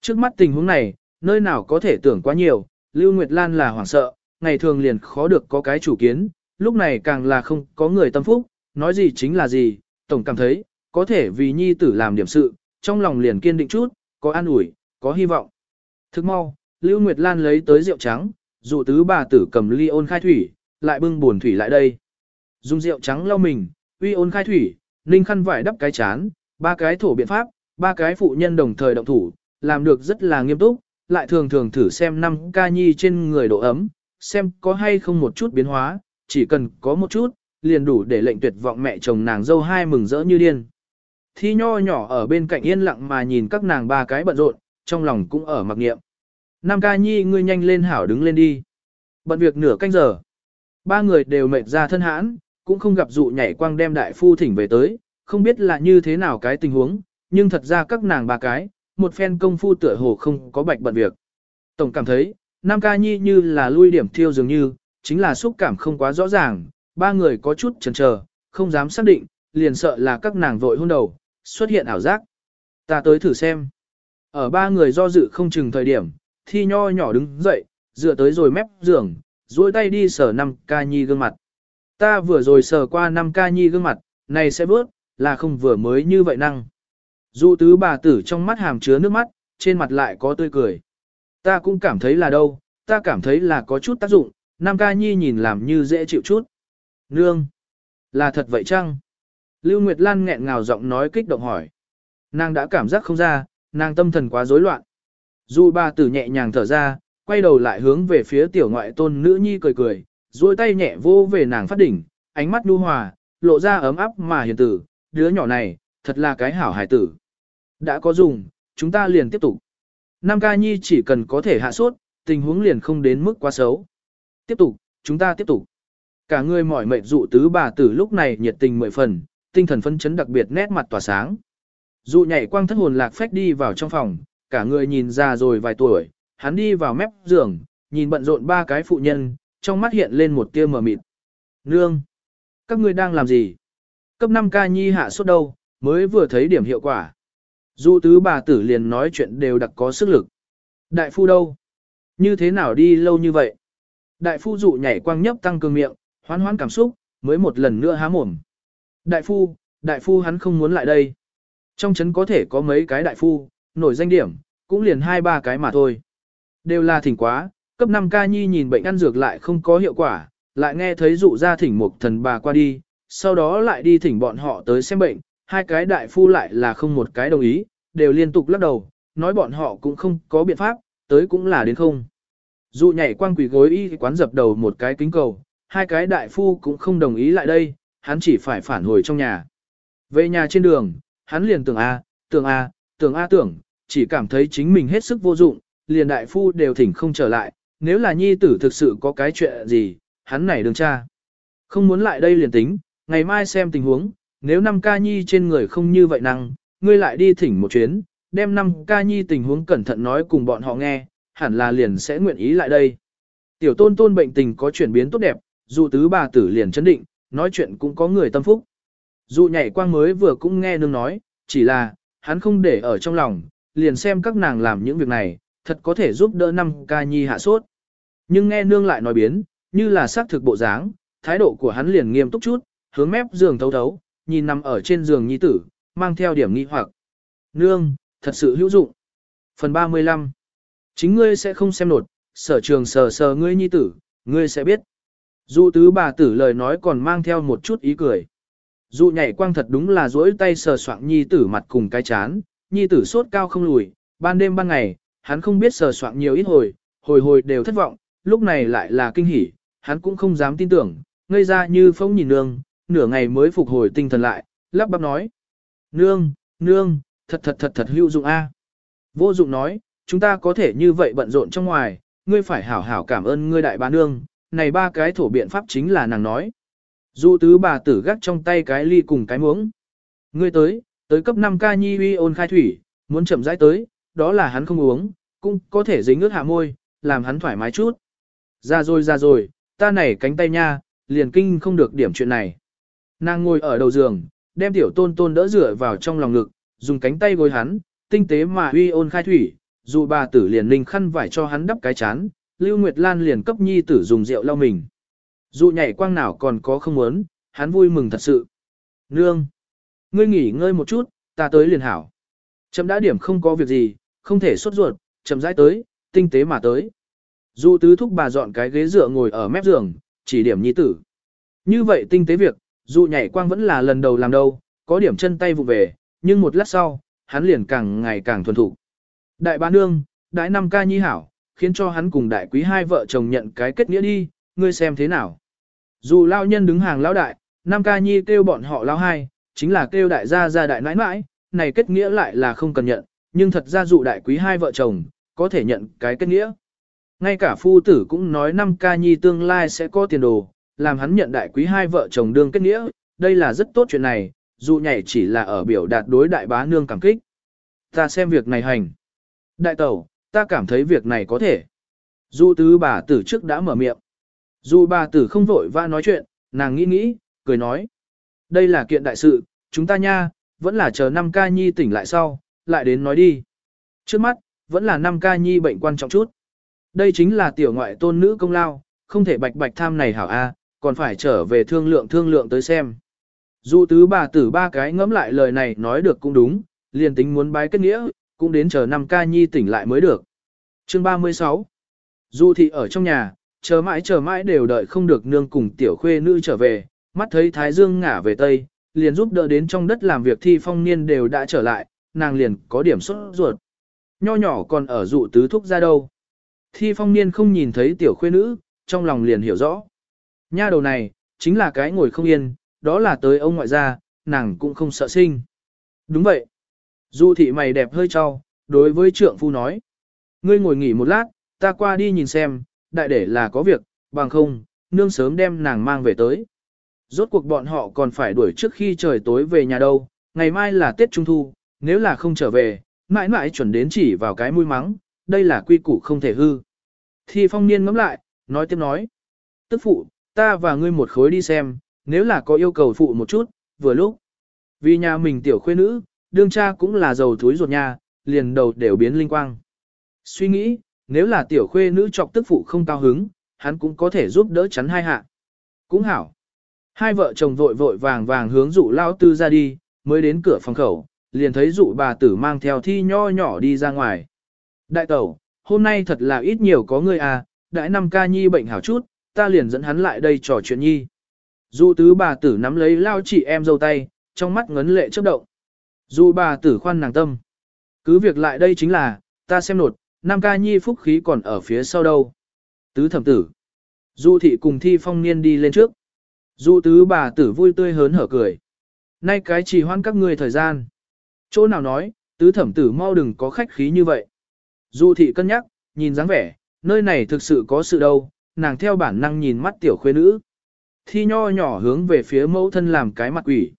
Trước mắt tình huống này, nơi nào có thể tưởng quá nhiều, Lưu Nguyệt Lan là hoảng sợ, ngày thường liền khó được có cái chủ kiến, lúc này càng là không có người tâm phúc, nói gì chính là gì, tổng cảm thấy, có thể vì nhi tử làm điểm sự, trong lòng liền kiên định chút, có an ủi, có hy vọng. Thức mau, Lưu Nguyệt Lan lấy tới rượu trắng, dụ tứ bà tử cầm ly ôn khai thủy, lại bưng buồn thủy lại đây. Dùng rượu trắng lau mình, uy ôn khai thủy, ninh khăn vải đắp cái chán, ba cái thổ biện pháp, ba cái phụ nhân đồng thời động thủ, làm được rất là nghiêm túc, lại thường thường thử xem năm ca nhi trên người độ ấm, xem có hay không một chút biến hóa, chỉ cần có một chút, liền đủ để lệnh tuyệt vọng mẹ chồng nàng dâu hai mừng rỡ như điên. Thi nho nhỏ ở bên cạnh yên lặng mà nhìn các nàng ba cái bận rộn, trong lòng cũng ở mặc niệm Nam ca nhi ngươi nhanh lên hảo đứng lên đi. Bận việc nửa canh giờ. Ba người đều mệt ra thân hãn, cũng không gặp dụ nhảy quang đem đại phu thỉnh về tới, không biết là như thế nào cái tình huống, nhưng thật ra các nàng ba cái, một phen công phu tựa hồ không có bạch bận việc. Tổng cảm thấy, Nam ca nhi như là lui điểm thiêu dường như, chính là xúc cảm không quá rõ ràng, ba người có chút chần chờ, không dám xác định, liền sợ là các nàng vội hôn đầu, xuất hiện ảo giác. Ta tới thử xem. Ở ba người do dự không chừng thời điểm, thi nho nhỏ đứng dậy, dựa tới rồi mép giường, duỗi tay đi sờ năm ca nhi gương mặt. Ta vừa rồi sờ qua năm ca nhi gương mặt, này sẽ bước, là không vừa mới như vậy năng. Dụ tứ bà tử trong mắt hàm chứa nước mắt, trên mặt lại có tươi cười. Ta cũng cảm thấy là đâu, ta cảm thấy là có chút tác dụng, Nam ca nhi nhìn làm như dễ chịu chút. Nương! Là thật vậy chăng? Lưu Nguyệt Lan nghẹn ngào giọng nói kích động hỏi. Nàng đã cảm giác không ra, nàng tâm thần quá rối loạn. Dù bà tử nhẹ nhàng thở ra, quay đầu lại hướng về phía tiểu ngoại tôn nữ nhi cười cười, duỗi tay nhẹ vô về nàng phát đỉnh, ánh mắt nhu hòa, lộ ra ấm áp mà hiền tử, đứa nhỏ này, thật là cái hảo hài tử. Đã có dùng, chúng ta liền tiếp tục. Nam ca nhi chỉ cần có thể hạ sốt, tình huống liền không đến mức quá xấu. Tiếp tục, chúng ta tiếp tục. Cả người mỏi mệt dụ tứ bà tử lúc này nhiệt tình mười phần, tinh thần phấn chấn đặc biệt nét mặt tỏa sáng. Dụ nhảy quang thất hồn lạc phách đi vào trong phòng, cả người nhìn ra rồi vài tuổi, hắn đi vào mép giường, nhìn bận rộn ba cái phụ nhân, trong mắt hiện lên một tia mờ mịt. Nương! Các ngươi đang làm gì? Cấp 5 ca nhi hạ sốt đâu, mới vừa thấy điểm hiệu quả. Dụ tứ bà tử liền nói chuyện đều đặc có sức lực. Đại phu đâu? Như thế nào đi lâu như vậy? Đại phu dụ nhảy quang nhấp tăng cường miệng, hoán hoán cảm xúc, mới một lần nữa há mồm. Đại phu, đại phu hắn không muốn lại đây. Trong trấn có thể có mấy cái đại phu, nổi danh điểm, cũng liền hai ba cái mà thôi. Đều là thỉnh quá, cấp 5 ca nhi nhìn bệnh ăn dược lại không có hiệu quả, lại nghe thấy dụ ra thỉnh một thần bà qua đi, sau đó lại đi thỉnh bọn họ tới xem bệnh, hai cái đại phu lại là không một cái đồng ý, đều liên tục lắc đầu, nói bọn họ cũng không có biện pháp, tới cũng là đến không. Dụ nhảy quang quỷ gối y quán dập đầu một cái kính cầu, hai cái đại phu cũng không đồng ý lại đây, hắn chỉ phải phản hồi trong nhà. Về nhà trên đường, hắn liền tưởng A, tưởng A, tưởng A tưởng, chỉ cảm thấy chính mình hết sức vô dụng, liền đại phu đều thỉnh không trở lại, nếu là nhi tử thực sự có cái chuyện gì, hắn này đường cha. Không muốn lại đây liền tính, ngày mai xem tình huống, nếu năm ca nhi trên người không như vậy năng, ngươi lại đi thỉnh một chuyến, đem năm ca nhi tình huống cẩn thận nói cùng bọn họ nghe, hẳn là liền sẽ nguyện ý lại đây. Tiểu tôn tôn bệnh tình có chuyển biến tốt đẹp, dù tứ bà tử liền chấn định, nói chuyện cũng có người tâm phúc. Dù nhảy quang mới vừa cũng nghe nương nói, chỉ là, hắn không để ở trong lòng, liền xem các nàng làm những việc này, thật có thể giúp đỡ năm ca nhi hạ sốt. Nhưng nghe nương lại nói biến, như là xác thực bộ dáng, thái độ của hắn liền nghiêm túc chút, hướng mép giường thấu thấu, nhìn nằm ở trên giường nhi tử, mang theo điểm nghi hoặc. Nương, thật sự hữu dụng. Phần 35 Chính ngươi sẽ không xem nột, sở trường sờ sờ ngươi nhi tử, ngươi sẽ biết. Dụ tứ bà tử lời nói còn mang theo một chút ý cười. Dụ nhảy quang thật đúng là duỗi tay sờ soạng nhi tử mặt cùng cái chán, nhi tử sốt cao không lùi, ban đêm ban ngày, hắn không biết sờ soạng nhiều ít hồi, hồi hồi đều thất vọng, lúc này lại là kinh hỉ, hắn cũng không dám tin tưởng, ngây ra như phong nhìn nương, nửa ngày mới phục hồi tinh thần lại, lắp bắp nói. Nương, nương, thật thật thật thật hữu dụng a. Vô dụng nói, chúng ta có thể như vậy bận rộn trong ngoài, ngươi phải hảo hảo cảm ơn ngươi đại bá nương, này ba cái thổ biện pháp chính là nàng nói. Dụ tứ bà tử gắt trong tay cái ly cùng cái muỗng. Ngươi tới, tới cấp 5 ca nhi uy ôn khai thủy, muốn chậm rãi tới, đó là hắn không uống, cũng có thể dính ướt hạ môi, làm hắn thoải mái chút. Ra rồi ra rồi, ta nảy cánh tay nha, liền kinh không được điểm chuyện này. Nàng ngồi ở đầu giường, đem tiểu tôn tôn đỡ rửa vào trong lòng ngực, dùng cánh tay gối hắn, tinh tế mà uy ôn khai thủy, dù bà tử liền ninh khăn vải cho hắn đắp cái chán, Lưu Nguyệt Lan liền cấp nhi tử dùng rượu lau mình. Dù nhảy quang nào còn có không muốn, hắn vui mừng thật sự. Nương! Ngươi nghỉ ngơi một chút, ta tới liền hảo. Chấm đã điểm không có việc gì, không thể sốt ruột, chậm rãi tới, tinh tế mà tới. Dù tứ thúc bà dọn cái ghế dựa ngồi ở mép giường, chỉ điểm nhi tử. Như vậy tinh tế việc, dù nhảy quang vẫn là lần đầu làm đâu, có điểm chân tay vụ về, nhưng một lát sau, hắn liền càng ngày càng thuần thụ Đại bá nương, đại năm ca nhi hảo, khiến cho hắn cùng đại quý hai vợ chồng nhận cái kết nghĩa đi, ngươi xem thế nào. Dù lao nhân đứng hàng lão đại, năm ca nhi kêu bọn họ lao hai, chính là kêu đại gia gia đại nãi nãi, này kết nghĩa lại là không cần nhận, nhưng thật ra dụ đại quý hai vợ chồng, có thể nhận cái kết nghĩa. Ngay cả phu tử cũng nói năm ca nhi tương lai sẽ có tiền đồ, làm hắn nhận đại quý hai vợ chồng đương kết nghĩa, đây là rất tốt chuyện này, dù nhảy chỉ là ở biểu đạt đối đại bá nương cảm kích. Ta xem việc này hành. Đại tẩu, ta cảm thấy việc này có thể. Dù tứ bà tử trước đã mở miệng. Dù bà tử không vội va nói chuyện, nàng nghĩ nghĩ, cười nói. Đây là kiện đại sự, chúng ta nha, vẫn là chờ năm ca nhi tỉnh lại sau, lại đến nói đi. Trước mắt, vẫn là năm ca nhi bệnh quan trọng chút. Đây chính là tiểu ngoại tôn nữ công lao, không thể bạch bạch tham này hảo a, còn phải trở về thương lượng thương lượng tới xem. Dù tứ bà tử ba cái ngẫm lại lời này nói được cũng đúng, liền tính muốn bái kết nghĩa, cũng đến chờ năm ca nhi tỉnh lại mới được. Chương 36 Dù thị ở trong nhà, chờ mãi chờ mãi đều đợi không được nương cùng tiểu khuê nữ trở về, mắt thấy thái dương ngả về tây, liền giúp đỡ đến trong đất làm việc thi phong niên đều đã trở lại, nàng liền có điểm xuất ruột. Nho nhỏ còn ở dụ tứ thúc ra đâu. Thi phong niên không nhìn thấy tiểu khuê nữ, trong lòng liền hiểu rõ. Nha đầu này, chính là cái ngồi không yên, đó là tới ông ngoại gia, nàng cũng không sợ sinh. Đúng vậy. Du thị mày đẹp hơi trao, đối với trượng phu nói. Ngươi ngồi nghỉ một lát, ta qua đi nhìn xem, đại để là có việc, bằng không, nương sớm đem nàng mang về tới. Rốt cuộc bọn họ còn phải đuổi trước khi trời tối về nhà đâu, ngày mai là Tết Trung Thu, nếu là không trở về, mãi mãi chuẩn đến chỉ vào cái mũi mắng, đây là quy củ không thể hư. Thi phong niên ngẫm lại, nói tiếp nói. Tức phụ, ta và ngươi một khối đi xem, nếu là có yêu cầu phụ một chút, vừa lúc. Vì nhà mình tiểu khuê nữ, đương cha cũng là giàu thúi ruột nhà, liền đầu đều biến linh quang. Suy nghĩ, nếu là tiểu khuê nữ chọc tức phụ không cao hứng, hắn cũng có thể giúp đỡ chắn hai hạ. Cũng hảo. Hai vợ chồng vội vội vàng vàng hướng dụ lao tư ra đi, mới đến cửa phòng khẩu, liền thấy dụ bà tử mang theo thi nho nhỏ đi ra ngoài. Đại tẩu, hôm nay thật là ít nhiều có người à, đại năm ca nhi bệnh hảo chút, ta liền dẫn hắn lại đây trò chuyện nhi. Dụ tứ bà tử nắm lấy lao chị em dâu tay, trong mắt ngấn lệ chớp động. Dụ bà tử khoan nàng tâm. Cứ việc lại đây chính là, ta xem nột, năm ca nhi phúc khí còn ở phía sau đâu. Tứ thẩm tử. Dụ thị cùng thi phong niên đi lên trước. Dụ tứ bà tử vui tươi hớn hở cười. Nay cái trì hoãn các ngươi thời gian. Chỗ nào nói, tứ thẩm tử mau đừng có khách khí như vậy. Dụ thị cân nhắc, nhìn dáng vẻ, nơi này thực sự có sự đâu, nàng theo bản năng nhìn mắt tiểu khuê nữ. Thi nho nhỏ hướng về phía mẫu thân làm cái mặt quỷ.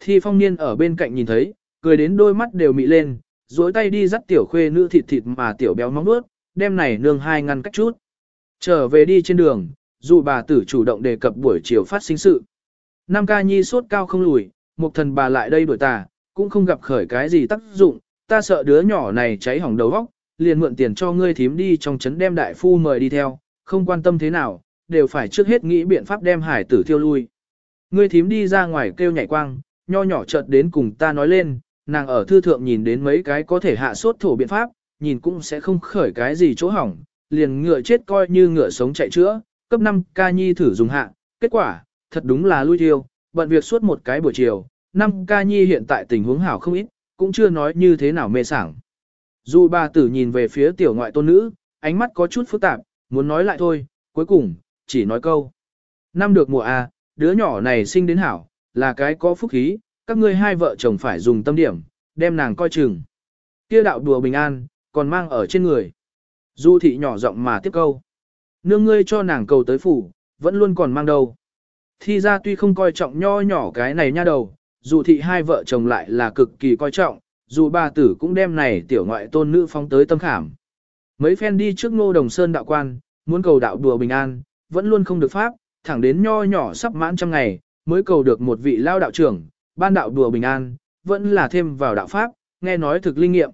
Thi phong niên ở bên cạnh nhìn thấy, cười đến đôi mắt đều mị lên, duỗi tay đi dắt tiểu khuê nữ thịt thịt mà tiểu béo móng nuốt, đem này nương hai ngăn cách chút. Trở về đi trên đường, dù bà tử chủ động đề cập buổi chiều phát sinh sự. Nam ca nhi sốt cao không lùi, một thần bà lại đây đuổi tà cũng không gặp khởi cái gì tác dụng, ta sợ đứa nhỏ này cháy hỏng đầu óc, liền mượn tiền cho ngươi thím đi trong trấn đem đại phu mời đi theo, không quan tâm thế nào, đều phải trước hết nghĩ biện pháp đem hải tử thiêu lui. Ngươi thím đi ra ngoài kêu nhảy quang, nho nhỏ chợt đến cùng ta nói lên, nàng ở thư thượng nhìn đến mấy cái có thể hạ sốt thổ biện pháp, nhìn cũng sẽ không khởi cái gì chỗ hỏng, liền ngựa chết coi như ngựa sống chạy chữa, cấp 5 ca nhi thử dùng hạ, kết quả, thật đúng là lui thiêu, bận việc suốt một cái buổi chiều, Năm ca nhi hiện tại tình huống hảo không ít, cũng chưa nói như thế nào mê sảng. Dù bà tử nhìn về phía tiểu ngoại tôn nữ, ánh mắt có chút phức tạp, muốn nói lại thôi, cuối cùng, chỉ nói câu. Năm được mùa A, đứa nhỏ này sinh đến hảo, là cái có phúc khí, các ngươi hai vợ chồng phải dùng tâm điểm, đem nàng coi chừng. Kia đạo đùa bình an, còn mang ở trên người. Du thị nhỏ giọng mà tiếp câu. Nương ngươi cho nàng cầu tới phủ, vẫn luôn còn mang đầu. Thi ra tuy không coi trọng nho nhỏ cái này nha đầu, dù thị hai vợ chồng lại là cực kỳ coi trọng, dù bà tử cũng đem này tiểu ngoại tôn nữ phóng tới tâm khảm. Mấy phen đi trước ngô đồng sơn đạo quan, muốn cầu đạo đùa bình an, vẫn luôn không được pháp, thẳng đến nho nhỏ sắp mãn trăm ngày, mới cầu được một vị lao đạo trưởng, ban đạo đùa bình an, vẫn là thêm vào đạo pháp, nghe nói thực linh nghiệm.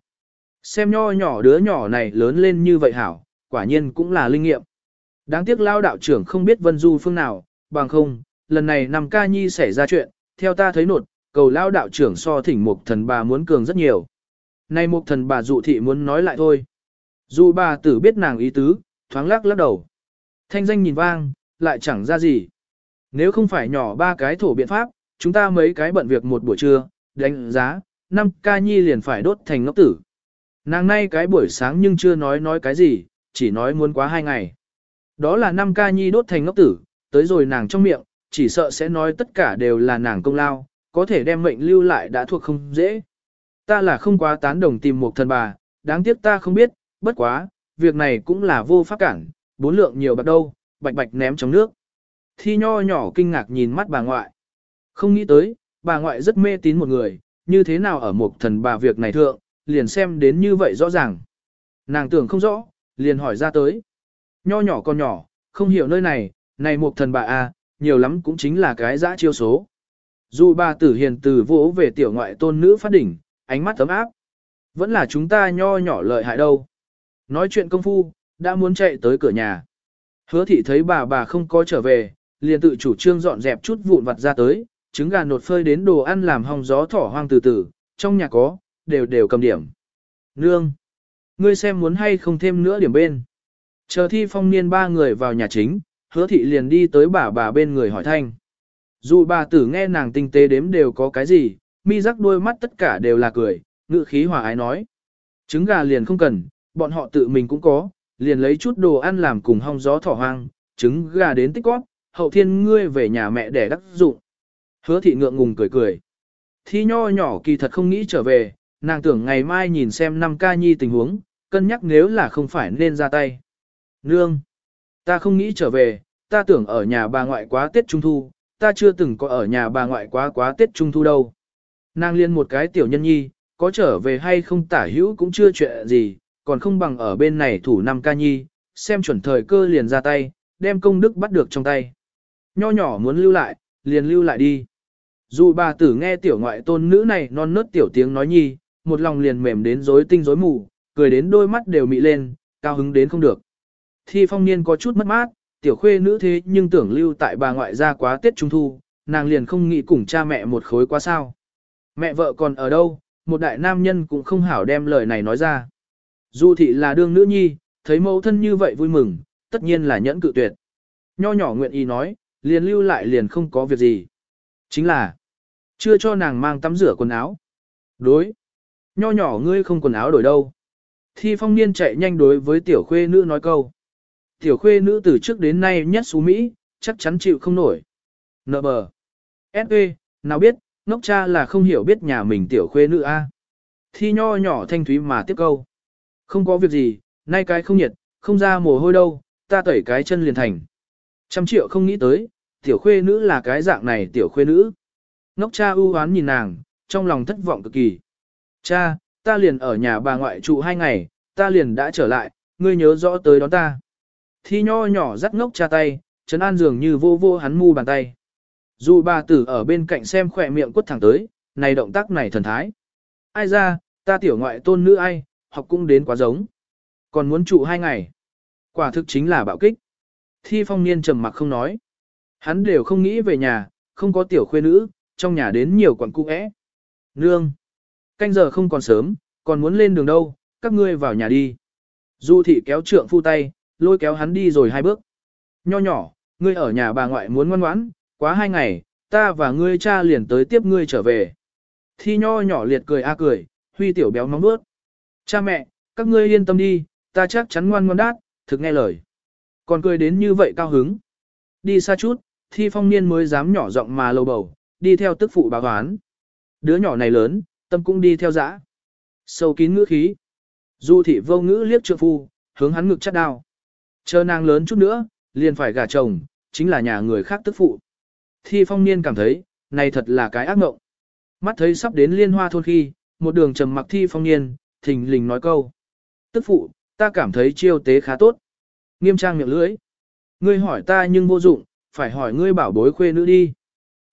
Xem nho nhỏ đứa nhỏ này lớn lên như vậy hảo, quả nhiên cũng là linh nghiệm. Đáng tiếc lao đạo trưởng không biết vân du phương nào, bằng không, lần này nằm ca nhi xảy ra chuyện, theo ta thấy nột, cầu lao đạo trưởng so thỉnh mục thần bà muốn cường rất nhiều. Nay mục thần bà dụ thị muốn nói lại thôi. Dù bà tử biết nàng ý tứ, thoáng lắc lắc đầu. Thanh danh nhìn vang, lại chẳng ra gì. Nếu không phải nhỏ ba cái thổ biện pháp, chúng ta mấy cái bận việc một buổi trưa, đánh giá, năm ca nhi liền phải đốt thành ngốc tử. Nàng nay cái buổi sáng nhưng chưa nói nói cái gì, chỉ nói muốn quá hai ngày. Đó là năm ca nhi đốt thành ngốc tử, tới rồi nàng trong miệng, chỉ sợ sẽ nói tất cả đều là nàng công lao, có thể đem mệnh lưu lại đã thuộc không dễ. Ta là không quá tán đồng tìm một thần bà, đáng tiếc ta không biết, bất quá, việc này cũng là vô pháp cản, bốn lượng nhiều bạc đâu, bạch bạch ném trong nước. Thi nho nhỏ kinh ngạc nhìn mắt bà ngoại. Không nghĩ tới, bà ngoại rất mê tín một người, như thế nào ở một thần bà việc này thượng, liền xem đến như vậy rõ ràng. Nàng tưởng không rõ, liền hỏi ra tới. Nho nhỏ con nhỏ, không hiểu nơi này, này một thần bà à, nhiều lắm cũng chính là cái dã chiêu số. Dù bà tử hiền từ vỗ về tiểu ngoại tôn nữ phát đỉnh, ánh mắt ấm áp. Vẫn là chúng ta nho nhỏ lợi hại đâu. Nói chuyện công phu, đã muốn chạy tới cửa nhà. Hứa thị thấy bà bà không có trở về, liền tự chủ trương dọn dẹp chút vụn vặt ra tới, trứng gà nột phơi đến đồ ăn làm hong gió thỏ hoang từ từ, trong nhà có, đều đều cầm điểm. Nương! Ngươi xem muốn hay không thêm nữa điểm bên. Chờ thi phong niên ba người vào nhà chính, hứa thị liền đi tới bà bà bên người hỏi thanh. Dù bà tử nghe nàng tinh tế đếm đều có cái gì, mi rắc đôi mắt tất cả đều là cười, ngự khí hòa ái nói. Trứng gà liền không cần, bọn họ tự mình cũng có, liền lấy chút đồ ăn làm cùng hong gió thỏ hoang, trứng gà đến tích góp, hậu thiên ngươi về nhà mẹ để đắc dụng. Hứa thị ngượng ngùng cười cười. Thi nho nhỏ kỳ thật không nghĩ trở về, nàng tưởng ngày mai nhìn xem năm ca nhi tình huống, cân nhắc nếu là không phải nên ra tay. Nương! Ta không nghĩ trở về, ta tưởng ở nhà bà ngoại quá Tết Trung Thu, ta chưa từng có ở nhà bà ngoại quá quá Tết Trung Thu đâu. Nàng liên một cái tiểu nhân nhi, có trở về hay không tả hữu cũng chưa chuyện gì, còn không bằng ở bên này thủ năm ca nhi, xem chuẩn thời cơ liền ra tay, đem công đức bắt được trong tay. Nho nhỏ muốn lưu lại, liền lưu lại đi. Dù bà tử nghe tiểu ngoại tôn nữ này non nớt tiểu tiếng nói nhi, một lòng liền mềm đến rối tinh rối mù, cười đến đôi mắt đều mị lên, cao hứng đến không được. Thi phong niên có chút mất mát, tiểu khuê nữ thế nhưng tưởng lưu tại bà ngoại ra quá Tết Trung Thu, nàng liền không nghĩ cùng cha mẹ một khối quá sao. Mẹ vợ còn ở đâu, một đại nam nhân cũng không hảo đem lời này nói ra. Du thị là đương nữ nhi, thấy mẫu thân như vậy vui mừng, tất nhiên là nhẫn cự tuyệt. Nho nhỏ nguyện ý nói, liền lưu lại liền không có việc gì. Chính là, chưa cho nàng mang tắm rửa quần áo. Đối. Nho nhỏ ngươi không quần áo đổi đâu. Thi phong niên chạy nhanh đối với tiểu khuê nữ nói câu. Tiểu khuê nữ từ trước đến nay nhất xú Mỹ, chắc chắn chịu không nổi. Nợ bờ. S.E. nào biết, ngốc cha là không hiểu biết nhà mình tiểu khuê nữ a. Thi nho nhỏ thanh thúy mà tiếp câu. Không có việc gì, nay cái không nhiệt, không ra mồ hôi đâu, ta tẩy cái chân liền thành. Trăm triệu không nghĩ tới, tiểu khuê nữ là cái dạng này tiểu khuê nữ. Ngốc cha ưu hoán nhìn nàng, trong lòng thất vọng cực kỳ. Cha, ta liền ở nhà bà ngoại trụ hai ngày, ta liền đã trở lại, ngươi nhớ rõ tới đón ta. Thi nho nhỏ dắt ngốc cha tay, trấn an dường như vô vô hắn mu bàn tay. Dù bà tử ở bên cạnh xem khỏe miệng quất thẳng tới, này động tác này thần thái. Ai ra, ta tiểu ngoại tôn nữ ai, học cũng đến quá giống. Còn muốn trụ hai ngày. Quả thực chính là bạo kích. Thi phong niên trầm mặc không nói. Hắn đều không nghĩ về nhà, không có tiểu khuê nữ, trong nhà đến nhiều quặng cung ẽ. Nương! Canh giờ không còn sớm, còn muốn lên đường đâu, các ngươi vào nhà đi. Du thị kéo trượng phu tay, lôi kéo hắn đi rồi hai bước. Nho nhỏ, ngươi ở nhà bà ngoại muốn ngoan ngoãn, quá hai ngày, ta và ngươi cha liền tới tiếp ngươi trở về. Thi nho nhỏ liệt cười a cười, huy tiểu béo nóng bước. Cha mẹ, các ngươi yên tâm đi, ta chắc chắn ngoan ngoan đát, thực nghe lời. Còn cười đến như vậy cao hứng. Đi xa chút, thi phong niên mới dám nhỏ giọng mà lầu bầu, đi theo tức phụ bà hoán. Đứa nhỏ này lớn, tâm cũng đi theo dã. Sâu kín ngữ khí. Du thị vô ngữ liếc trượng phu, hướng hắn ngực chắt đao. Chờ nàng lớn chút nữa, liền phải gả chồng, chính là nhà người khác tức phụ. Thi phong niên cảm thấy, này thật là cái ác mộng. Mắt thấy sắp đến liên hoa thôn khi, một đường trầm mặc thi phong niên, thình lình nói câu. Tức phụ, ta cảm thấy chiêu tế khá tốt. Nghiêm trang miệng lưỡi. Ngươi hỏi ta nhưng vô dụng, phải hỏi ngươi bảo bối khuê nữ đi.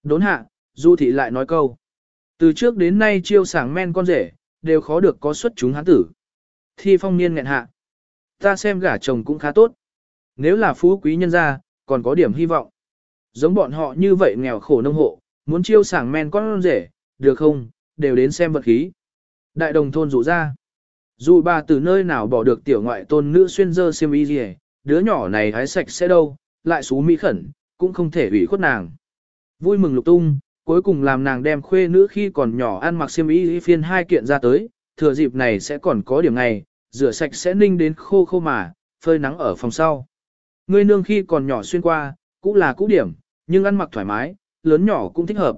Đốn hạ, Du thị lại nói câu. Từ trước đến nay chiêu sảng men con rể, đều khó được có xuất chúng hán tử. Thi phong niên nghẹn hạ. Ta xem gả chồng cũng khá tốt. Nếu là phú quý nhân gia, còn có điểm hy vọng. Giống bọn họ như vậy nghèo khổ nông hộ, muốn chiêu sảng men con rể, được không, đều đến xem vật khí. Đại đồng thôn rủ ra. Dù bà từ nơi nào bỏ được tiểu ngoại tôn nữ xuyên dơ xiêm y gì, đứa nhỏ này hái sạch sẽ đâu, lại xú mỹ khẩn, cũng không thể ủy khuất nàng. Vui mừng lục tung, cuối cùng làm nàng đem khuê nữ khi còn nhỏ ăn mặc xiêm y phiên hai kiện ra tới, thừa dịp này sẽ còn có điểm ngày, rửa sạch sẽ ninh đến khô khô mà, phơi nắng ở phòng sau. Ngươi nương khi còn nhỏ xuyên qua, cũng là cũ điểm, nhưng ăn mặc thoải mái, lớn nhỏ cũng thích hợp.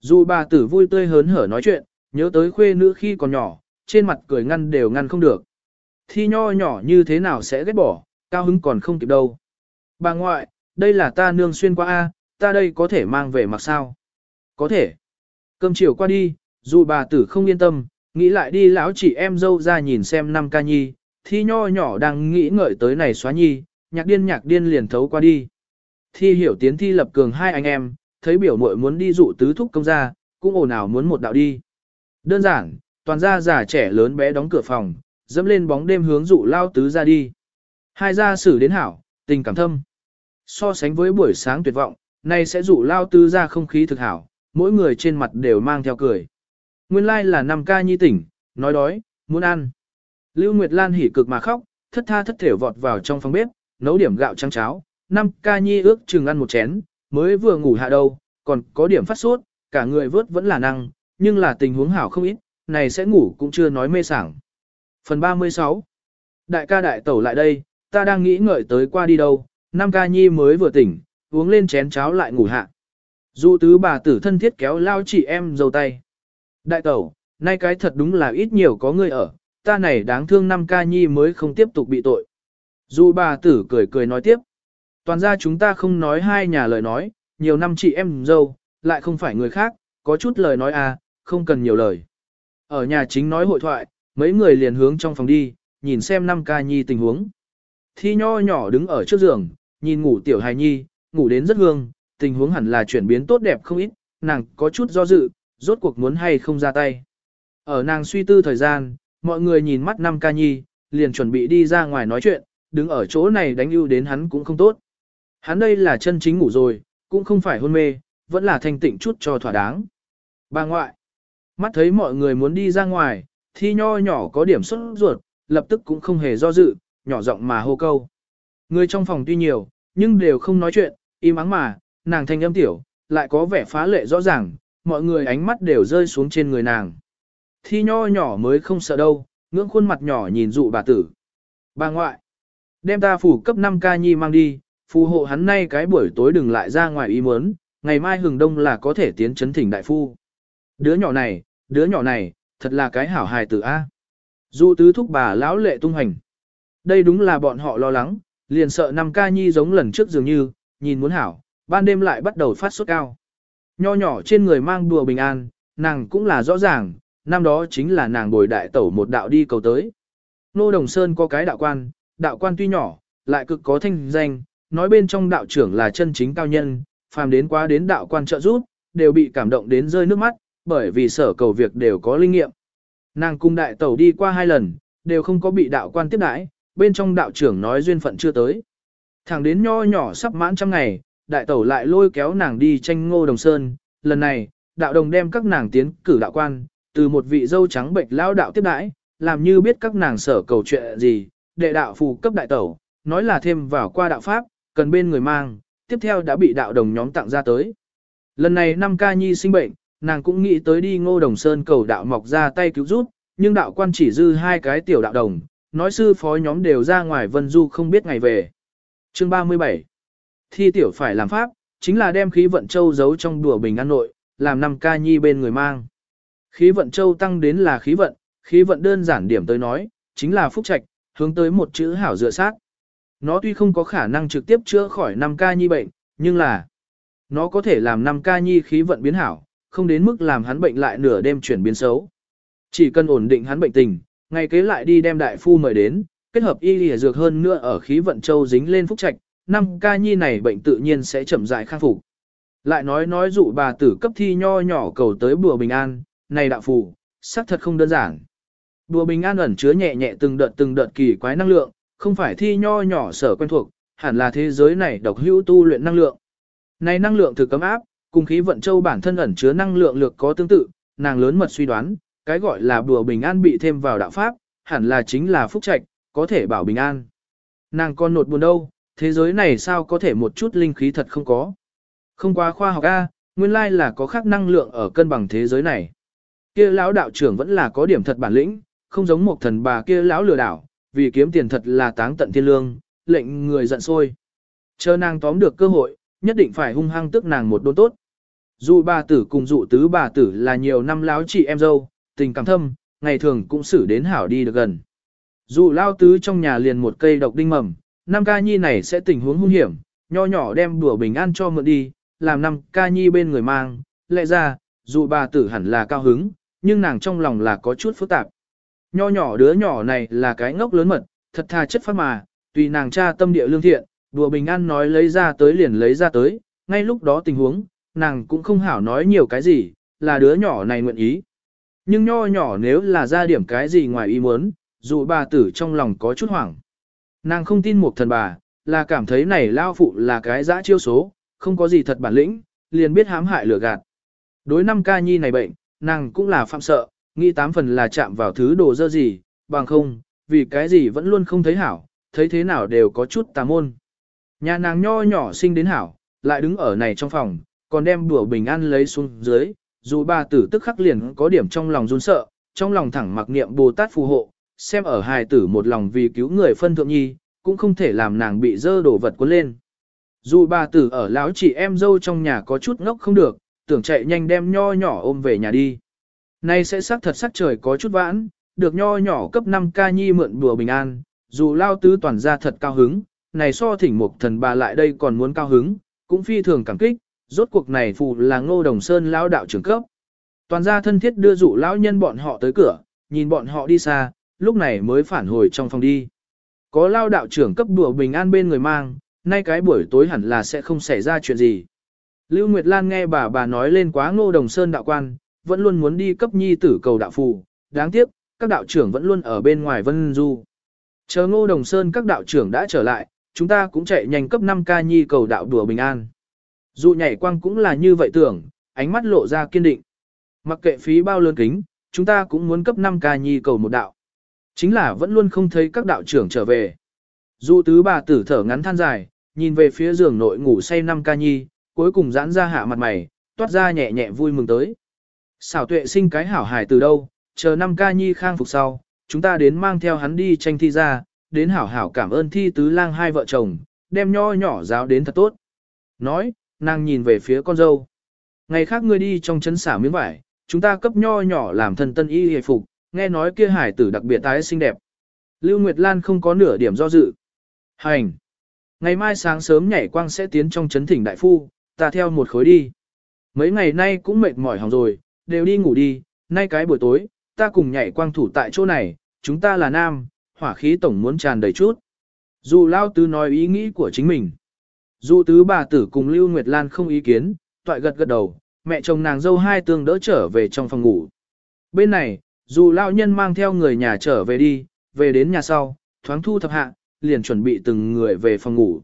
Dù bà tử vui tươi hớn hở nói chuyện, nhớ tới khuê nữ khi còn nhỏ, trên mặt cười ngăn đều ngăn không được. Thi nho nhỏ như thế nào sẽ ghét bỏ, cao hứng còn không kịp đâu. Bà ngoại, đây là ta nương xuyên qua A, ta đây có thể mang về mặc sao? Có thể. Cơm chiều qua đi, dù bà tử không yên tâm, nghĩ lại đi lão chỉ em dâu ra nhìn xem năm ca nhi, thi nho nhỏ đang nghĩ ngợi tới này xóa nhi, nhạc điên nhạc điên liền thấu qua đi. Thi hiểu tiến thi lập cường hai anh em, thấy biểu muội muốn đi dụ tứ thúc công ra, cũng ồn ào muốn một đạo đi. Đơn giản, toàn gia già trẻ lớn bé đóng cửa phòng, dẫm lên bóng đêm hướng dụ lao tứ ra đi. Hai gia xử đến hảo, tình cảm thâm. So sánh với buổi sáng tuyệt vọng, nay sẽ dụ lao tứ ra không khí thực hảo, mỗi người trên mặt đều mang theo cười. Nguyên lai like là năm ca nhi tỉnh, nói đói, muốn ăn. Lưu Nguyệt Lan hỉ cực mà khóc, thất tha thất thểu vọt vào trong phòng bếp, nấu điểm gạo trắng cháo, năm ca nhi ước chừng ăn một chén, mới vừa ngủ hạ đâu, còn có điểm phát sốt, cả người vớt vẫn là năng, nhưng là tình huống hảo không ít, này sẽ ngủ cũng chưa nói mê sảng. Phần 36 Đại ca đại tẩu lại đây, ta đang nghĩ ngợi tới qua đi đâu, năm ca nhi mới vừa tỉnh, uống lên chén cháo lại ngủ hạ. Dụ tứ bà tử thân thiết kéo lao chị em dầu tay. Đại tẩu, nay cái thật đúng là ít nhiều có người ở, ta này đáng thương năm ca nhi mới không tiếp tục bị tội. Dù bà tử cười cười nói tiếp. Toàn ra chúng ta không nói hai nhà lời nói, nhiều năm chị em dâu, lại không phải người khác, có chút lời nói à, không cần nhiều lời. Ở nhà chính nói hội thoại, mấy người liền hướng trong phòng đi, nhìn xem năm ca nhi tình huống. Thi nho nhỏ đứng ở trước giường, nhìn ngủ tiểu hài nhi, ngủ đến rất hương, tình huống hẳn là chuyển biến tốt đẹp không ít, nàng có chút do dự, rốt cuộc muốn hay không ra tay. Ở nàng suy tư thời gian, mọi người nhìn mắt năm ca nhi, liền chuẩn bị đi ra ngoài nói chuyện, đứng ở chỗ này đánh ưu đến hắn cũng không tốt. Hắn đây là chân chính ngủ rồi, cũng không phải hôn mê, vẫn là thanh tịnh chút cho thỏa đáng. Bà ngoại, Mắt thấy mọi người muốn đi ra ngoài, thi nho nhỏ có điểm xuất ruột, lập tức cũng không hề do dự, nhỏ giọng mà hô câu. Người trong phòng tuy nhiều, nhưng đều không nói chuyện, im ắng mà, nàng thanh âm tiểu, lại có vẻ phá lệ rõ ràng, mọi người ánh mắt đều rơi xuống trên người nàng. Thi nho nhỏ mới không sợ đâu, ngưỡng khuôn mặt nhỏ nhìn dụ bà tử. Bà ngoại, đem ta phủ cấp 5 ca nhi mang đi, phù hộ hắn nay cái buổi tối đừng lại ra ngoài ý muốn, ngày mai hừng đông là có thể tiến chấn thỉnh đại phu. Đứa nhỏ này, đứa nhỏ này, thật là cái hảo hài tử A. Dụ tứ thúc bà lão lệ tung hành. Đây đúng là bọn họ lo lắng, liền sợ năm ca nhi giống lần trước dường như, nhìn muốn hảo, ban đêm lại bắt đầu phát sốt cao. Nho nhỏ trên người mang đùa bình an, nàng cũng là rõ ràng, năm đó chính là nàng bồi đại tẩu một đạo đi cầu tới. Nô Đồng Sơn có cái đạo quan, đạo quan tuy nhỏ, lại cực có thanh danh, nói bên trong đạo trưởng là chân chính cao nhân, phàm đến quá đến đạo quan trợ giúp, đều bị cảm động đến rơi nước mắt, bởi vì sở cầu việc đều có linh nghiệm. Nàng cung đại tẩu đi qua hai lần, đều không có bị đạo quan tiếp đãi, bên trong đạo trưởng nói duyên phận chưa tới. Thẳng đến nho nhỏ sắp mãn trăm ngày, đại tẩu lại lôi kéo nàng đi tranh ngô đồng sơn, lần này, đạo đồng đem các nàng tiến cử đạo quan, từ một vị dâu trắng bệnh lao đạo tiếp đãi, làm như biết các nàng sở cầu chuyện gì, đệ đạo phù cấp đại tẩu, nói là thêm vào qua đạo pháp, cần bên người mang, tiếp theo đã bị đạo đồng nhóm tặng ra tới. Lần này năm ca nhi sinh bệnh, nàng cũng nghĩ tới đi ngô đồng sơn cầu đạo mọc ra tay cứu giúp, nhưng đạo quan chỉ dư hai cái tiểu đạo đồng, nói sư phó nhóm đều ra ngoài vân du không biết ngày về. Chương 37 Thi tiểu phải làm pháp, chính là đem khí vận châu giấu trong đùa bình an nội, làm năm ca nhi bên người mang. Khí vận châu tăng đến là khí vận, khí vận đơn giản điểm tới nói, chính là phúc trạch, hướng tới một chữ hảo dựa sát. Nó tuy không có khả năng trực tiếp chữa khỏi năm ca nhi bệnh, nhưng là nó có thể làm năm ca nhi khí vận biến hảo, không đến mức làm hắn bệnh lại nửa đêm chuyển biến xấu. Chỉ cần ổn định hắn bệnh tình, ngày kế lại đi đem đại phu mời đến, kết hợp y lìa dược hơn nữa ở khí vận châu dính lên phúc trạch, năm ca nhi này bệnh tự nhiên sẽ chậm rãi khang phục. Lại nói nói dụ bà tử cấp thi nho nhỏ cầu tới bùa bình an, này đạo phù, xác thật không đơn giản. Bùa bình an ẩn chứa nhẹ nhẹ từng đợt từng đợt kỳ quái năng lượng, không phải thi nho nhỏ sở quen thuộc, hẳn là thế giới này độc hữu tu luyện năng lượng. Này năng lượng thực cấm áp, cùng khí vận châu bản thân ẩn chứa năng lượng lược có tương tự, nàng lớn mật suy đoán, cái gọi là bùa bình an bị thêm vào đạo pháp, hẳn là chính là phúc trạch, có thể bảo bình an. Nàng còn nột buồn đâu, thế giới này sao có thể một chút linh khí thật không có. Không qua khoa học A, nguyên lai là có khác năng lượng ở cân bằng thế giới này. Kia lão đạo trưởng vẫn là có điểm thật bản lĩnh, không giống một thần bà kia lão lừa đảo, vì kiếm tiền thật là táng tận thiên lương, lệnh người giận sôi. Chờ nàng tóm được cơ hội, nhất định phải hung hăng tức nàng một đốn tốt. Dụ bà tử cùng dụ tứ bà tử là nhiều năm láo chị em dâu, tình cảm thâm, ngày thường cũng xử đến hảo đi được gần. Dụ lao tứ trong nhà liền một cây độc đinh mầm, năm ca nhi này sẽ tình huống hung hiểm, nho nhỏ đem đùa bình an cho mượn đi, làm năm ca nhi bên người mang, lẽ ra, dụ bà tử hẳn là cao hứng, nhưng nàng trong lòng là có chút phức tạp. Nho nhỏ đứa nhỏ này là cái ngốc lớn mật, thật thà chất phát mà, tùy nàng cha tâm địa lương thiện, đùa bình an nói lấy ra tới liền lấy ra tới, ngay lúc đó tình huống, nàng cũng không hảo nói nhiều cái gì, là đứa nhỏ này nguyện ý. Nhưng nho nhỏ nếu là ra điểm cái gì ngoài ý muốn, dù bà tử trong lòng có chút hoảng. Nàng không tin một thần bà, là cảm thấy này lao phụ là cái dã chiêu số, không có gì thật bản lĩnh, liền biết hãm hại lừa gạt. Đối năm ca nhi này bệnh, nàng cũng là phạm sợ, nghĩ tám phần là chạm vào thứ đồ dơ gì, bằng không, vì cái gì vẫn luôn không thấy hảo, thấy thế nào đều có chút tà môn. Nhà nàng nho nhỏ sinh đến hảo, lại đứng ở này trong phòng, còn đem đùa bình an lấy xuống dưới, dù bà tử tức khắc liền có điểm trong lòng run sợ, trong lòng thẳng mặc niệm Bồ Tát phù hộ, xem ở hài tử một lòng vì cứu người phân thượng nhi, cũng không thể làm nàng bị dơ đổ vật cuốn lên. Dù bà tử ở lão chị em dâu trong nhà có chút ngốc không được, tưởng chạy nhanh đem nho nhỏ ôm về nhà đi. Nay sẽ sắc thật sắc trời có chút vãn, được nho nhỏ cấp 5 ca nhi mượn bùa bình an, dù lao tứ toàn ra thật cao hứng, này so thỉnh một thần bà lại đây còn muốn cao hứng, cũng phi thường cảm kích, rốt cuộc này phù là ngô đồng sơn lão đạo trưởng cấp. Toàn gia thân thiết đưa dụ lão nhân bọn họ tới cửa, nhìn bọn họ đi xa, lúc này mới phản hồi trong phòng đi. Có lao đạo trưởng cấp đùa bình an bên người mang, nay cái buổi tối hẳn là sẽ không xảy ra chuyện gì. Lưu Nguyệt Lan nghe bà bà nói lên quá ngô đồng sơn đạo quan, vẫn luôn muốn đi cấp nhi tử cầu đạo phù, đáng tiếc, các đạo trưởng vẫn luôn ở bên ngoài vân du. Chờ ngô đồng sơn các đạo trưởng đã trở lại, chúng ta cũng chạy nhanh cấp 5 ca nhi cầu đạo đùa bình an. Dụ nhảy quang cũng là như vậy tưởng, ánh mắt lộ ra kiên định. Mặc kệ phí bao lớn kính, chúng ta cũng muốn cấp 5 ca nhi cầu một đạo. Chính là vẫn luôn không thấy các đạo trưởng trở về. Dụ tứ bà tử thở ngắn than dài, nhìn về phía giường nội ngủ say 5 ca nhi, cuối cùng giãn ra hạ mặt mày, toát ra nhẹ nhẹ vui mừng tới. Xảo tuệ sinh cái hảo hài từ đâu, chờ năm ca nhi khang phục sau, chúng ta đến mang theo hắn đi tranh thi ra, đến hảo hảo cảm ơn thi tứ lang hai vợ chồng, đem nho nhỏ giáo đến thật tốt. Nói, nàng nhìn về phía con dâu. Ngày khác ngươi đi trong chấn xả miếng vải, chúng ta cấp nho nhỏ làm thân tân y hề phục, nghe nói kia hải tử đặc biệt tái xinh đẹp. Lưu Nguyệt Lan không có nửa điểm do dự. Hành! Ngày mai sáng sớm nhảy quang sẽ tiến trong chấn thỉnh đại phu, ta theo một khối đi. Mấy ngày nay cũng mệt mỏi hỏng rồi, đều đi ngủ đi, nay cái buổi tối, ta cùng nhảy quang thủ tại chỗ này, chúng ta là nam, hỏa khí tổng muốn tràn đầy chút. Dù Lao Tứ nói ý nghĩ của chính mình. Dù tứ bà tử cùng Lưu Nguyệt Lan không ý kiến, toại gật gật đầu, mẹ chồng nàng dâu hai tương đỡ trở về trong phòng ngủ. Bên này, dù lão nhân mang theo người nhà trở về đi, về đến nhà sau, thoáng thu thập hạ, liền chuẩn bị từng người về phòng ngủ.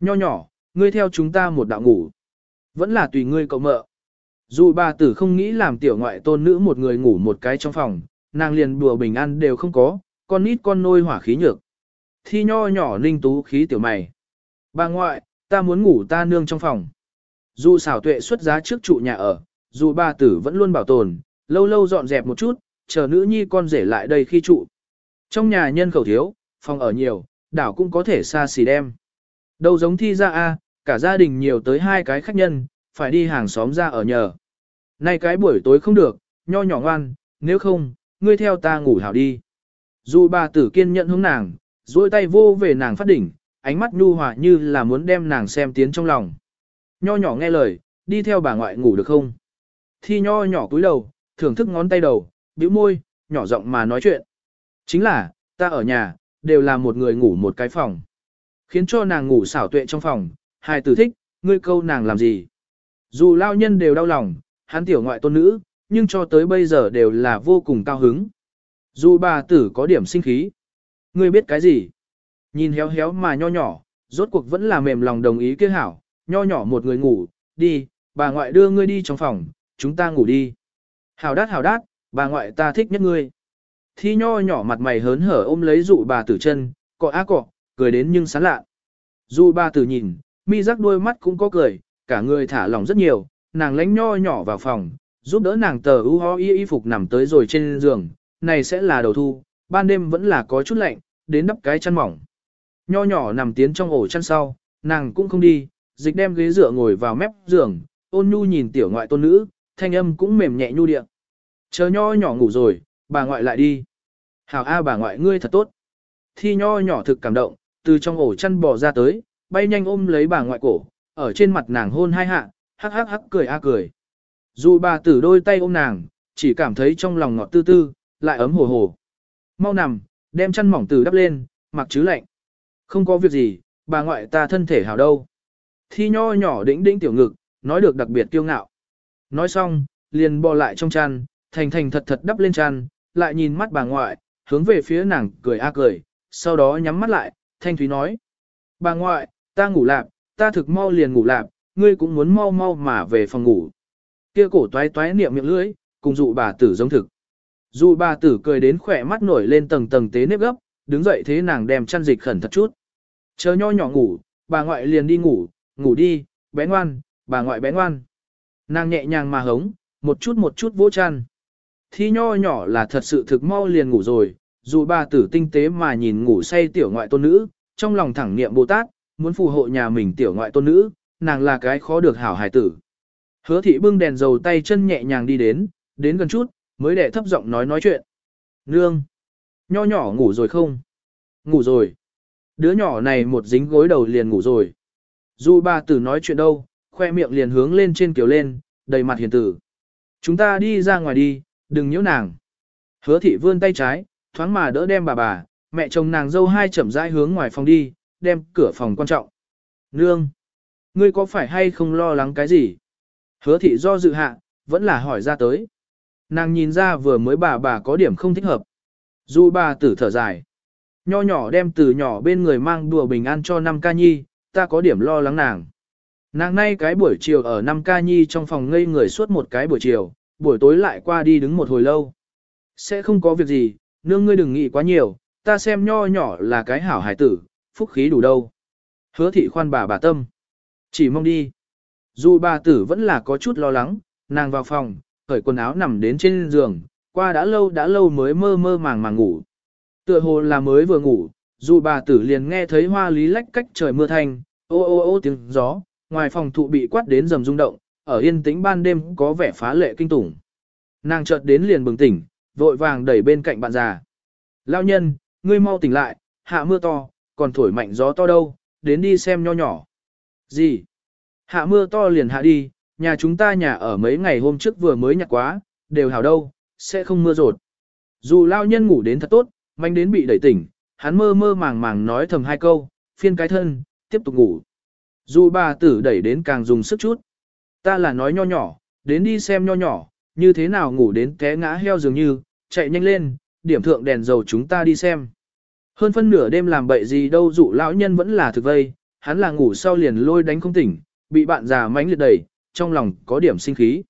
Nho nhỏ, ngươi theo chúng ta một đạo ngủ. Vẫn là tùy ngươi cậu mợ. Dù bà tử không nghĩ làm tiểu ngoại tôn nữ một người ngủ một cái trong phòng, nàng liền đùa bình an đều không có, con nít con nôi hỏa khí nhược. Thi nho nhỏ ninh tú khí tiểu mày. Bà ngoại, ta muốn ngủ ta nương trong phòng. Dù xảo tuệ xuất giá trước trụ nhà ở, dù bà tử vẫn luôn bảo tồn, lâu lâu dọn dẹp một chút, chờ nữ nhi con rể lại đây khi trụ. Trong nhà nhân khẩu thiếu, phòng ở nhiều, đảo cũng có thể xa xỉ đem. Đâu giống thi ra a, cả gia đình nhiều tới hai cái khách nhân, phải đi hàng xóm ra ở nhờ. Nay cái buổi tối không được, nho nhỏ ngoan, nếu không, ngươi theo ta ngủ hảo đi. Dù bà tử kiên nhận hướng nàng, duỗi tay vô về nàng phát đỉnh, ánh mắt nhu hòa như là muốn đem nàng xem tiến trong lòng. Nho nhỏ nghe lời, đi theo bà ngoại ngủ được không? Thi nho nhỏ cúi đầu, thưởng thức ngón tay đầu, bĩu môi, nhỏ giọng mà nói chuyện. Chính là, ta ở nhà, đều là một người ngủ một cái phòng. Khiến cho nàng ngủ xảo tuệ trong phòng, hai tử thích, ngươi câu nàng làm gì. Dù lao nhân đều đau lòng, hắn tiểu ngoại tôn nữ, nhưng cho tới bây giờ đều là vô cùng cao hứng. Dù bà tử có điểm sinh khí. Ngươi biết cái gì? Nhìn héo héo mà nho nhỏ, rốt cuộc vẫn là mềm lòng đồng ý kia hảo, nho nhỏ một người ngủ, đi, bà ngoại đưa ngươi đi trong phòng, chúng ta ngủ đi. Hảo đát hảo đát, bà ngoại ta thích nhất ngươi. Thi nho nhỏ mặt mày hớn hở ôm lấy dụ bà tử chân, cọ á cọ, cười đến nhưng sán lạ. Dụ bà tử nhìn, mi rắc đôi mắt cũng có cười, cả người thả lỏng rất nhiều, nàng lánh nho nhỏ vào phòng, giúp đỡ nàng tờ ưu ho y y phục nằm tới rồi trên giường, này sẽ là đầu thu, ban đêm vẫn là có chút lạnh, đến đắp cái chăn mỏng. Nho nhỏ nằm tiến trong ổ chăn sau, nàng cũng không đi, dịch đem ghế dựa ngồi vào mép giường, ôn nhu nhìn tiểu ngoại tôn nữ, thanh âm cũng mềm nhẹ nhu điện. Chờ nho nhỏ ngủ rồi, bà ngoại lại đi. Hảo A bà ngoại ngươi thật tốt. Thi nho nhỏ thực cảm động, từ trong ổ chăn bò ra tới, bay nhanh ôm lấy bà ngoại cổ, ở trên mặt nàng hôn hai hạ, hắc hắc hắc cười a cười. Dù bà tử đôi tay ôm nàng, chỉ cảm thấy trong lòng ngọt tư tư, lại ấm hồ hồ. Mau nằm, đem chăn mỏng từ đắp lên, mặc chứ lạnh. Không có việc gì, bà ngoại ta thân thể hảo đâu. Thi nho nhỏ đĩnh đĩnh tiểu ngực, nói được đặc biệt kiêu ngạo. Nói xong, liền bò lại trong chăn, thành thành thật thật đắp lên chăn, lại nhìn mắt bà ngoại, hướng về phía nàng cười a cười, sau đó nhắm mắt lại, thanh thúy nói. Bà ngoại, ta ngủ lạp, ta thực mau liền ngủ lạp, ngươi cũng muốn mau mau mà về phòng ngủ. Kia cổ toái toái niệm miệng lưỡi, cùng dụ bà tử giống thực. Dụ bà tử cười đến khỏe mắt nổi lên tầng tầng tế nếp gấp, đứng dậy thế nàng đem chăn dịch khẩn thật chút. Chờ nho nhỏ ngủ, bà ngoại liền đi ngủ, ngủ đi, bé ngoan, bà ngoại bé ngoan. Nàng nhẹ nhàng mà hống, một chút một chút vỗ chăn. Thi nho nhỏ là thật sự thực mau liền ngủ rồi, dù bà tử tinh tế mà nhìn ngủ say tiểu ngoại tôn nữ, trong lòng thẳng niệm Bồ Tát, muốn phù hộ nhà mình tiểu ngoại tôn nữ, nàng là cái khó được hảo hài tử. Hứa thị bưng đèn dầu tay chân nhẹ nhàng đi đến, đến gần chút, mới đệ thấp giọng nói nói chuyện. Nương! Nho nhỏ ngủ rồi không? Ngủ rồi. Đứa nhỏ này một dính gối đầu liền ngủ rồi. Dù bà tử nói chuyện đâu, khoe miệng liền hướng lên trên kiểu lên, đầy mặt hiền tử. Chúng ta đi ra ngoài đi, đừng nhiễu nàng. Hứa thị vươn tay trái, thoáng mà đỡ đem bà bà, mẹ chồng nàng dâu hai chậm rãi hướng ngoài phòng đi, đem cửa phòng quan trọng. Nương! Ngươi có phải hay không lo lắng cái gì? Hứa thị do dự hạ, vẫn là hỏi ra tới. Nàng nhìn ra vừa mới bà bà có điểm không thích hợp. Dù bà tử thở dài. Nho nhỏ đem từ nhỏ bên người mang đùa bình an cho năm ca nhi, ta có điểm lo lắng nàng. Nàng nay cái buổi chiều ở năm ca nhi trong phòng ngây người suốt một cái buổi chiều, buổi tối lại qua đi đứng một hồi lâu. Sẽ không có việc gì, nương ngươi đừng nghĩ quá nhiều, ta xem nho nhỏ là cái hảo hải tử, phúc khí đủ đâu. Hứa thị khoan bà bà tâm. Chỉ mong đi. Dù bà tử vẫn là có chút lo lắng, nàng vào phòng, khởi quần áo nằm đến trên giường, qua đã lâu đã lâu mới mơ mơ màng màng ngủ. Tựa hồ là mới vừa ngủ, dù bà tử liền nghe thấy hoa lý lách cách trời mưa thanh, ô ô ô tiếng gió, ngoài phòng thụ bị quát đến rầm rung động, ở yên tĩnh ban đêm có vẻ phá lệ kinh tủng. Nàng chợt đến liền bừng tỉnh, vội vàng đẩy bên cạnh bạn già. Lao nhân, ngươi mau tỉnh lại, hạ mưa to, còn thổi mạnh gió to đâu, đến đi xem nho nhỏ. Gì? Hạ mưa to liền hạ đi, nhà chúng ta nhà ở mấy ngày hôm trước vừa mới nhặt quá, đều hào đâu, sẽ không mưa rột. Dù lao nhân ngủ đến thật tốt, manh đến bị đẩy tỉnh, hắn mơ mơ màng màng nói thầm hai câu, phiên cái thân, tiếp tục ngủ. Dù bà tử đẩy đến càng dùng sức chút. Ta là nói nho nhỏ, đến đi xem nho nhỏ, như thế nào ngủ đến té ngã heo dường như, chạy nhanh lên, điểm thượng đèn dầu chúng ta đi xem. Hơn phân nửa đêm làm bậy gì đâu dụ lão nhân vẫn là thực vây, hắn là ngủ sau liền lôi đánh không tỉnh, bị bạn già mánh liệt đẩy, trong lòng có điểm sinh khí.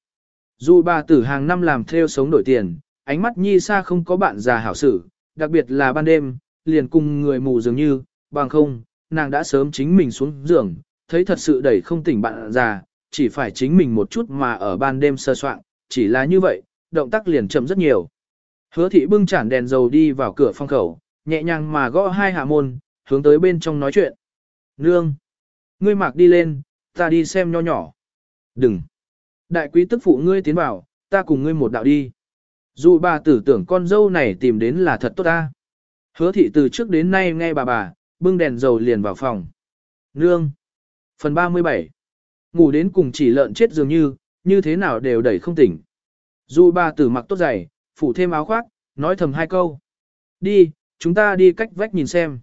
Dù bà tử hàng năm làm theo sống đổi tiền, ánh mắt nhi xa không có bạn già hảo xử, đặc biệt là ban đêm, liền cùng người mù dường như, bằng không, nàng đã sớm chính mình xuống giường, thấy thật sự đẩy không tỉnh bạn già, chỉ phải chính mình một chút mà ở ban đêm sơ soạn, chỉ là như vậy, động tác liền chậm rất nhiều. Hứa thị bưng chản đèn dầu đi vào cửa phong khẩu, nhẹ nhàng mà gõ hai hạ môn, hướng tới bên trong nói chuyện. Nương! Ngươi mặc đi lên, ta đi xem nho nhỏ. Đừng! Đại quý tức phụ ngươi tiến vào, ta cùng ngươi một đạo đi. Dù bà tử tưởng con dâu này tìm đến là thật tốt ta. Hứa thị từ trước đến nay nghe bà bà, bưng đèn dầu liền vào phòng. Nương! Phần 37 Ngủ đến cùng chỉ lợn chết dường như, như thế nào đều đẩy không tỉnh. Dù bà tử mặc tốt giày, phủ thêm áo khoác, nói thầm hai câu. Đi, chúng ta đi cách vách nhìn xem.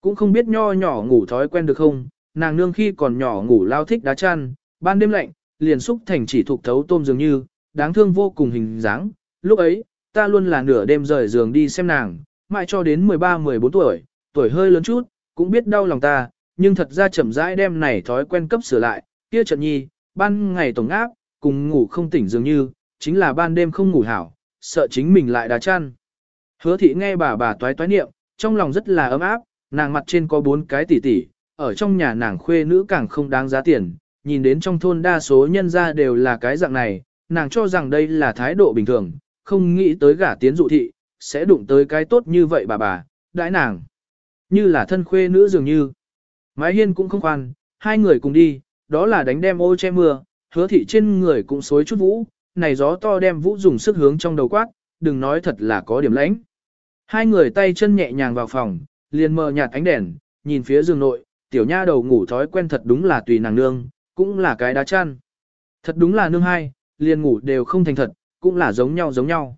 Cũng không biết nho nhỏ ngủ thói quen được không, nàng nương khi còn nhỏ ngủ lao thích đá chăn, ban đêm lạnh, liền xúc thành chỉ thuộc thấu tôm dường như, đáng thương vô cùng hình dáng. Lúc ấy, ta luôn là nửa đêm rời giường đi xem nàng, mãi cho đến 13-14 tuổi, tuổi hơi lớn chút, cũng biết đau lòng ta, nhưng thật ra chậm rãi đêm này thói quen cấp sửa lại, kia trận nhi, ban ngày tổng áp, cùng ngủ không tỉnh dường như, chính là ban đêm không ngủ hảo, sợ chính mình lại đá chăn. Hứa thị nghe bà bà toái toái niệm, trong lòng rất là ấm áp, nàng mặt trên có bốn cái tỷ tỷ, ở trong nhà nàng khuê nữ càng không đáng giá tiền, nhìn đến trong thôn đa số nhân gia đều là cái dạng này, nàng cho rằng đây là thái độ bình thường, không nghĩ tới gả tiến dụ thị, sẽ đụng tới cái tốt như vậy bà bà, đãi nàng. Như là thân khuê nữ dường như. Mái hiên cũng không khoan, hai người cùng đi, đó là đánh đem ô che mưa, hứa thị trên người cũng xối chút vũ, này gió to đem vũ dùng sức hướng trong đầu quát, đừng nói thật là có điểm lãnh. Hai người tay chân nhẹ nhàng vào phòng, liền mờ nhạt ánh đèn, nhìn phía giường nội, tiểu nha đầu ngủ thói quen thật đúng là tùy nàng nương, cũng là cái đá chăn. Thật đúng là nương hai, liền ngủ đều không thành thật, cũng là giống nhau giống nhau.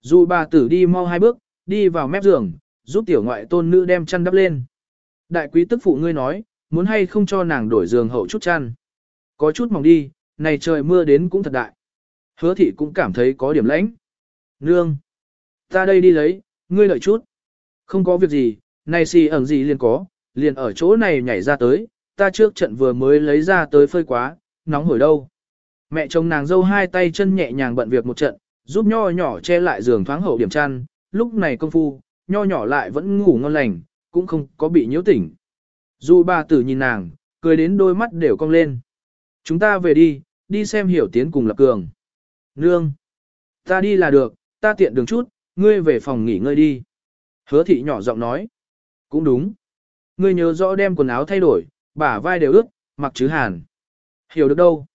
Dù bà tử đi mau hai bước, đi vào mép giường, giúp tiểu ngoại tôn nữ đem chăn đắp lên. Đại quý tức phụ ngươi nói, muốn hay không cho nàng đổi giường hậu chút chăn. Có chút mỏng đi, này trời mưa đến cũng thật đại. Hứa thị cũng cảm thấy có điểm lãnh. Nương! Ta đây đi lấy, ngươi lợi chút. Không có việc gì, này xì ẩn gì liền có, liền ở chỗ này nhảy ra tới, ta trước trận vừa mới lấy ra tới phơi quá, nóng hổi đâu. Mẹ chồng nàng dâu hai tay chân nhẹ nhàng bận việc một trận, giúp nho nhỏ che lại giường thoáng hậu điểm chăn, lúc này công phu, nho nhỏ lại vẫn ngủ ngon lành, cũng không có bị nhiễu tỉnh. Dù bà tử nhìn nàng, cười đến đôi mắt đều cong lên. Chúng ta về đi, đi xem hiểu tiến cùng lập cường. Nương! Ta đi là được, ta tiện đường chút, ngươi về phòng nghỉ ngơi đi. Hứa thị nhỏ giọng nói. Cũng đúng. Ngươi nhớ rõ đem quần áo thay đổi, bả vai đều ướt, mặc chứ hàn. Hiểu được đâu.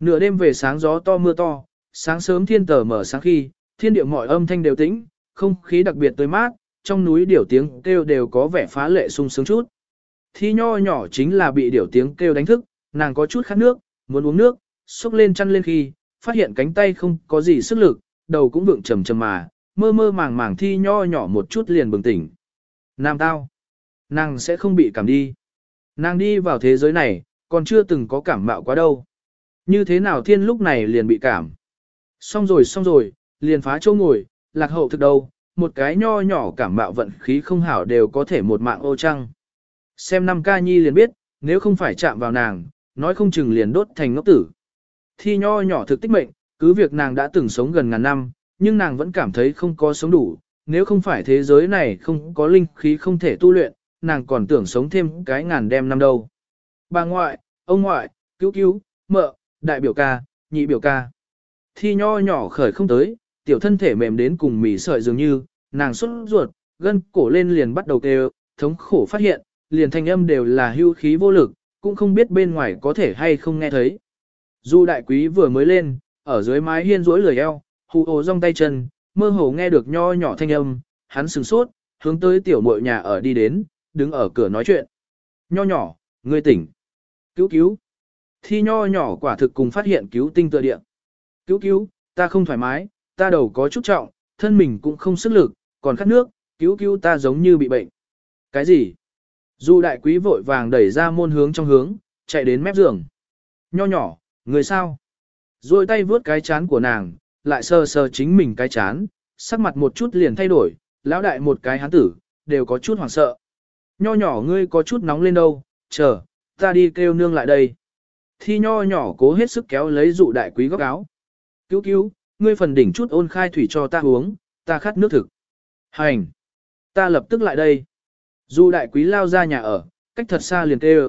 Nửa đêm về sáng gió to mưa to, sáng sớm thiên tờ mở sáng khi, thiên địa mọi âm thanh đều tĩnh, không khí đặc biệt tươi mát, trong núi điểu tiếng kêu đều có vẻ phá lệ sung sướng chút. Thi nho nhỏ chính là bị điểu tiếng kêu đánh thức, nàng có chút khát nước, muốn uống nước, xúc lên chăn lên khi, phát hiện cánh tay không có gì sức lực, đầu cũng vượng trầm trầm mà, mơ mơ màng màng thi nho nhỏ một chút liền bừng tỉnh. Nam tao, nàng sẽ không bị cảm đi. Nàng đi vào thế giới này, còn chưa từng có cảm mạo quá đâu. Như thế nào thiên lúc này liền bị cảm. Xong rồi xong rồi, liền phá châu ngồi, lạc hậu thực đâu, một cái nho nhỏ cảm mạo vận khí không hảo đều có thể một mạng ô trăng. Xem năm ca nhi liền biết, nếu không phải chạm vào nàng, nói không chừng liền đốt thành ngốc tử. Thi nho nhỏ thực tích mệnh, Cứ việc nàng đã từng sống gần ngàn năm, nhưng nàng vẫn cảm thấy không có sống đủ, nếu không phải thế giới này không có linh khí không thể tu luyện, nàng còn tưởng sống thêm cái ngàn đêm năm đâu. Bà ngoại, ông ngoại, cứu cứu, mợ, đại biểu ca, nhị biểu ca. Thi nho nhỏ khởi không tới, tiểu thân thể mềm đến cùng mỉ sợi dường như, nàng xuất ruột, gân cổ lên liền bắt đầu kêu, thống khổ phát hiện, liền thanh âm đều là hưu khí vô lực, cũng không biết bên ngoài có thể hay không nghe thấy. Du đại quý vừa mới lên, ở dưới mái hiên rỗi lười eo, hù ồ rong tay chân, mơ hồ nghe được nho nhỏ thanh âm, hắn sừng sốt, hướng tới tiểu muội nhà ở đi đến, đứng ở cửa nói chuyện. Nho nhỏ, ngươi tỉnh. Cứu cứu. Thi nho nhỏ quả thực cùng phát hiện cứu tinh tựa địa. Cứu cứu, ta không thoải mái, ta đầu có chút trọng, thân mình cũng không sức lực, còn khát nước, cứu cứu ta giống như bị bệnh. Cái gì? Du đại quý vội vàng đẩy ra môn hướng trong hướng, chạy đến mép giường. Nho nhỏ, người sao? Rồi tay vướt cái chán của nàng, lại sờ sờ chính mình cái chán, sắc mặt một chút liền thay đổi, lão đại một cái hán tử, đều có chút hoảng sợ. Nho nhỏ ngươi có chút nóng lên đâu, chờ, ta đi kêu nương lại đây. Thi nho nhỏ cố hết sức kéo lấy dụ đại quý góc áo. Cứu cứu, ngươi phần đỉnh chút ôn khai thủy cho ta uống, ta khát nước thực. Hành! Ta lập tức lại đây. Dụ đại quý lao ra nhà ở, cách thật xa liền kêu.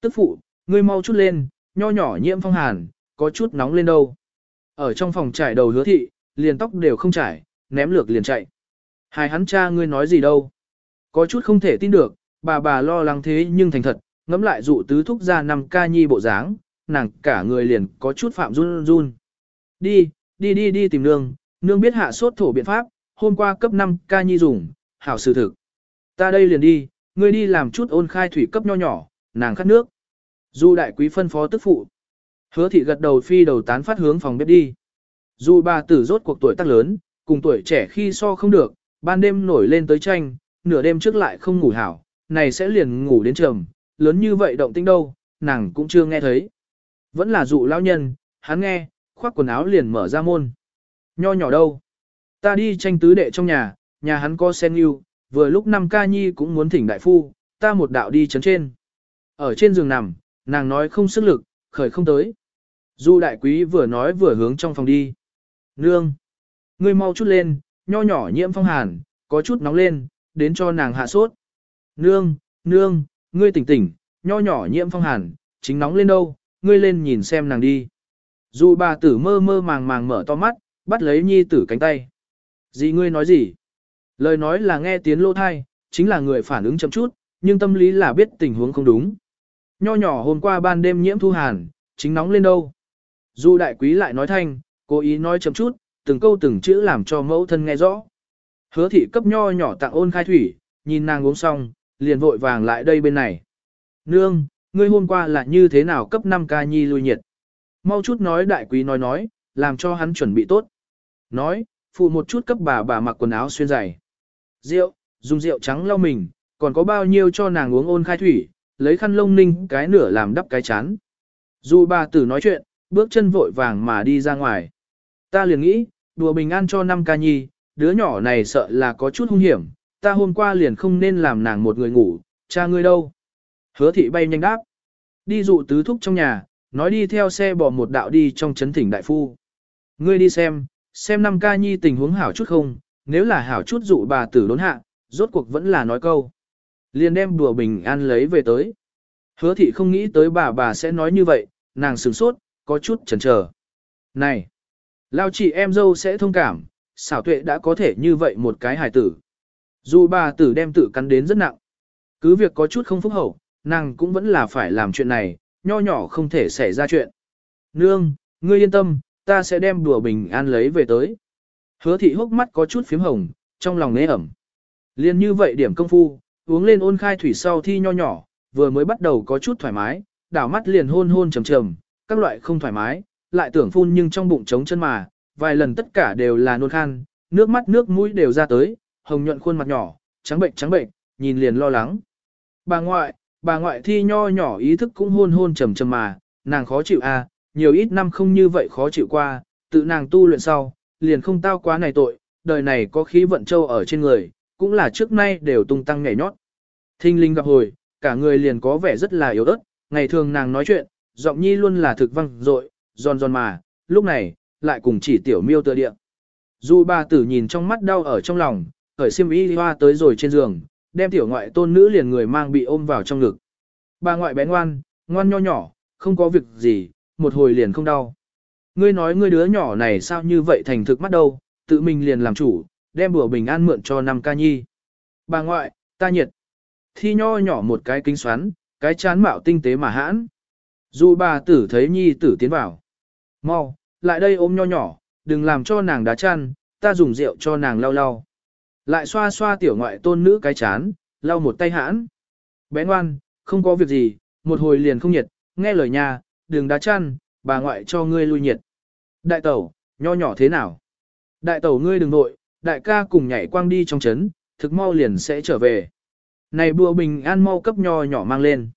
Tức phụ, ngươi mau chút lên, nho nhỏ nhiễm phong hàn, có chút nóng lên đâu. Ở trong phòng trải đầu hứa thị, liền tóc đều không trải, ném lược liền chạy. Hai hắn cha ngươi nói gì đâu. Có chút không thể tin được, bà bà lo lắng thế nhưng thành thật, ngẫm lại dụ tứ thúc ra năm ca nhi bộ dáng, nàng cả người liền có chút phạm run run. Đi, đi đi đi tìm nương, nương biết hạ sốt thổ biện pháp, hôm qua cấp 5 ca nhi dùng, hảo sự thực. Ta đây liền đi, ngươi đi làm chút ôn khai thủy cấp nho nhỏ, nàng khát nước. Du đại quý phân phó tức phụ. Hứa thị gật đầu phi đầu tán phát hướng phòng bếp đi. Dù bà tử rốt cuộc tuổi tác lớn, cùng tuổi trẻ khi so không được, ban đêm nổi lên tới tranh, nửa đêm trước lại không ngủ hảo, này sẽ liền ngủ đến trầm, lớn như vậy động tĩnh đâu, nàng cũng chưa nghe thấy. Vẫn là dụ lão nhân, hắn nghe, khoác quần áo liền mở ra môn. Nho nhỏ đâu? Ta đi tranh tứ đệ trong nhà, nhà hắn có sen yêu, vừa lúc năm ca nhi cũng muốn thỉnh đại phu, ta một đạo đi chấn trên. Ở trên giường nằm, nàng nói không sức lực, khởi không tới. Du đại quý vừa nói vừa hướng trong phòng đi. Nương! Ngươi mau chút lên, nho nhỏ nhiễm phong hàn, có chút nóng lên, đến cho nàng hạ sốt. Nương, nương, ngươi tỉnh tỉnh, nho nhỏ nhiễm phong hàn, chính nóng lên đâu, ngươi lên nhìn xem nàng đi. Dù bà tử mơ mơ màng màng mở to mắt, bắt lấy nhi tử cánh tay. Gì ngươi nói gì? Lời nói là nghe tiếng lô thai, chính là người phản ứng chậm chút, nhưng tâm lý là biết tình huống không đúng. Nho nhỏ hôm qua ban đêm nhiễm thu hàn, chính nóng lên đâu. Dù đại quý lại nói thanh, cố ý nói chậm chút, từng câu từng chữ làm cho mẫu thân nghe rõ. Hứa thị cấp nho nhỏ tặng ôn khai thủy, nhìn nàng uống xong, liền vội vàng lại đây bên này. Nương, ngươi hôm qua là như thế nào cấp 5 ca nhi lui nhiệt. Mau chút nói đại quý nói nói, làm cho hắn chuẩn bị tốt. Nói, phụ một chút cấp bà bà mặc quần áo xuyên giày. Rượu, dùng rượu trắng lau mình, còn có bao nhiêu cho nàng uống ôn khai thủy, lấy khăn lông ninh cái nửa làm đắp cái chán. Dù bà tử nói chuyện, bước chân vội vàng mà đi ra ngoài. Ta liền nghĩ, đùa bình an cho năm ca nhi, đứa nhỏ này sợ là có chút hung hiểm, ta hôm qua liền không nên làm nàng một người ngủ, cha ngươi đâu. Hứa thị bay nhanh đáp. Đi dụ tứ thúc trong nhà, nói đi theo xe bỏ một đạo đi trong chấn thỉnh đại phu. Ngươi đi xem, xem năm ca nhi tình huống hảo chút không, nếu là hảo chút dụ bà tử đốn hạ, rốt cuộc vẫn là nói câu. Liền đem đùa bình an lấy về tới. Hứa thị không nghĩ tới bà bà sẽ nói như vậy, nàng sửng sốt, có chút chần chờ. Này, lao chị em dâu sẽ thông cảm, xảo tuệ đã có thể như vậy một cái hài tử. Dù bà tử đem tự cắn đến rất nặng. Cứ việc có chút không phúc hậu, nàng cũng vẫn là phải làm chuyện này, nho nhỏ không thể xảy ra chuyện. Nương, ngươi yên tâm, ta sẽ đem đùa bình an lấy về tới. Hứa thị hốc mắt có chút phím hồng, trong lòng nế ẩm. Liên như vậy điểm công phu, uống lên ôn khai thủy sau thi nho nhỏ, vừa mới bắt đầu có chút thoải mái, đảo mắt liền hôn hôn trầm trầm, các loại không thoải mái, lại tưởng phun nhưng trong bụng trống chân mà, vài lần tất cả đều là nôn khan, nước mắt nước mũi đều ra tới, hồng nhuận khuôn mặt nhỏ, trắng bệnh trắng bệnh, nhìn liền lo lắng. Bà ngoại, bà ngoại thi nho nhỏ ý thức cũng hôn hôn trầm trầm mà, nàng khó chịu à, nhiều ít năm không như vậy khó chịu qua, tự nàng tu luyện sau, liền không tao quá này tội, đời này có khí vận châu ở trên người, cũng là trước nay đều tung tăng nhảy nhót. Thinh linh gặp hồi, cả người liền có vẻ rất là yếu ớt, ngày thường nàng nói chuyện, giọng nhi luôn là thực văng dội, giòn giòn mà, lúc này, lại cùng chỉ tiểu miêu tựa địa. Dù bà tử nhìn trong mắt đau ở trong lòng, khởi xiêm y hoa tới rồi trên giường, đem tiểu ngoại tôn nữ liền người mang bị ôm vào trong ngực. Bà ngoại bé ngoan, ngoan nho nhỏ, không có việc gì, một hồi liền không đau. Ngươi nói ngươi đứa nhỏ này sao như vậy thành thực mắt đâu, tự mình liền làm chủ, đem bữa bình an mượn cho năm ca nhi. Bà ngoại, ta nhiệt. Thi nho nhỏ một cái kính xoắn, cái chán mạo tinh tế mà hãn. Dù bà tử thấy nhi tử tiến vào. Mau, lại đây ôm nho nhỏ, đừng làm cho nàng đá chăn, ta dùng rượu cho nàng lau lau. Lại xoa xoa tiểu ngoại tôn nữ cái chán, lau một tay hãn. Bé ngoan, không có việc gì, một hồi liền không nhiệt, nghe lời nhà, đừng đá chăn, bà ngoại cho ngươi lui nhiệt. Đại tẩu, nho nhỏ thế nào? Đại tẩu ngươi đừng nội, đại ca cùng nhảy quang đi trong chấn, thực mau liền sẽ trở về. Này bùa bình an mau cấp nho nhỏ mang lên.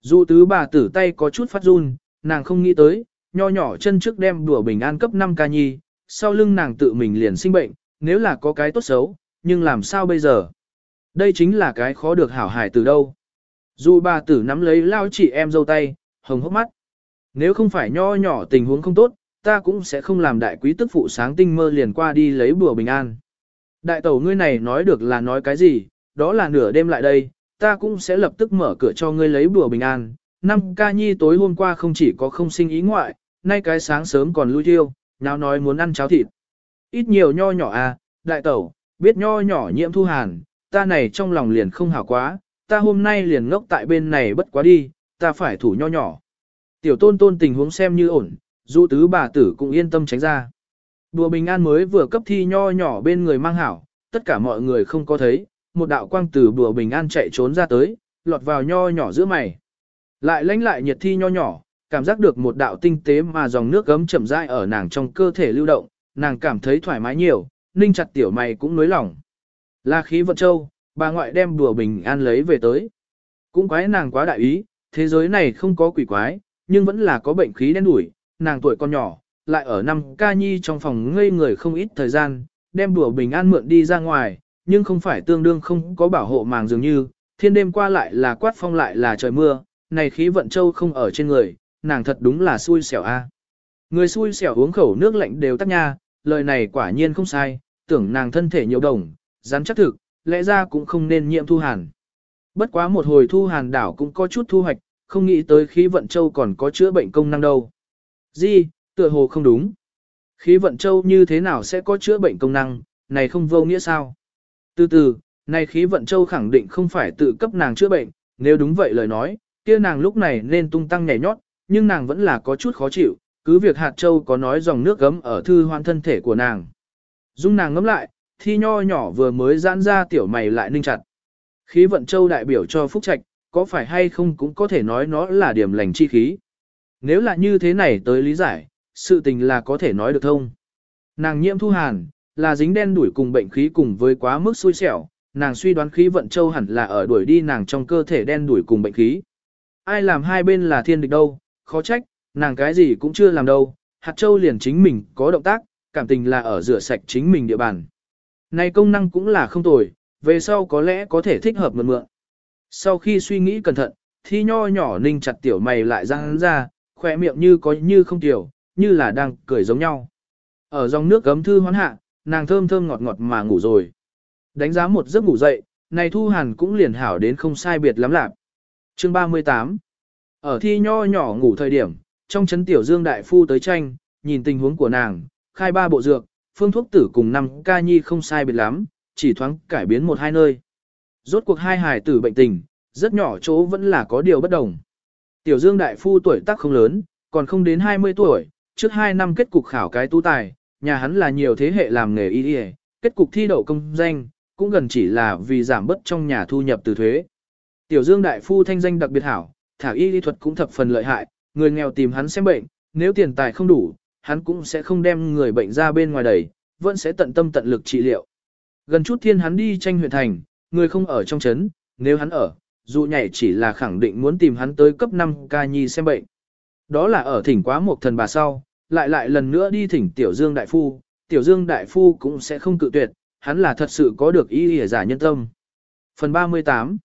Dụ tứ bà tử tay có chút phát run, nàng không nghĩ tới, nho nhỏ chân trước đem đùa bình an cấp 5 ca nhi, sau lưng nàng tự mình liền sinh bệnh, nếu là có cái tốt xấu, nhưng làm sao bây giờ? Đây chính là cái khó được hảo hải từ đâu. Dù bà tử nắm lấy lao chị em dâu tay, hồng hốc mắt. Nếu không phải nho nhỏ tình huống không tốt, ta cũng sẽ không làm đại quý tức phụ sáng tinh mơ liền qua đi lấy bùa bình an. Đại tẩu ngươi này nói được là nói cái gì, đó là nửa đêm lại đây, ta cũng sẽ lập tức mở cửa cho ngươi lấy bùa bình an. Năm ca nhi tối hôm qua không chỉ có không sinh ý ngoại, nay cái sáng sớm còn lui thiêu, nào nói muốn ăn cháo thịt. Ít nhiều nho nhỏ à, đại tẩu, biết nho nhỏ nhiễm thu hàn, ta này trong lòng liền không hảo quá, ta hôm nay liền ngốc tại bên này bất quá đi, ta phải thủ nho nhỏ. Tiểu tôn tôn tình huống xem như ổn, dụ tứ bà tử cũng yên tâm tránh ra. Đùa bình an mới vừa cấp thi nho nhỏ bên người mang hảo, tất cả mọi người không có thấy, một đạo quang từ đùa bình an chạy trốn ra tới, lọt vào nho nhỏ giữa mày. Lại lánh lại nhiệt thi nho nhỏ, cảm giác được một đạo tinh tế mà dòng nước gấm chậm rãi ở nàng trong cơ thể lưu động, nàng cảm thấy thoải mái nhiều, ninh chặt tiểu mày cũng nối lòng. Là khí vận châu, bà ngoại đem đùa bình an lấy về tới. Cũng quái nàng quá đại ý, thế giới này không có quỷ quái, nhưng vẫn là có bệnh khí đen đủi, nàng tuổi con nhỏ, lại ở năm ca nhi trong phòng ngây người không ít thời gian, đem đùa bình an mượn đi ra ngoài, nhưng không phải tương đương không có bảo hộ màng dường như, thiên đêm qua lại là quát phong lại là trời mưa, này khí vận châu không ở trên người, nàng thật đúng là xui xẻo a. Người xui xẻo uống khẩu nước lạnh đều tắc nha, lời này quả nhiên không sai, tưởng nàng thân thể nhiều đồng, rắn chắc thực, lẽ ra cũng không nên nhiễm thu hàn. Bất quá một hồi thu hàn đảo cũng có chút thu hoạch, không nghĩ tới khí vận châu còn có chữa bệnh công năng đâu. Di, tựa hồ không đúng. Khí vận châu như thế nào sẽ có chữa bệnh công năng, này không vô nghĩa sao? Từ từ, này khí vận châu khẳng định không phải tự cấp nàng chữa bệnh, nếu đúng vậy lời nói, kia nàng lúc này nên tung tăng nhảy nhót, nhưng nàng vẫn là có chút khó chịu, cứ việc hạt châu có nói dòng nước gấm ở thư hoan thân thể của nàng. Dung nàng ngắm lại, thi nho nhỏ vừa mới giãn ra tiểu mày lại ninh chặt. Khí vận châu đại biểu cho phúc trạch, có phải hay không cũng có thể nói nó là điểm lành chi khí. Nếu là như thế này tới lý giải, sự tình là có thể nói được thông. Nàng nhiễm thu hàn, là dính đen đuổi cùng bệnh khí cùng với quá mức xui xẻo, nàng suy đoán khí vận châu hẳn là ở đuổi đi nàng trong cơ thể đen đuổi cùng bệnh khí. Ai làm hai bên là thiên địch đâu, khó trách, nàng cái gì cũng chưa làm đâu, hạt châu liền chính mình có động tác, cảm tình là ở rửa sạch chính mình địa bàn. Này công năng cũng là không tồi, về sau có lẽ có thể thích hợp mượn mượn. Sau khi suy nghĩ cẩn thận, thi nho nhỏ ninh chặt tiểu mày lại ra hắn ra, khỏe miệng như có như không tiểu, như là đang cười giống nhau. Ở dòng nước gấm thư hoán hạ, nàng thơm thơm ngọt ngọt mà ngủ rồi. Đánh giá một giấc ngủ dậy, này thu hàn cũng liền hảo đến không sai biệt lắm lạc. Chương 38 Ở thi nho nhỏ ngủ thời điểm, trong chấn tiểu dương đại phu tới tranh, nhìn tình huống của nàng, khai ba bộ dược, phương thuốc tử cùng năm ca nhi không sai biệt lắm, chỉ thoáng cải biến một hai nơi. Rốt cuộc hai hài tử bệnh tình, rất nhỏ chỗ vẫn là có điều bất đồng. Tiểu Dương đại phu tuổi tác không lớn, còn không đến 20 tuổi, trước 2 năm kết cục khảo cái tu tài, nhà hắn là nhiều thế hệ làm nghề y y, kết cục thi đậu công danh, cũng gần chỉ là vì giảm bớt trong nhà thu nhập từ thuế. Tiểu Dương đại phu thanh danh đặc biệt hảo, thảo y lý thuật cũng thập phần lợi hại, người nghèo tìm hắn xem bệnh, nếu tiền tài không đủ, hắn cũng sẽ không đem người bệnh ra bên ngoài đẩy, vẫn sẽ tận tâm tận lực trị liệu. Gần chút thiên hắn đi tranh huyện thành, người không ở trong trấn, nếu hắn ở, dù nhảy chỉ là khẳng định muốn tìm hắn tới cấp 5 ca nhi xem bệnh. Đó là ở thỉnh quá một thần bà sau, lại lại lần nữa đi thỉnh Tiểu Dương Đại Phu, Tiểu Dương Đại Phu cũng sẽ không cự tuyệt, hắn là thật sự có được ý nghĩa giả nhân tâm. Phần 38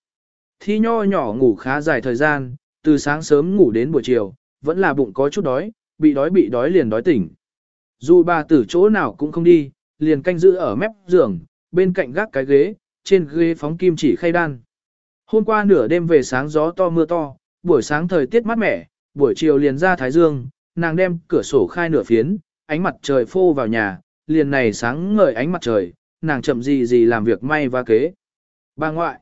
Thi nho nhỏ ngủ khá dài thời gian, từ sáng sớm ngủ đến buổi chiều, vẫn là bụng có chút đói, bị đói bị đói liền đói tỉnh. Dù bà tử chỗ nào cũng không đi, liền canh giữ ở mép giường, bên cạnh gác cái ghế, trên ghế phóng kim chỉ khay đan. Hôm qua nửa đêm về sáng gió to mưa to, buổi sáng thời tiết mát mẻ, buổi chiều liền ra thái dương, nàng đem cửa sổ khai nửa phiến, ánh mặt trời phô vào nhà, liền này sáng ngời ánh mặt trời, nàng chậm gì gì làm việc may và kế. Bà ngoại,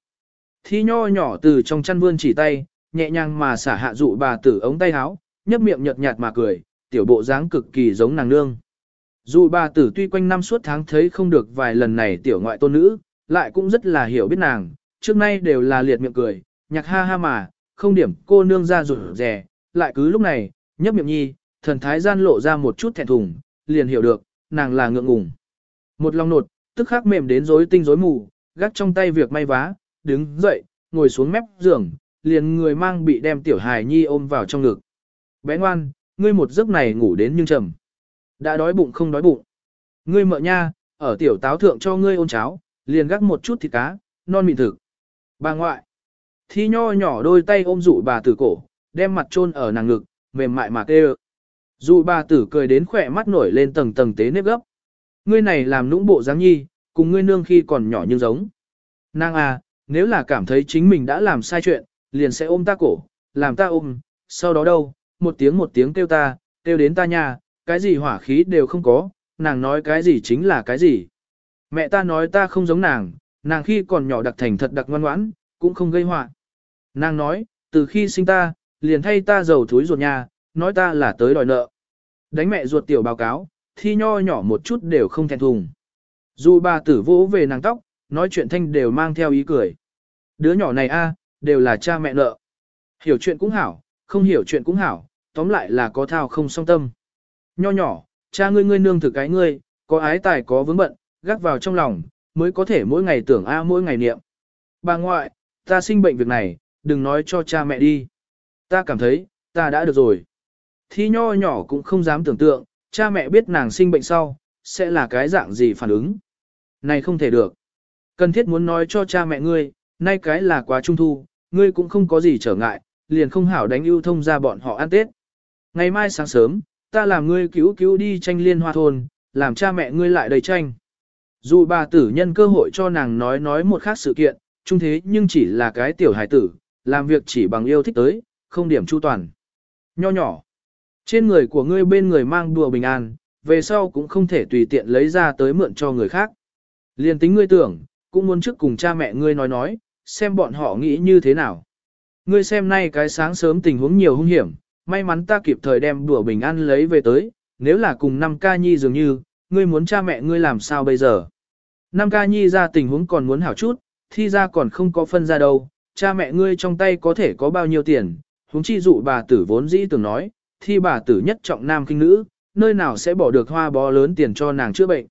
thi nho nhỏ từ trong chăn vươn chỉ tay, nhẹ nhàng mà xả hạ dụ bà tử ống tay áo, nhấp miệng nhợt nhạt mà cười, tiểu bộ dáng cực kỳ giống nàng nương. Dù bà tử tuy quanh năm suốt tháng thấy không được vài lần này tiểu ngoại tôn nữ, lại cũng rất là hiểu biết nàng, trước nay đều là liệt miệng cười, nhạc ha ha mà, không điểm cô nương ra rụt rè, lại cứ lúc này, nhấp miệng nhi, thần thái gian lộ ra một chút thẹn thùng, liền hiểu được, nàng là ngượng ngùng. Một lòng nột, tức khắc mềm đến rối tinh rối mù, gắt trong tay việc may vá, đứng dậy, ngồi xuống mép giường, liền người mang bị đem tiểu hài nhi ôm vào trong ngực. Bé ngoan, ngươi một giấc này ngủ đến nhưng trầm. Đã đói bụng không đói bụng. Ngươi mợ nha, ở tiểu táo thượng cho ngươi ôn cháo, liền gác một chút thịt cá, non mịn thực. Bà ngoại. Thi nho nhỏ đôi tay ôm dụ bà tử cổ, đem mặt chôn ở nàng ngực, mềm mại mà kêu. Dụ bà tử cười đến khỏe mắt nổi lên tầng tầng tế nếp gấp. Ngươi này làm nũng bộ dáng nhi, cùng ngươi nương khi còn nhỏ như giống. Nàng à, nếu là cảm thấy chính mình đã làm sai chuyện, liền sẽ ôm ta cổ, làm ta ôm, sau đó đâu, một tiếng một tiếng kêu ta, kêu đến ta nhà, cái gì hỏa khí đều không có, nàng nói cái gì chính là cái gì. Mẹ ta nói ta không giống nàng, nàng khi còn nhỏ đặc thành thật đặc ngoan ngoãn, cũng không gây họa. Nàng nói, từ khi sinh ta, liền thay ta giàu thúi ruột nhà, nói ta là tới đòi nợ. Đánh mẹ ruột tiểu báo cáo, thi nho nhỏ một chút đều không thèm thùng. Dù bà tử vỗ về nàng tóc, nói chuyện thanh đều mang theo ý cười. Đứa nhỏ này a, đều là cha mẹ nợ. Hiểu chuyện cũng hảo, không hiểu chuyện cũng hảo, tóm lại là có thao không song tâm. Nho nhỏ, cha ngươi ngươi nương thực cái ngươi, có ái tài có vướng bận, gác vào trong lòng, mới có thể mỗi ngày tưởng a mỗi ngày niệm. Bà ngoại, ta sinh bệnh việc này, đừng nói cho cha mẹ đi. Ta cảm thấy, ta đã được rồi. Thi nho nhỏ cũng không dám tưởng tượng, cha mẹ biết nàng sinh bệnh sau, sẽ là cái dạng gì phản ứng. Này không thể được. Cần thiết muốn nói cho cha mẹ ngươi, nay cái là quá trung thu, ngươi cũng không có gì trở ngại, liền không hảo đánh ưu thông ra bọn họ ăn Tết. Ngày mai sáng sớm, ta làm ngươi cứu cứu đi tranh liên hoa thôn, làm cha mẹ ngươi lại đầy tranh. Dù bà tử nhân cơ hội cho nàng nói nói một khác sự kiện, chung thế nhưng chỉ là cái tiểu hải tử, làm việc chỉ bằng yêu thích tới, không điểm chu toàn. Nho nhỏ, trên người của ngươi bên người mang đùa bình an, về sau cũng không thể tùy tiện lấy ra tới mượn cho người khác. Liên tính ngươi tưởng, cũng muốn trước cùng cha mẹ ngươi nói nói, xem bọn họ nghĩ như thế nào. Ngươi xem nay cái sáng sớm tình huống nhiều hung hiểm, may mắn ta kịp thời đem đùa bình an lấy về tới, nếu là cùng năm ca nhi dường như, ngươi muốn cha mẹ ngươi làm sao bây giờ. Năm ca nhi ra tình huống còn muốn hảo chút, thi ra còn không có phân ra đâu, cha mẹ ngươi trong tay có thể có bao nhiêu tiền, huống chi dụ bà tử vốn dĩ từng nói, thi bà tử nhất trọng nam kinh nữ, nơi nào sẽ bỏ được hoa bó lớn tiền cho nàng chữa bệnh.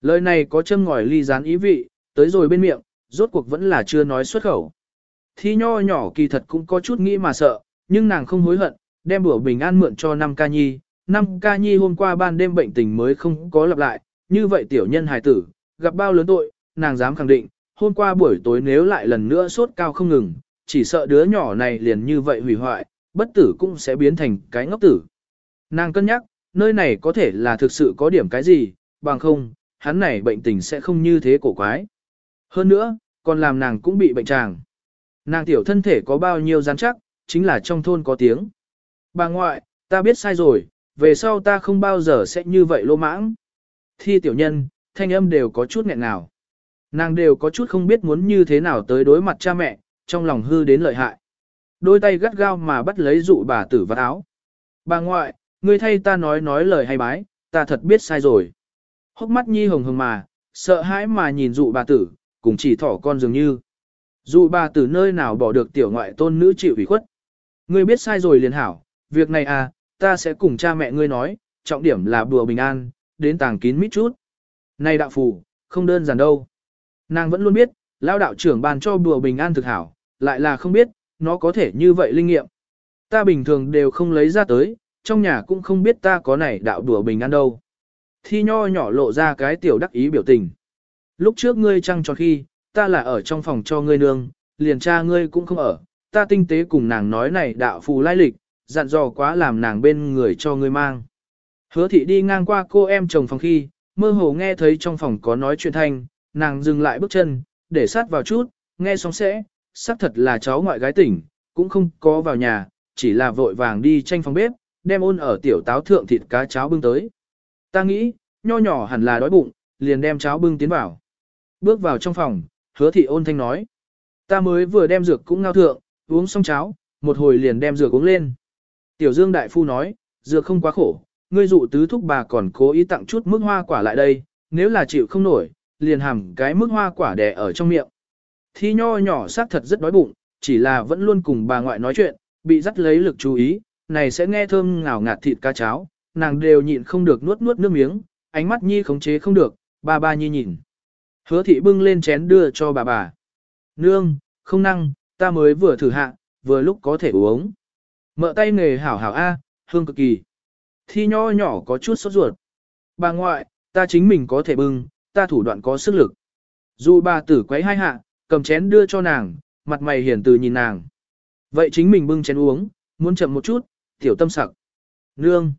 Lời này có châm ngòi ly gián ý vị, tới rồi bên miệng, rốt cuộc vẫn là chưa nói xuất khẩu. Thi nho nhỏ kỳ thật cũng có chút nghĩ mà sợ, nhưng nàng không hối hận, đem bữa bình an mượn cho năm ca nhi. Năm ca nhi hôm qua ban đêm bệnh tình mới không có lặp lại, như vậy tiểu nhân hài tử, gặp bao lớn tội, nàng dám khẳng định, hôm qua buổi tối nếu lại lần nữa sốt cao không ngừng, chỉ sợ đứa nhỏ này liền như vậy hủy hoại, bất tử cũng sẽ biến thành cái ngốc tử. Nàng cân nhắc, nơi này có thể là thực sự có điểm cái gì, bằng không, hắn này bệnh tình sẽ không như thế cổ quái. Hơn nữa, còn làm nàng cũng bị bệnh tràng. Nàng tiểu thân thể có bao nhiêu rắn chắc, chính là trong thôn có tiếng. Bà ngoại, ta biết sai rồi, về sau ta không bao giờ sẽ như vậy lô mãng. Thi tiểu nhân, thanh âm đều có chút nghẹn nào. Nàng đều có chút không biết muốn như thế nào tới đối mặt cha mẹ, trong lòng hư đến lợi hại. Đôi tay gắt gao mà bắt lấy dụ bà tử vào áo. Bà ngoại, ngươi thay ta nói nói lời hay bái, ta thật biết sai rồi. Hốc mắt nhi hồng hồng mà, sợ hãi mà nhìn dụ bà tử, cùng chỉ thỏ con dường như. Dụ bà tử nơi nào bỏ được tiểu ngoại tôn nữ chịu ủy khuất. Ngươi biết sai rồi liền hảo, việc này à, ta sẽ cùng cha mẹ ngươi nói, trọng điểm là bùa bình an, đến tàng kín mít chút. Này đạo phủ, không đơn giản đâu. Nàng vẫn luôn biết, lao đạo trưởng bàn cho bùa bình an thực hảo, lại là không biết, nó có thể như vậy linh nghiệm. Ta bình thường đều không lấy ra tới, trong nhà cũng không biết ta có này đạo đùa bình an đâu. Thi nho nhỏ lộ ra cái tiểu đắc ý biểu tình. Lúc trước ngươi trăng cho khi, ta là ở trong phòng cho ngươi nương, liền cha ngươi cũng không ở, ta tinh tế cùng nàng nói này đạo phù lai lịch, dặn dò quá làm nàng bên người cho ngươi mang. Hứa thị đi ngang qua cô em chồng phòng khi, mơ hồ nghe thấy trong phòng có nói chuyện thanh, nàng dừng lại bước chân, để sát vào chút, nghe xong sẽ, xác thật là cháu ngoại gái tỉnh, cũng không có vào nhà, chỉ là vội vàng đi tranh phòng bếp, đem ôn ở tiểu táo thượng thịt cá cháo bưng tới. Ta nghĩ, nho nhỏ hẳn là đói bụng, liền đem cháo bưng tiến vào. Bước vào trong phòng, hứa thị ôn thanh nói. Ta mới vừa đem dược cũng ngao thượng, uống xong cháo, một hồi liền đem dược uống lên. Tiểu Dương Đại Phu nói, dược không quá khổ, ngươi dụ tứ thúc bà còn cố ý tặng chút mức hoa quả lại đây, nếu là chịu không nổi, liền hàm cái mức hoa quả đè ở trong miệng. Thi nho nhỏ xác thật rất đói bụng, chỉ là vẫn luôn cùng bà ngoại nói chuyện, bị dắt lấy lực chú ý, này sẽ nghe thơm ngào ngạt thịt cá cháo, nàng đều nhịn không được nuốt nuốt nước miếng, ánh mắt nhi khống chế không được, ba ba nhi nhìn. Hứa thị bưng lên chén đưa cho bà bà. Nương, không năng, ta mới vừa thử hạ, vừa lúc có thể uống. Mợ tay nghề hảo hảo A, hương cực kỳ. Thi nho nhỏ có chút sốt ruột. Bà ngoại, ta chính mình có thể bưng, ta thủ đoạn có sức lực. Dù bà tử quấy hai hạ, cầm chén đưa cho nàng, mặt mày hiền từ nhìn nàng. Vậy chính mình bưng chén uống, muốn chậm một chút, tiểu tâm sặc. Nương.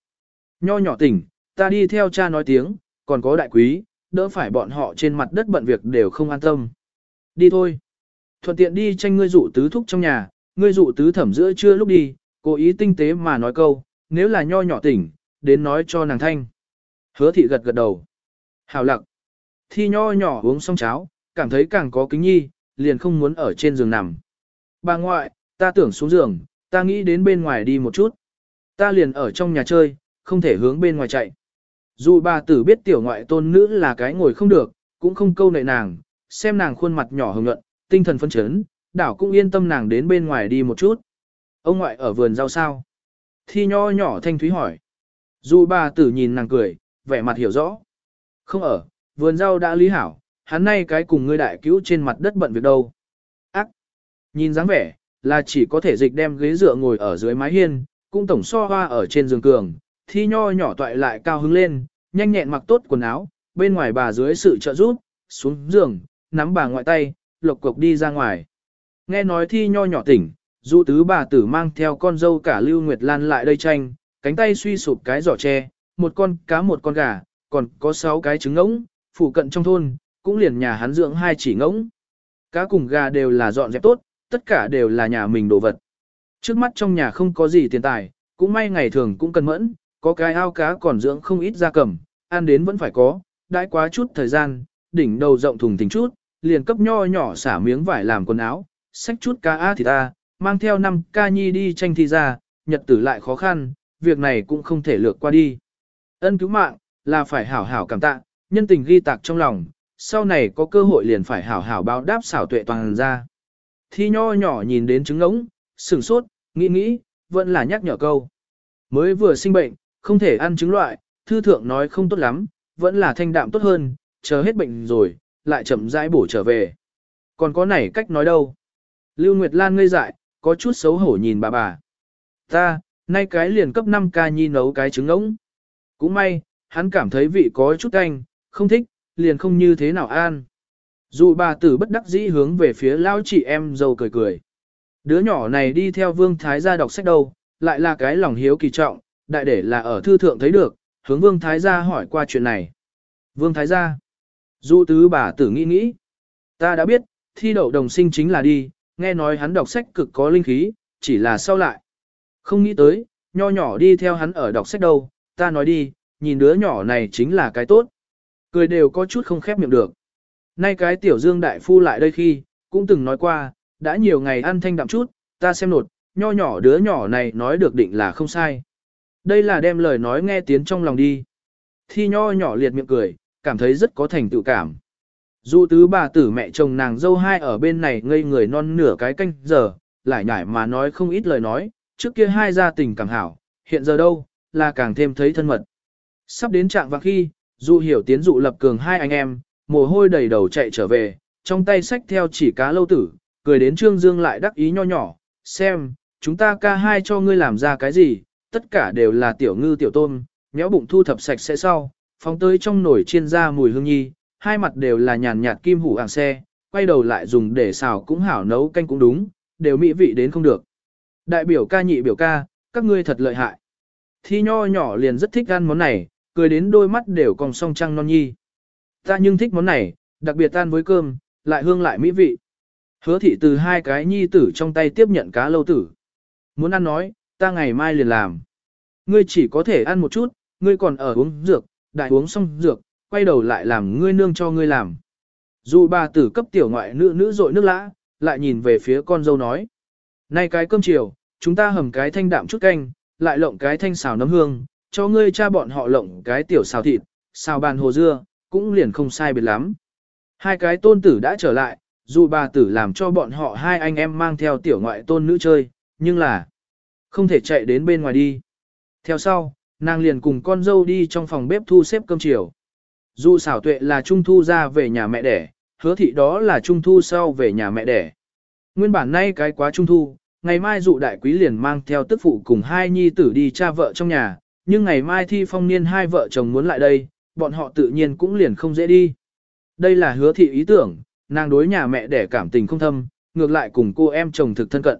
Nho nhỏ tỉnh, ta đi theo cha nói tiếng, còn có đại quý, đỡ phải bọn họ trên mặt đất bận việc đều không an tâm. Đi thôi. Thuận tiện đi tranh ngươi dụ tứ thúc trong nhà, ngươi dụ tứ thẩm giữa trưa lúc đi, cố ý tinh tế mà nói câu, nếu là nho nhỏ tỉnh, đến nói cho nàng thanh. Hứa thị gật gật đầu. Hào lặng. Thi nho nhỏ uống xong cháo, cảm thấy càng có kính nhi, liền không muốn ở trên giường nằm. Bà ngoại, ta tưởng xuống giường, ta nghĩ đến bên ngoài đi một chút. Ta liền ở trong nhà chơi, không thể hướng bên ngoài chạy. Dù bà tử biết tiểu ngoại tôn nữ là cái ngồi không được, cũng không câu nệ nàng, xem nàng khuôn mặt nhỏ hồng nhuận, tinh thần phân chấn, đảo cũng yên tâm nàng đến bên ngoài đi một chút. Ông ngoại ở vườn rau sao? Thi nho nhỏ thanh thúy hỏi. Dù bà tử nhìn nàng cười, vẻ mặt hiểu rõ. Không ở, vườn rau đã lý hảo, hắn nay cái cùng ngươi đại cứu trên mặt đất bận việc đâu. Ác! Nhìn dáng vẻ, là chỉ có thể dịch đem ghế dựa ngồi ở dưới mái hiên, cũng tổng so hoa ở trên giường cường, thi nho nhỏ toại lại cao hứng lên, nhanh nhẹn mặc tốt quần áo, bên ngoài bà dưới sự trợ giúp, xuống giường, nắm bà ngoại tay, lộc cộc đi ra ngoài. Nghe nói thi nho nhỏ tỉnh, dụ tứ bà tử mang theo con dâu cả Lưu Nguyệt Lan lại đây tranh, cánh tay suy sụp cái giỏ tre, một con cá một con gà, còn có sáu cái trứng ngỗng, phụ cận trong thôn, cũng liền nhà hắn dưỡng hai chỉ ngỗng. Cá cùng gà đều là dọn dẹp tốt, tất cả đều là nhà mình đồ vật. Trước mắt trong nhà không có gì tiền tài, cũng may ngày thường cũng cần mẫn, có cái ao cá còn dưỡng không ít ra cầm, ăn đến vẫn phải có, đãi quá chút thời gian, đỉnh đầu rộng thùng thình chút, liền cấp nho nhỏ xả miếng vải làm quần áo, xách chút cá a thì ta, mang theo năm ca nhi đi tranh thi ra, nhật tử lại khó khăn, việc này cũng không thể lược qua đi. Ân cứu mạng, là phải hảo hảo cảm tạ, nhân tình ghi tạc trong lòng, sau này có cơ hội liền phải hảo hảo báo đáp xảo tuệ toàn ra. Thi nho nhỏ nhìn đến trứng ngỗng, sửng sốt, nghĩ nghĩ, vẫn là nhắc nhở câu. Mới vừa sinh bệnh, không thể ăn trứng loại, thư thượng nói không tốt lắm, vẫn là thanh đạm tốt hơn, chờ hết bệnh rồi, lại chậm rãi bổ trở về. Còn có này cách nói đâu? Lưu Nguyệt Lan ngây dại, có chút xấu hổ nhìn bà bà. Ta, nay cái liền cấp 5 ca nhi nấu cái trứng ngỗng. Cũng may, hắn cảm thấy vị có chút canh, không thích, liền không như thế nào an. Dù bà tử bất đắc dĩ hướng về phía lao chị em dâu cười cười. Đứa nhỏ này đi theo vương thái gia đọc sách đâu, lại là cái lòng hiếu kỳ trọng, đại để là ở thư thượng thấy được, hướng vương thái gia hỏi qua chuyện này. Vương thái gia. Dù tứ bà tử nghĩ nghĩ. Ta đã biết, thi đậu đồng sinh chính là đi, nghe nói hắn đọc sách cực có linh khí, chỉ là sau lại. Không nghĩ tới, nho nhỏ đi theo hắn ở đọc sách đâu, ta nói đi, nhìn đứa nhỏ này chính là cái tốt. Cười đều có chút không khép miệng được. Nay cái tiểu dương đại phu lại đây khi, cũng từng nói qua, đã nhiều ngày ăn thanh đạm chút, ta xem nột, nho nhỏ đứa nhỏ này nói được định là không sai. Đây là đem lời nói nghe tiếng trong lòng đi. Thi nho nhỏ liệt miệng cười, cảm thấy rất có thành tựu cảm. Dù tứ bà tử mẹ chồng nàng dâu hai ở bên này ngây người non nửa cái canh giờ, lại nhải mà nói không ít lời nói, trước kia hai gia tình càng hảo, hiện giờ đâu, là càng thêm thấy thân mật. Sắp đến trạng và khi, dù hiểu tiến dụ lập cường hai anh em, mồ hôi đầy đầu chạy trở về, trong tay sách theo chỉ cá lâu tử, cười đến Trương Dương lại đắc ý nho nhỏ, xem, chúng ta ca hai cho ngươi làm ra cái gì, tất cả đều là tiểu ngư tiểu tôm, méo bụng thu thập sạch sẽ sau, phóng tới trong nồi chiên ra mùi hương nhi, hai mặt đều là nhàn nhạt kim hủ ảng xe, quay đầu lại dùng để xào cũng hảo nấu canh cũng đúng, đều mỹ vị đến không được. Đại biểu ca nhị biểu ca, các ngươi thật lợi hại. Thi nho nhỏ liền rất thích ăn món này, cười đến đôi mắt đều còn song trăng non nhi. Ta nhưng thích món này, đặc biệt tan với cơm, lại hương lại mỹ vị. Hứa thị từ hai cái nhi tử trong tay tiếp nhận cá lâu tử. Muốn ăn nói, ta ngày mai liền làm. Ngươi chỉ có thể ăn một chút, ngươi còn ở uống dược, đại uống xong dược, quay đầu lại làm ngươi nương cho ngươi làm. Dù bà tử cấp tiểu ngoại nữ nữ dội nước lã, lại nhìn về phía con dâu nói. Nay cái cơm chiều, chúng ta hầm cái thanh đạm chút canh, lại lộng cái thanh xào nấm hương, cho ngươi cha bọn họ lộng cái tiểu xào thịt, xào bàn hồ dưa, cũng liền không sai biệt lắm. Hai cái tôn tử đã trở lại, dù bà tử làm cho bọn họ hai anh em mang theo tiểu ngoại tôn nữ chơi, nhưng là không thể chạy đến bên ngoài đi. Theo sau, nàng liền cùng con dâu đi trong phòng bếp thu xếp cơm chiều. Dù xảo tuệ là trung thu ra về nhà mẹ đẻ, hứa thị đó là trung thu sau về nhà mẹ đẻ. Nguyên bản nay cái quá trung thu, ngày mai dụ đại quý liền mang theo tức phụ cùng hai nhi tử đi cha vợ trong nhà, nhưng ngày mai thi phong niên hai vợ chồng muốn lại đây, bọn họ tự nhiên cũng liền không dễ đi. Đây là hứa thị ý tưởng, nàng đối nhà mẹ đẻ cảm tình không thâm, ngược lại cùng cô em chồng thực thân cận.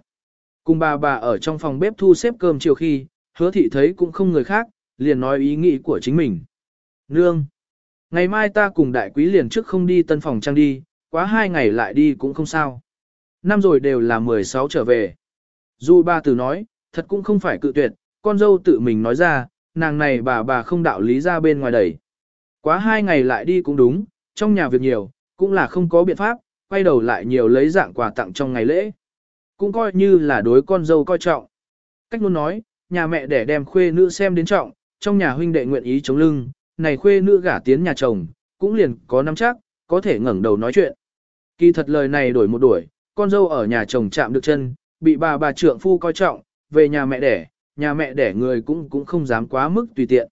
Cùng bà bà ở trong phòng bếp thu xếp cơm chiều khi, hứa thị thấy cũng không người khác, liền nói ý nghĩ của chính mình. Nương! Ngày mai ta cùng đại quý liền trước không đi tân phòng trang đi, quá hai ngày lại đi cũng không sao. Năm rồi đều là 16 trở về. Dù ba từ nói, thật cũng không phải cự tuyệt, con dâu tự mình nói ra, nàng này bà bà không đạo lý ra bên ngoài đẩy. Quá hai ngày lại đi cũng đúng, trong nhà việc nhiều, cũng là không có biện pháp, quay đầu lại nhiều lấy dạng quà tặng trong ngày lễ. Cũng coi như là đối con dâu coi trọng. Cách luôn nói, nhà mẹ để đem khuê nữ xem đến trọng, trong nhà huynh đệ nguyện ý chống lưng, này khuê nữ gả tiến nhà chồng, cũng liền có nắm chắc, có thể ngẩng đầu nói chuyện. Kỳ thật lời này đổi một đuổi, con dâu ở nhà chồng chạm được chân, bị bà bà trượng phu coi trọng, về nhà mẹ đẻ, nhà mẹ đẻ người cũng cũng không dám quá mức tùy tiện.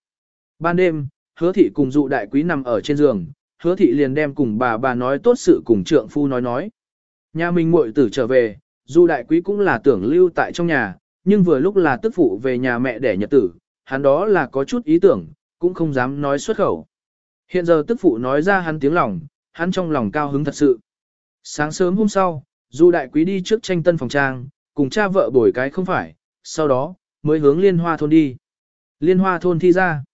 Ban đêm, hứa thị cùng dụ đại quý nằm ở trên giường, hứa thị liền đem cùng bà bà nói tốt sự cùng trượng phu nói nói. Nhà mình muội tử trở về, dù đại quý cũng là tưởng lưu tại trong nhà, nhưng vừa lúc là tức phụ về nhà mẹ đẻ nhật tử, hắn đó là có chút ý tưởng, cũng không dám nói xuất khẩu. Hiện giờ tức phụ nói ra hắn tiếng lòng, hắn trong lòng cao hứng thật sự. Sáng sớm hôm sau, Du đại quý đi trước tranh tân phòng trang, cùng cha vợ bồi cái không phải, sau đó, mới hướng liên hoa thôn đi. Liên hoa thôn thi ra.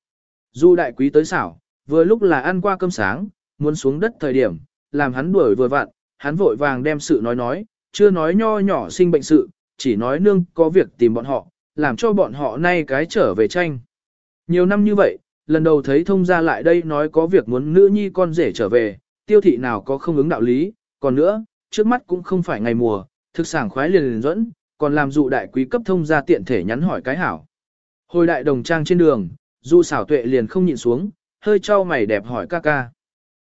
Du đại quý tới xảo, vừa lúc là ăn qua cơm sáng, muốn xuống đất thời điểm, làm hắn đuổi vừa vặn, hắn vội vàng đem sự nói nói, chưa nói nho nhỏ sinh bệnh sự, chỉ nói nương có việc tìm bọn họ, làm cho bọn họ nay cái trở về tranh. Nhiều năm như vậy, lần đầu thấy thông gia lại đây nói có việc muốn nữ nhi con rể trở về, tiêu thị nào có không ứng đạo lý, còn nữa, trước mắt cũng không phải ngày mùa, thực sản khoái liền liền dẫn, còn làm dụ đại quý cấp thông gia tiện thể nhắn hỏi cái hảo. Hồi đại đồng trang trên đường, dụ xảo tuệ liền không nhịn xuống, hơi trao mày đẹp hỏi ca ca.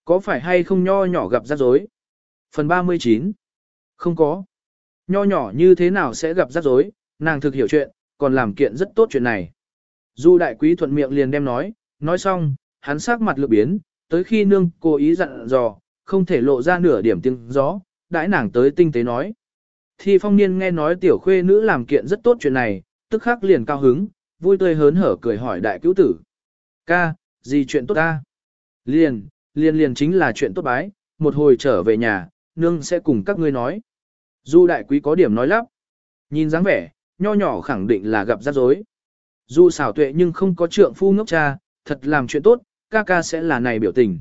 Có phải hay không nho nhỏ gặp rắc rối? Phần 39 Không có. Nho nhỏ như thế nào sẽ gặp rắc rối, nàng thực hiểu chuyện, còn làm kiện rất tốt chuyện này. Du đại quý thuận miệng liền đem nói, nói xong, hắn sắc mặt lược biến, tới khi nương cố ý dặn dò, không thể lộ ra nửa điểm tiếng gió, đãi nàng tới tinh tế nói. thì phong niên nghe nói tiểu khuê nữ làm kiện rất tốt chuyện này, tức khắc liền cao hứng, vui tươi hớn hở cười hỏi đại cứu tử. Ca, gì chuyện tốt ta? Liền, liền liền chính là chuyện tốt bái, một hồi trở về nhà, nương sẽ cùng các ngươi nói. Du đại quý có điểm nói lắp. Nhìn dáng vẻ, nho nhỏ khẳng định là gặp rắc rối. Du xảo tuệ nhưng không có trượng phu ngốc cha, thật làm chuyện tốt, ca ca sẽ là này biểu tình.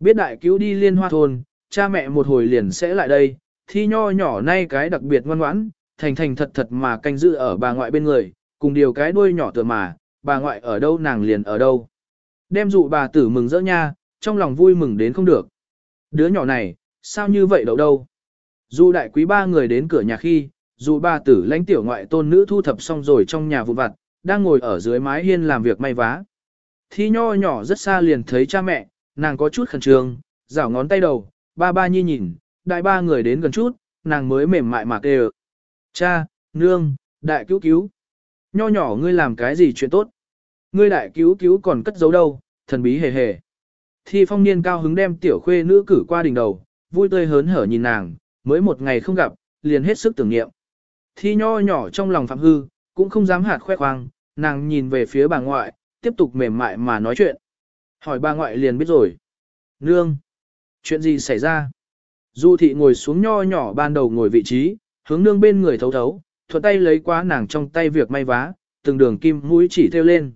Biết đại cứu đi liên hoa thôn, cha mẹ một hồi liền sẽ lại đây, thi nho nhỏ nay cái đặc biệt ngoan ngoãn, thành thành thật thật mà canh giữ ở bà ngoại bên người, cùng điều cái đuôi nhỏ tựa mà, bà ngoại ở đâu nàng liền ở đâu. Đem dụ bà tử mừng rỡ nha, trong lòng vui mừng đến không được. Đứa nhỏ này, sao như vậy đâu đâu. Dù đại quý ba người đến cửa nhà khi, dù bà tử lãnh tiểu ngoại tôn nữ thu thập xong rồi trong nhà vụ vặt, đang ngồi ở dưới mái hiên làm việc may vá. Thi nho nhỏ rất xa liền thấy cha mẹ, nàng có chút khẩn trương, rảo ngón tay đầu, ba ba nhi nhìn, đại ba người đến gần chút, nàng mới mềm mại mà kêu. Cha, nương, đại cứu cứu. Nho nhỏ ngươi làm cái gì chuyện tốt? Ngươi đại cứu cứu còn cất giấu đâu, thần bí hề hề. Thi phong niên cao hứng đem tiểu khuê nữ cử qua đỉnh đầu, vui tươi hớn hở nhìn nàng, mới một ngày không gặp, liền hết sức tưởng niệm. Thi nho nhỏ trong lòng phạm hư, cũng không dám hạt khoe khoang, nàng nhìn về phía bà ngoại, tiếp tục mềm mại mà nói chuyện. Hỏi bà ngoại liền biết rồi. Nương! Chuyện gì xảy ra? Du thị ngồi xuống nho nhỏ ban đầu ngồi vị trí, hướng nương bên người thấu thấu, thuận tay lấy qua nàng trong tay việc may vá, từng đường kim mũi chỉ theo lên.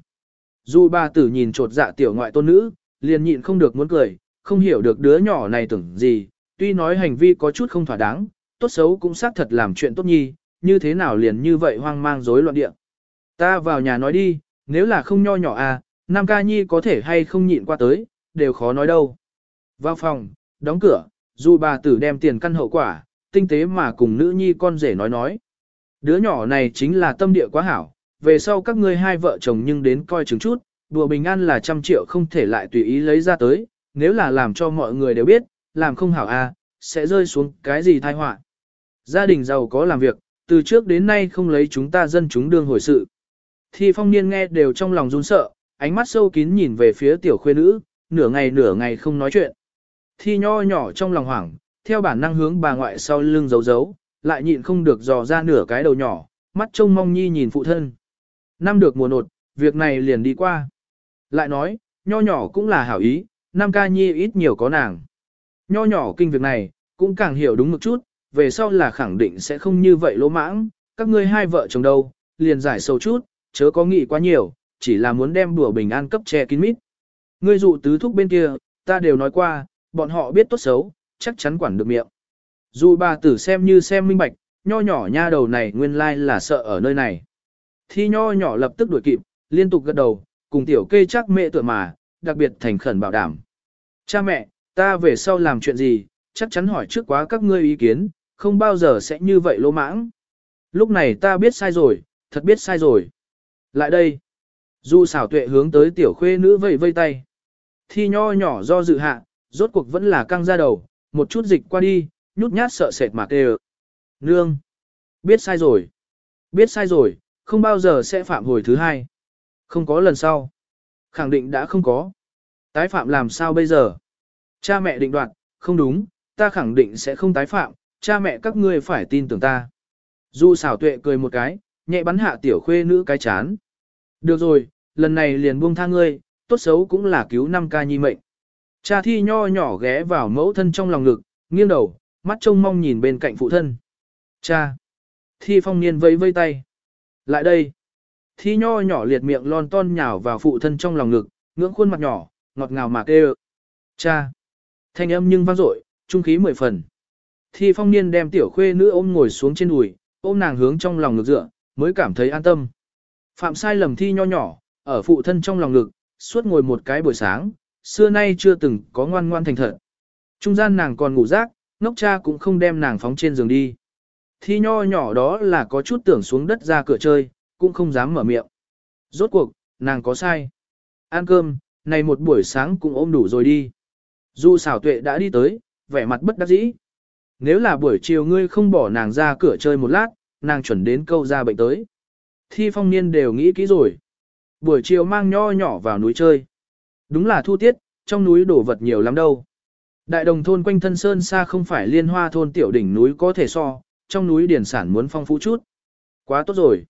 Du ba tử nhìn trột dạ tiểu ngoại tôn nữ, liền nhịn không được muốn cười, không hiểu được đứa nhỏ này tưởng gì, tuy nói hành vi có chút không thỏa đáng, tốt xấu cũng xác thật làm chuyện tốt nhi, như thế nào liền như vậy hoang mang rối loạn địa. Ta vào nhà nói đi, nếu là không nho nhỏ à, Nam ca nhi có thể hay không nhịn qua tới, đều khó nói đâu. Vào phòng, đóng cửa, dù bà tử đem tiền căn hậu quả, tinh tế mà cùng nữ nhi con rể nói nói. Đứa nhỏ này chính là tâm địa quá hảo, về sau các ngươi hai vợ chồng nhưng đến coi chứng chút, đùa bình an là trăm triệu không thể lại tùy ý lấy ra tới, nếu là làm cho mọi người đều biết, làm không hảo a, à, sẽ rơi xuống cái gì tai họa. Gia đình giàu có làm việc, từ trước đến nay không lấy chúng ta dân chúng đương hồi sự. Thi phong niên nghe đều trong lòng run sợ, ánh mắt sâu kín nhìn về phía tiểu khuê nữ, nửa ngày nửa ngày không nói chuyện. Thi nho nhỏ trong lòng hoảng, theo bản năng hướng bà ngoại sau lưng giấu giấu, lại nhịn không được dò ra nửa cái đầu nhỏ, mắt trông mong nhi nhìn phụ thân. Năm được mùa nột, việc này liền đi qua. Lại nói, nho nhỏ cũng là hảo ý, năm ca nhi ít nhiều có nàng. Nho nhỏ kinh việc này, cũng càng hiểu đúng một chút, về sau là khẳng định sẽ không như vậy lỗ mãng, các ngươi hai vợ chồng đâu, liền giải sâu chút, chớ có nghĩ quá nhiều, chỉ là muốn đem đùa bình an cấp che kín mít. Ngươi dụ tứ thúc bên kia, ta đều nói qua, bọn họ biết tốt xấu, chắc chắn quản được miệng. Dù bà tử xem như xem minh bạch, nho nhỏ nha đầu này nguyên lai là sợ ở nơi này. Thi nho nhỏ lập tức đuổi kịp, liên tục gật đầu, cùng tiểu kê chắc mẹ tựa mà, đặc biệt thành khẩn bảo đảm. Cha mẹ, ta về sau làm chuyện gì, chắc chắn hỏi trước quá các ngươi ý kiến, không bao giờ sẽ như vậy lỗ mãng. Lúc này ta biết sai rồi, thật biết sai rồi. Lại đây. Du xảo tuệ hướng tới tiểu khuê nữ vây vây tay. Thi nho nhỏ do dự hạ, rốt cuộc vẫn là căng ra đầu, một chút dịch qua đi, nhút nhát sợ sệt mà kêu. Nương. Biết sai rồi. Biết sai rồi, không bao giờ sẽ phạm hồi thứ hai. Không có lần sau. Khẳng định đã không có. Tái phạm làm sao bây giờ? Cha mẹ định đoạt, không đúng, ta khẳng định sẽ không tái phạm, cha mẹ các ngươi phải tin tưởng ta. Du xảo tuệ cười một cái, nhẹ bắn hạ tiểu khuê nữ cái chán. Được rồi, lần này liền buông tha ngươi, tốt xấu cũng là cứu năm ca nhi mệnh. Cha thi nho nhỏ ghé vào mẫu thân trong lòng ngực, nghiêng đầu, mắt trông mong nhìn bên cạnh phụ thân. Cha! Thi phong niên vẫy vây tay. Lại đây! Thi nho nhỏ liệt miệng lon ton nhào vào phụ thân trong lòng ngực, ngưỡng khuôn mặt nhỏ, ngọt ngào mà kêu. Cha! Thanh âm nhưng vang dội, trung khí mười phần. Thi phong niên đem tiểu khuê nữ ôm ngồi xuống trên đùi, ôm nàng hướng trong lòng ngực dựa, mới cảm thấy an tâm. Phạm sai lầm thi nho nhỏ, ở phụ thân trong lòng ngực, suốt ngồi một cái buổi sáng, xưa nay chưa từng có ngoan ngoan thành thật. Trung gian nàng còn ngủ rác, ngốc cha cũng không đem nàng phóng trên giường đi. Thi nho nhỏ đó là có chút tưởng xuống đất ra cửa chơi, cũng không dám mở miệng. Rốt cuộc, nàng có sai. Ăn cơm, này một buổi sáng cũng ôm đủ rồi đi. Dù xảo tuệ đã đi tới, vẻ mặt bất đắc dĩ. Nếu là buổi chiều ngươi không bỏ nàng ra cửa chơi một lát, nàng chuẩn đến câu ra bệnh tới. Thi phong niên đều nghĩ kỹ rồi. Buổi chiều mang nho nhỏ vào núi chơi. Đúng là thu tiết, trong núi đổ vật nhiều lắm đâu. Đại đồng thôn quanh thân sơn xa không phải liên hoa thôn tiểu đỉnh núi có thể so, trong núi điển sản muốn phong phú chút. Quá tốt rồi.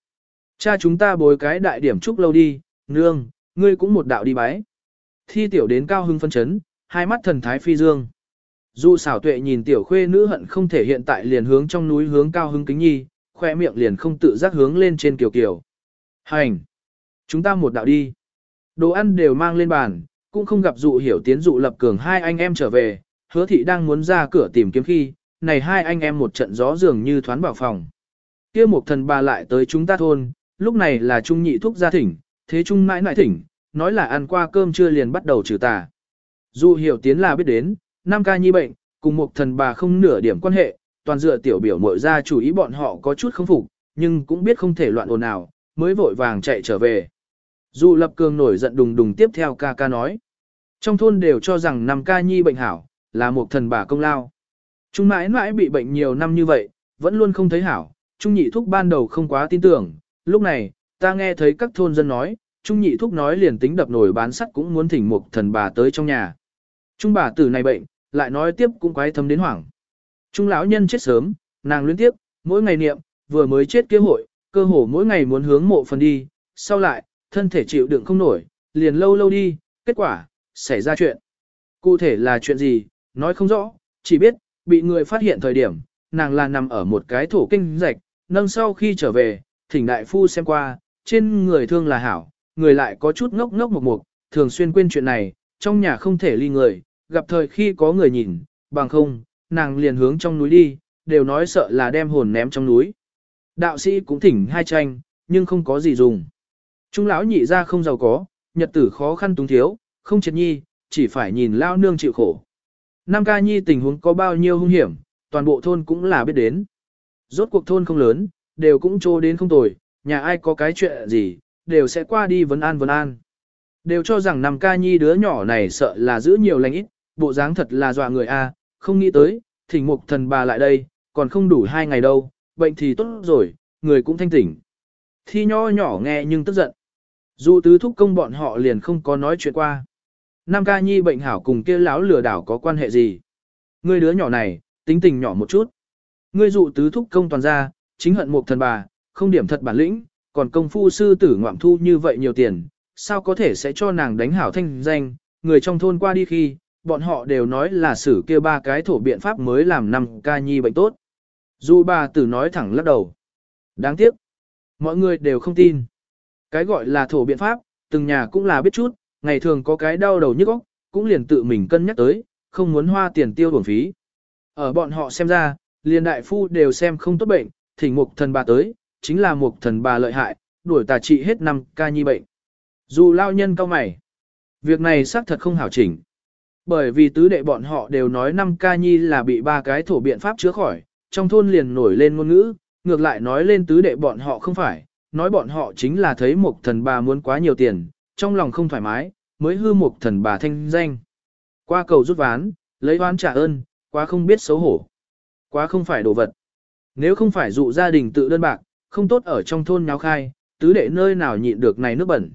Cha chúng ta bồi cái đại điểm chúc lâu đi, nương, ngươi cũng một đạo đi bái. Thi tiểu đến cao hưng phân chấn, hai mắt thần thái phi dương. Dù xảo tuệ nhìn tiểu khuê nữ hận không thể hiện tại liền hướng trong núi hướng cao hưng kính nhi, khoe miệng liền không tự giác hướng lên trên kiều kiều. Hành! Chúng ta một đạo đi. Đồ ăn đều mang lên bàn, cũng không gặp dụ hiểu tiến dụ lập cường hai anh em trở về, hứa thị đang muốn ra cửa tìm kiếm khi, này hai anh em một trận gió dường như thoán vào phòng. kia một thần bà lại tới chúng ta thôn, lúc này là trung nhị thuốc gia thỉnh, thế trung mãi mãi thỉnh, nói là ăn qua cơm trưa liền bắt đầu trừ tà. Dụ hiểu tiến là biết đến, năm ca nhi bệnh, cùng một thần bà không nửa điểm quan hệ, toàn dựa tiểu biểu mội ra chủ ý bọn họ có chút không phục, nhưng cũng biết không thể loạn ồn nào, mới vội vàng chạy trở về. Dù lập cường nổi giận đùng đùng tiếp theo ca ca nói. Trong thôn đều cho rằng năm ca nhi bệnh hảo, là một thần bà công lao. Trung mãi mãi bị bệnh nhiều năm như vậy, vẫn luôn không thấy hảo, Trung nhị thúc ban đầu không quá tin tưởng, lúc này, ta nghe thấy các thôn dân nói, Trung nhị thúc nói liền tính đập nổi bán sắt cũng muốn thỉnh một thần bà tới trong nhà. Trung bà tử này bệnh, lại nói tiếp cũng quái thâm đến hoảng. Trung lão nhân chết sớm, nàng luyến tiếp, mỗi ngày niệm, vừa mới chết kế hội, cơ hồ mỗi ngày muốn hướng mộ phần đi, sau lại, thân thể chịu đựng không nổi, liền lâu lâu đi, kết quả, xảy ra chuyện. Cụ thể là chuyện gì, nói không rõ, chỉ biết, bị người phát hiện thời điểm, nàng là nằm ở một cái thổ kinh rạch, nâng sau khi trở về, thỉnh đại phu xem qua, trên người thương là hảo, người lại có chút ngốc ngốc mộc mục, thường xuyên quên chuyện này, trong nhà không thể ly người, gặp thời khi có người nhìn, bằng không, nàng liền hướng trong núi đi, đều nói sợ là đem hồn ném trong núi. Đạo sĩ cũng thỉnh hai tranh, nhưng không có gì dùng. Trung lão nhị ra không giàu có, nhật tử khó khăn túng thiếu, không triệt nhi, chỉ phải nhìn lao nương chịu khổ. Nam ca nhi tình huống có bao nhiêu hung hiểm, toàn bộ thôn cũng là biết đến. Rốt cuộc thôn không lớn, đều cũng trô đến không tồi, nhà ai có cái chuyện gì, đều sẽ qua đi vấn an vấn an. Đều cho rằng Nam ca nhi đứa nhỏ này sợ là giữ nhiều lành ít, bộ dáng thật là dọa người a, không nghĩ tới, thỉnh mục thần bà lại đây, còn không đủ hai ngày đâu, bệnh thì tốt rồi, người cũng thanh tỉnh. Thi nho nhỏ nghe nhưng tức giận. Dù tứ thúc công bọn họ liền không có nói chuyện qua. Nam ca nhi bệnh hảo cùng kia láo lừa đảo có quan hệ gì? Ngươi đứa nhỏ này, tính tình nhỏ một chút. Ngươi dụ tứ thúc công toàn ra, chính hận một thần bà, không điểm thật bản lĩnh, còn công phu sư tử ngoạm thu như vậy nhiều tiền, sao có thể sẽ cho nàng đánh hảo thanh danh, người trong thôn qua đi khi, bọn họ đều nói là xử kia ba cái thổ biện pháp mới làm năm ca nhi bệnh tốt. Dù bà tử nói thẳng lắc đầu. Đáng tiếc. Mọi người đều không tin. Cái gọi là thổ biện pháp, từng nhà cũng là biết chút, ngày thường có cái đau đầu nhức óc, cũng liền tự mình cân nhắc tới, không muốn hoa tiền tiêu bổng phí. Ở bọn họ xem ra, liền đại phu đều xem không tốt bệnh, thỉnh mục thần bà tới, chính là mục thần bà lợi hại, đuổi tà trị hết năm ca nhi bệnh. Dù lao nhân cao mày, việc này xác thật không hảo chỉnh. Bởi vì tứ đệ bọn họ đều nói năm ca nhi là bị ba cái thổ biện pháp chữa khỏi, trong thôn liền nổi lên ngôn ngữ, ngược lại nói lên tứ đệ bọn họ không phải, nói bọn họ chính là thấy một thần bà muốn quá nhiều tiền, trong lòng không thoải mái, mới hư một thần bà thanh danh. Qua cầu rút ván, lấy oán trả ơn, quá không biết xấu hổ. Quá không phải đồ vật. Nếu không phải dụ gia đình tự đơn bạc, không tốt ở trong thôn nháo khai, tứ đệ nơi nào nhịn được này nước bẩn.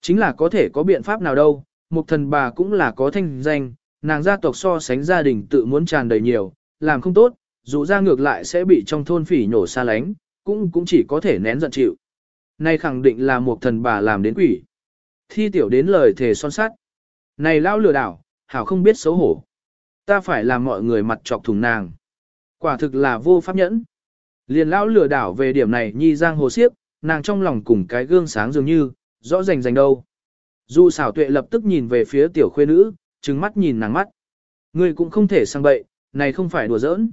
Chính là có thể có biện pháp nào đâu, một thần bà cũng là có thanh danh, nàng gia tộc so sánh gia đình tự muốn tràn đầy nhiều, làm không tốt, dù ra ngược lại sẽ bị trong thôn phỉ nhổ xa lánh, cũng cũng chỉ có thể nén giận chịu. Này khẳng định là một thần bà làm đến quỷ. Thi tiểu đến lời thề son sắt, Này lao lừa đảo, hảo không biết xấu hổ. Ta phải làm mọi người mặt trọc thùng nàng. Quả thực là vô pháp nhẫn. Liền lão lừa đảo về điểm này nhi giang hồ siếp, nàng trong lòng cùng cái gương sáng dường như, rõ rành rành đâu. Dù xảo tuệ lập tức nhìn về phía tiểu khuê nữ, trừng mắt nhìn nàng mắt. Ngươi cũng không thể sang bậy, này không phải đùa giỡn.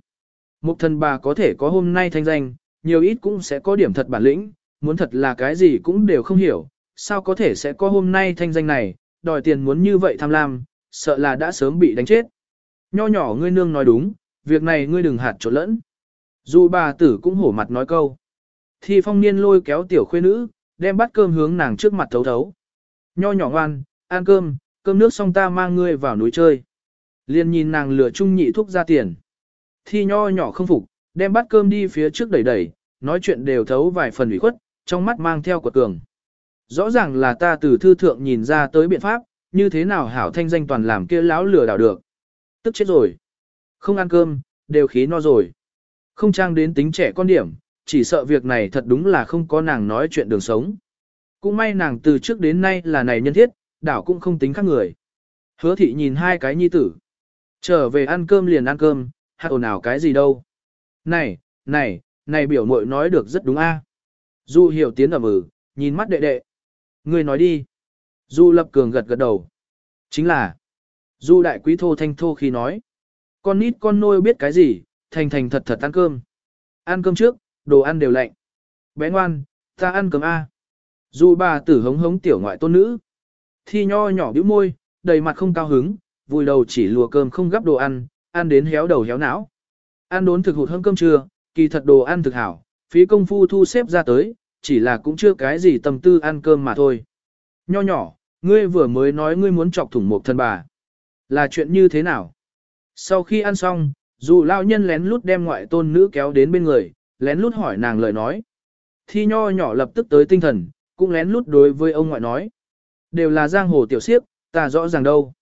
Mục thần bà có thể có hôm nay thanh danh, nhiều ít cũng sẽ có điểm thật bản lĩnh, muốn thật là cái gì cũng đều không hiểu, sao có thể sẽ có hôm nay thanh danh này, đòi tiền muốn như vậy tham lam, sợ là đã sớm bị đánh chết. Nho nhỏ ngươi nương nói đúng, việc này ngươi đừng hạt trộn lẫn. Dù bà tử cũng hổ mặt nói câu. Thì phong niên lôi kéo tiểu khuê nữ, đem bát cơm hướng nàng trước mặt thấu thấu. Nho nhỏ ngoan, ăn cơm, cơm nước xong ta mang ngươi vào núi chơi. Liên nhìn nàng lửa trung nhị thuốc ra tiền. Thi nho nhỏ không phục, đem bát cơm đi phía trước đẩy đẩy, nói chuyện đều thấu vài phần ủy khuất, trong mắt mang theo quật cường. Rõ ràng là ta từ thư thượng nhìn ra tới biện pháp, như thế nào hảo thanh danh toàn làm kia lão lừa đảo được. Tức chết rồi. Không ăn cơm, đều khí no rồi. Không trang đến tính trẻ con điểm, chỉ sợ việc này thật đúng là không có nàng nói chuyện đường sống. Cũng may nàng từ trước đến nay là này nhân thiết, đảo cũng không tính khác người. Hứa thị nhìn hai cái nhi tử. Trở về ăn cơm liền ăn cơm, hạt ồn ào cái gì đâu. Này, này, này biểu mội nói được rất đúng a. À. Du hiểu tiến ẩm ừ, nhìn mắt đệ đệ. Ngươi nói đi. Du lập cường gật gật đầu. Chính là. Du đại quý thô thanh thô khi nói. Con nít con nôi biết cái gì, thành thành thật thật ăn cơm. Ăn cơm trước, đồ ăn đều lạnh. Bé ngoan, ta ăn cơm A. Dù bà tử hống hống tiểu ngoại tôn nữ. Thi nho nhỏ bĩu môi, đầy mặt không cao hứng, vùi đầu chỉ lùa cơm không gắp đồ ăn, ăn đến héo đầu héo não. Ăn đốn thực hụt hơn cơm trưa, kỳ thật đồ ăn thực hảo, phí công phu thu xếp ra tới, chỉ là cũng chưa cái gì tâm tư ăn cơm mà thôi. Nho nhỏ, ngươi vừa mới nói ngươi muốn chọc thủng một thân bà. Là chuyện như thế nào? Sau khi ăn xong, dù lao nhân lén lút đem ngoại tôn nữ kéo đến bên người, lén lút hỏi nàng lời nói. Thi nho nhỏ lập tức tới tinh thần, cũng lén lút đối với ông ngoại nói. Đều là giang hồ tiểu siếp, ta rõ ràng đâu.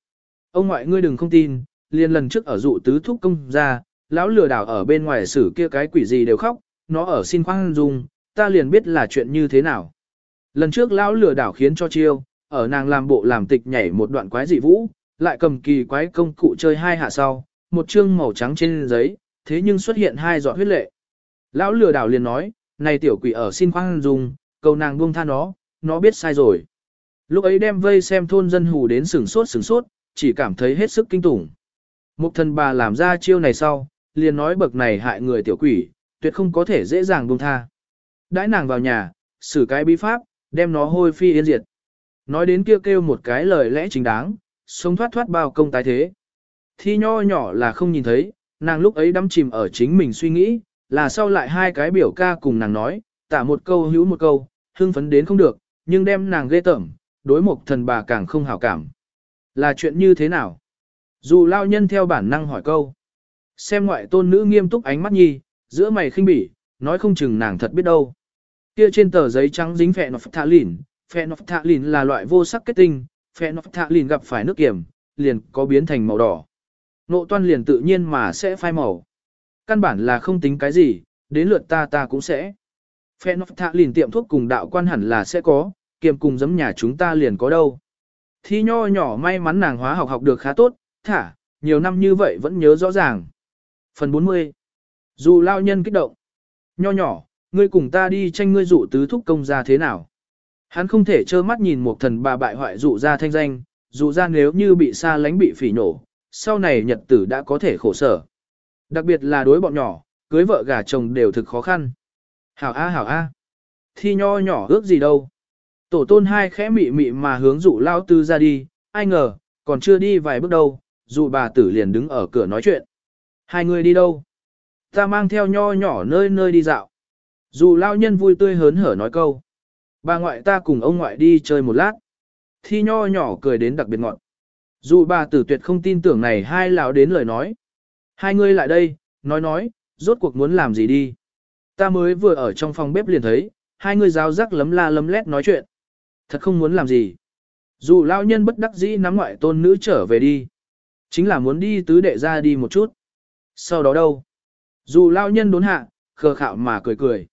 Ông ngoại ngươi đừng không tin, liền lần trước ở dụ tứ thúc công ra, lão lừa đảo ở bên ngoài xử kia cái quỷ gì đều khóc, nó ở xin khoan dung, ta liền biết là chuyện như thế nào. Lần trước lão lừa đảo khiến cho chiêu, ở nàng làm bộ làm tịch nhảy một đoạn quái dị vũ, lại cầm kỳ quái công cụ chơi hai hạ sau, một chương màu trắng trên giấy, thế nhưng xuất hiện hai giọt huyết lệ. Lão lừa đảo liền nói, này tiểu quỷ ở xin khoan dung, cầu nàng buông tha nó, nó biết sai rồi. Lúc ấy đem vây xem thôn dân hù đến sửng sốt sửng sốt, chỉ cảm thấy hết sức kinh tủng. Mục thần bà làm ra chiêu này sau, liền nói bậc này hại người tiểu quỷ, tuyệt không có thể dễ dàng buông tha. Đãi nàng vào nhà, xử cái bí pháp, đem nó hôi phi yên diệt. Nói đến kêu kêu một cái lời lẽ chính đáng, sống thoát thoát bao công tái thế. Thi nho nhỏ là không nhìn thấy, nàng lúc ấy đắm chìm ở chính mình suy nghĩ, là sau lại hai cái biểu ca cùng nàng nói, tả một câu hữu một câu, hưng phấn đến không được, nhưng đem nàng ghê tởm, đối mục thần bà càng không hảo cảm. Là chuyện như thế nào? Dù lao nhân theo bản năng hỏi câu. Xem ngoại tôn nữ nghiêm túc ánh mắt nhi, giữa mày khinh bỉ, nói không chừng nàng thật biết đâu. Kia trên tờ giấy trắng dính phẹn nọc thạ lỉn, phẹn nọc thạ lỉn là loại vô sắc kết tinh, phẹn nọc thạ lỉn gặp phải nước kiểm, liền có biến thành màu đỏ. Nộ toan liền tự nhiên mà sẽ phai màu. Căn bản là không tính cái gì, đến lượt ta ta cũng sẽ. Phẹ thạ liền tiệm thuốc cùng đạo quan hẳn là sẽ có, kiềm cùng giấm nhà chúng ta liền có đâu. Thi nho nhỏ may mắn nàng hóa học học được khá tốt, thả, nhiều năm như vậy vẫn nhớ rõ ràng. Phần 40 Dù lao nhân kích động. Nho nhỏ, ngươi cùng ta đi tranh ngươi dụ tứ thúc công ra thế nào. Hắn không thể trơ mắt nhìn một thần bà bại hoại dụ ra thanh danh, dụ ra nếu như bị xa lánh bị phỉ nổ, sau này nhật tử đã có thể khổ sở. Đặc biệt là đối bọn nhỏ, cưới vợ gả chồng đều thực khó khăn. Hảo A hảo A. Thi nho nhỏ ước gì đâu. Tổ tôn hai khẽ mị mị mà hướng dụ lao tư ra đi, ai ngờ, còn chưa đi vài bước đâu, dụ bà tử liền đứng ở cửa nói chuyện. Hai người đi đâu? Ta mang theo nho nhỏ nơi nơi đi dạo. Dù lao nhân vui tươi hớn hở nói câu. Bà ngoại ta cùng ông ngoại đi chơi một lát. Thi nho nhỏ cười đến đặc biệt ngọn. Dù bà tử tuyệt không tin tưởng này hai lão đến lời nói. Hai người lại đây, nói nói, rốt cuộc muốn làm gì đi. Ta mới vừa ở trong phòng bếp liền thấy, hai người giáo rắc lấm la lấm lét nói chuyện. Thật không muốn làm gì. Dù lao nhân bất đắc dĩ nắm ngoại tôn nữ trở về đi. Chính là muốn đi tứ đệ ra đi một chút. Sau đó đâu? Dù lao nhân đốn hạ, khờ khạo mà cười cười.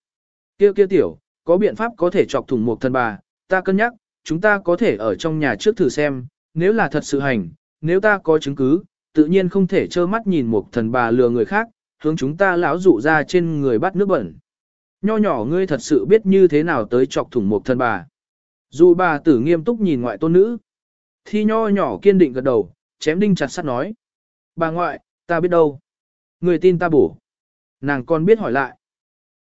Kia kia tiểu, có biện pháp có thể chọc thủng một thần bà, ta cân nhắc, chúng ta có thể ở trong nhà trước thử xem, nếu là thật sự hành, nếu ta có chứng cứ, tự nhiên không thể trơ mắt nhìn một thần bà lừa người khác, hướng chúng ta lão dụ ra trên người bắt nước bẩn. Nho nhỏ ngươi thật sự biết như thế nào tới chọc thủng một thân bà. Dù bà tử nghiêm túc nhìn ngoại tôn nữ. Thi nho nhỏ kiên định gật đầu, chém đinh chặt sắt nói. Bà ngoại, ta biết đâu. Người tin ta bổ. Nàng còn biết hỏi lại.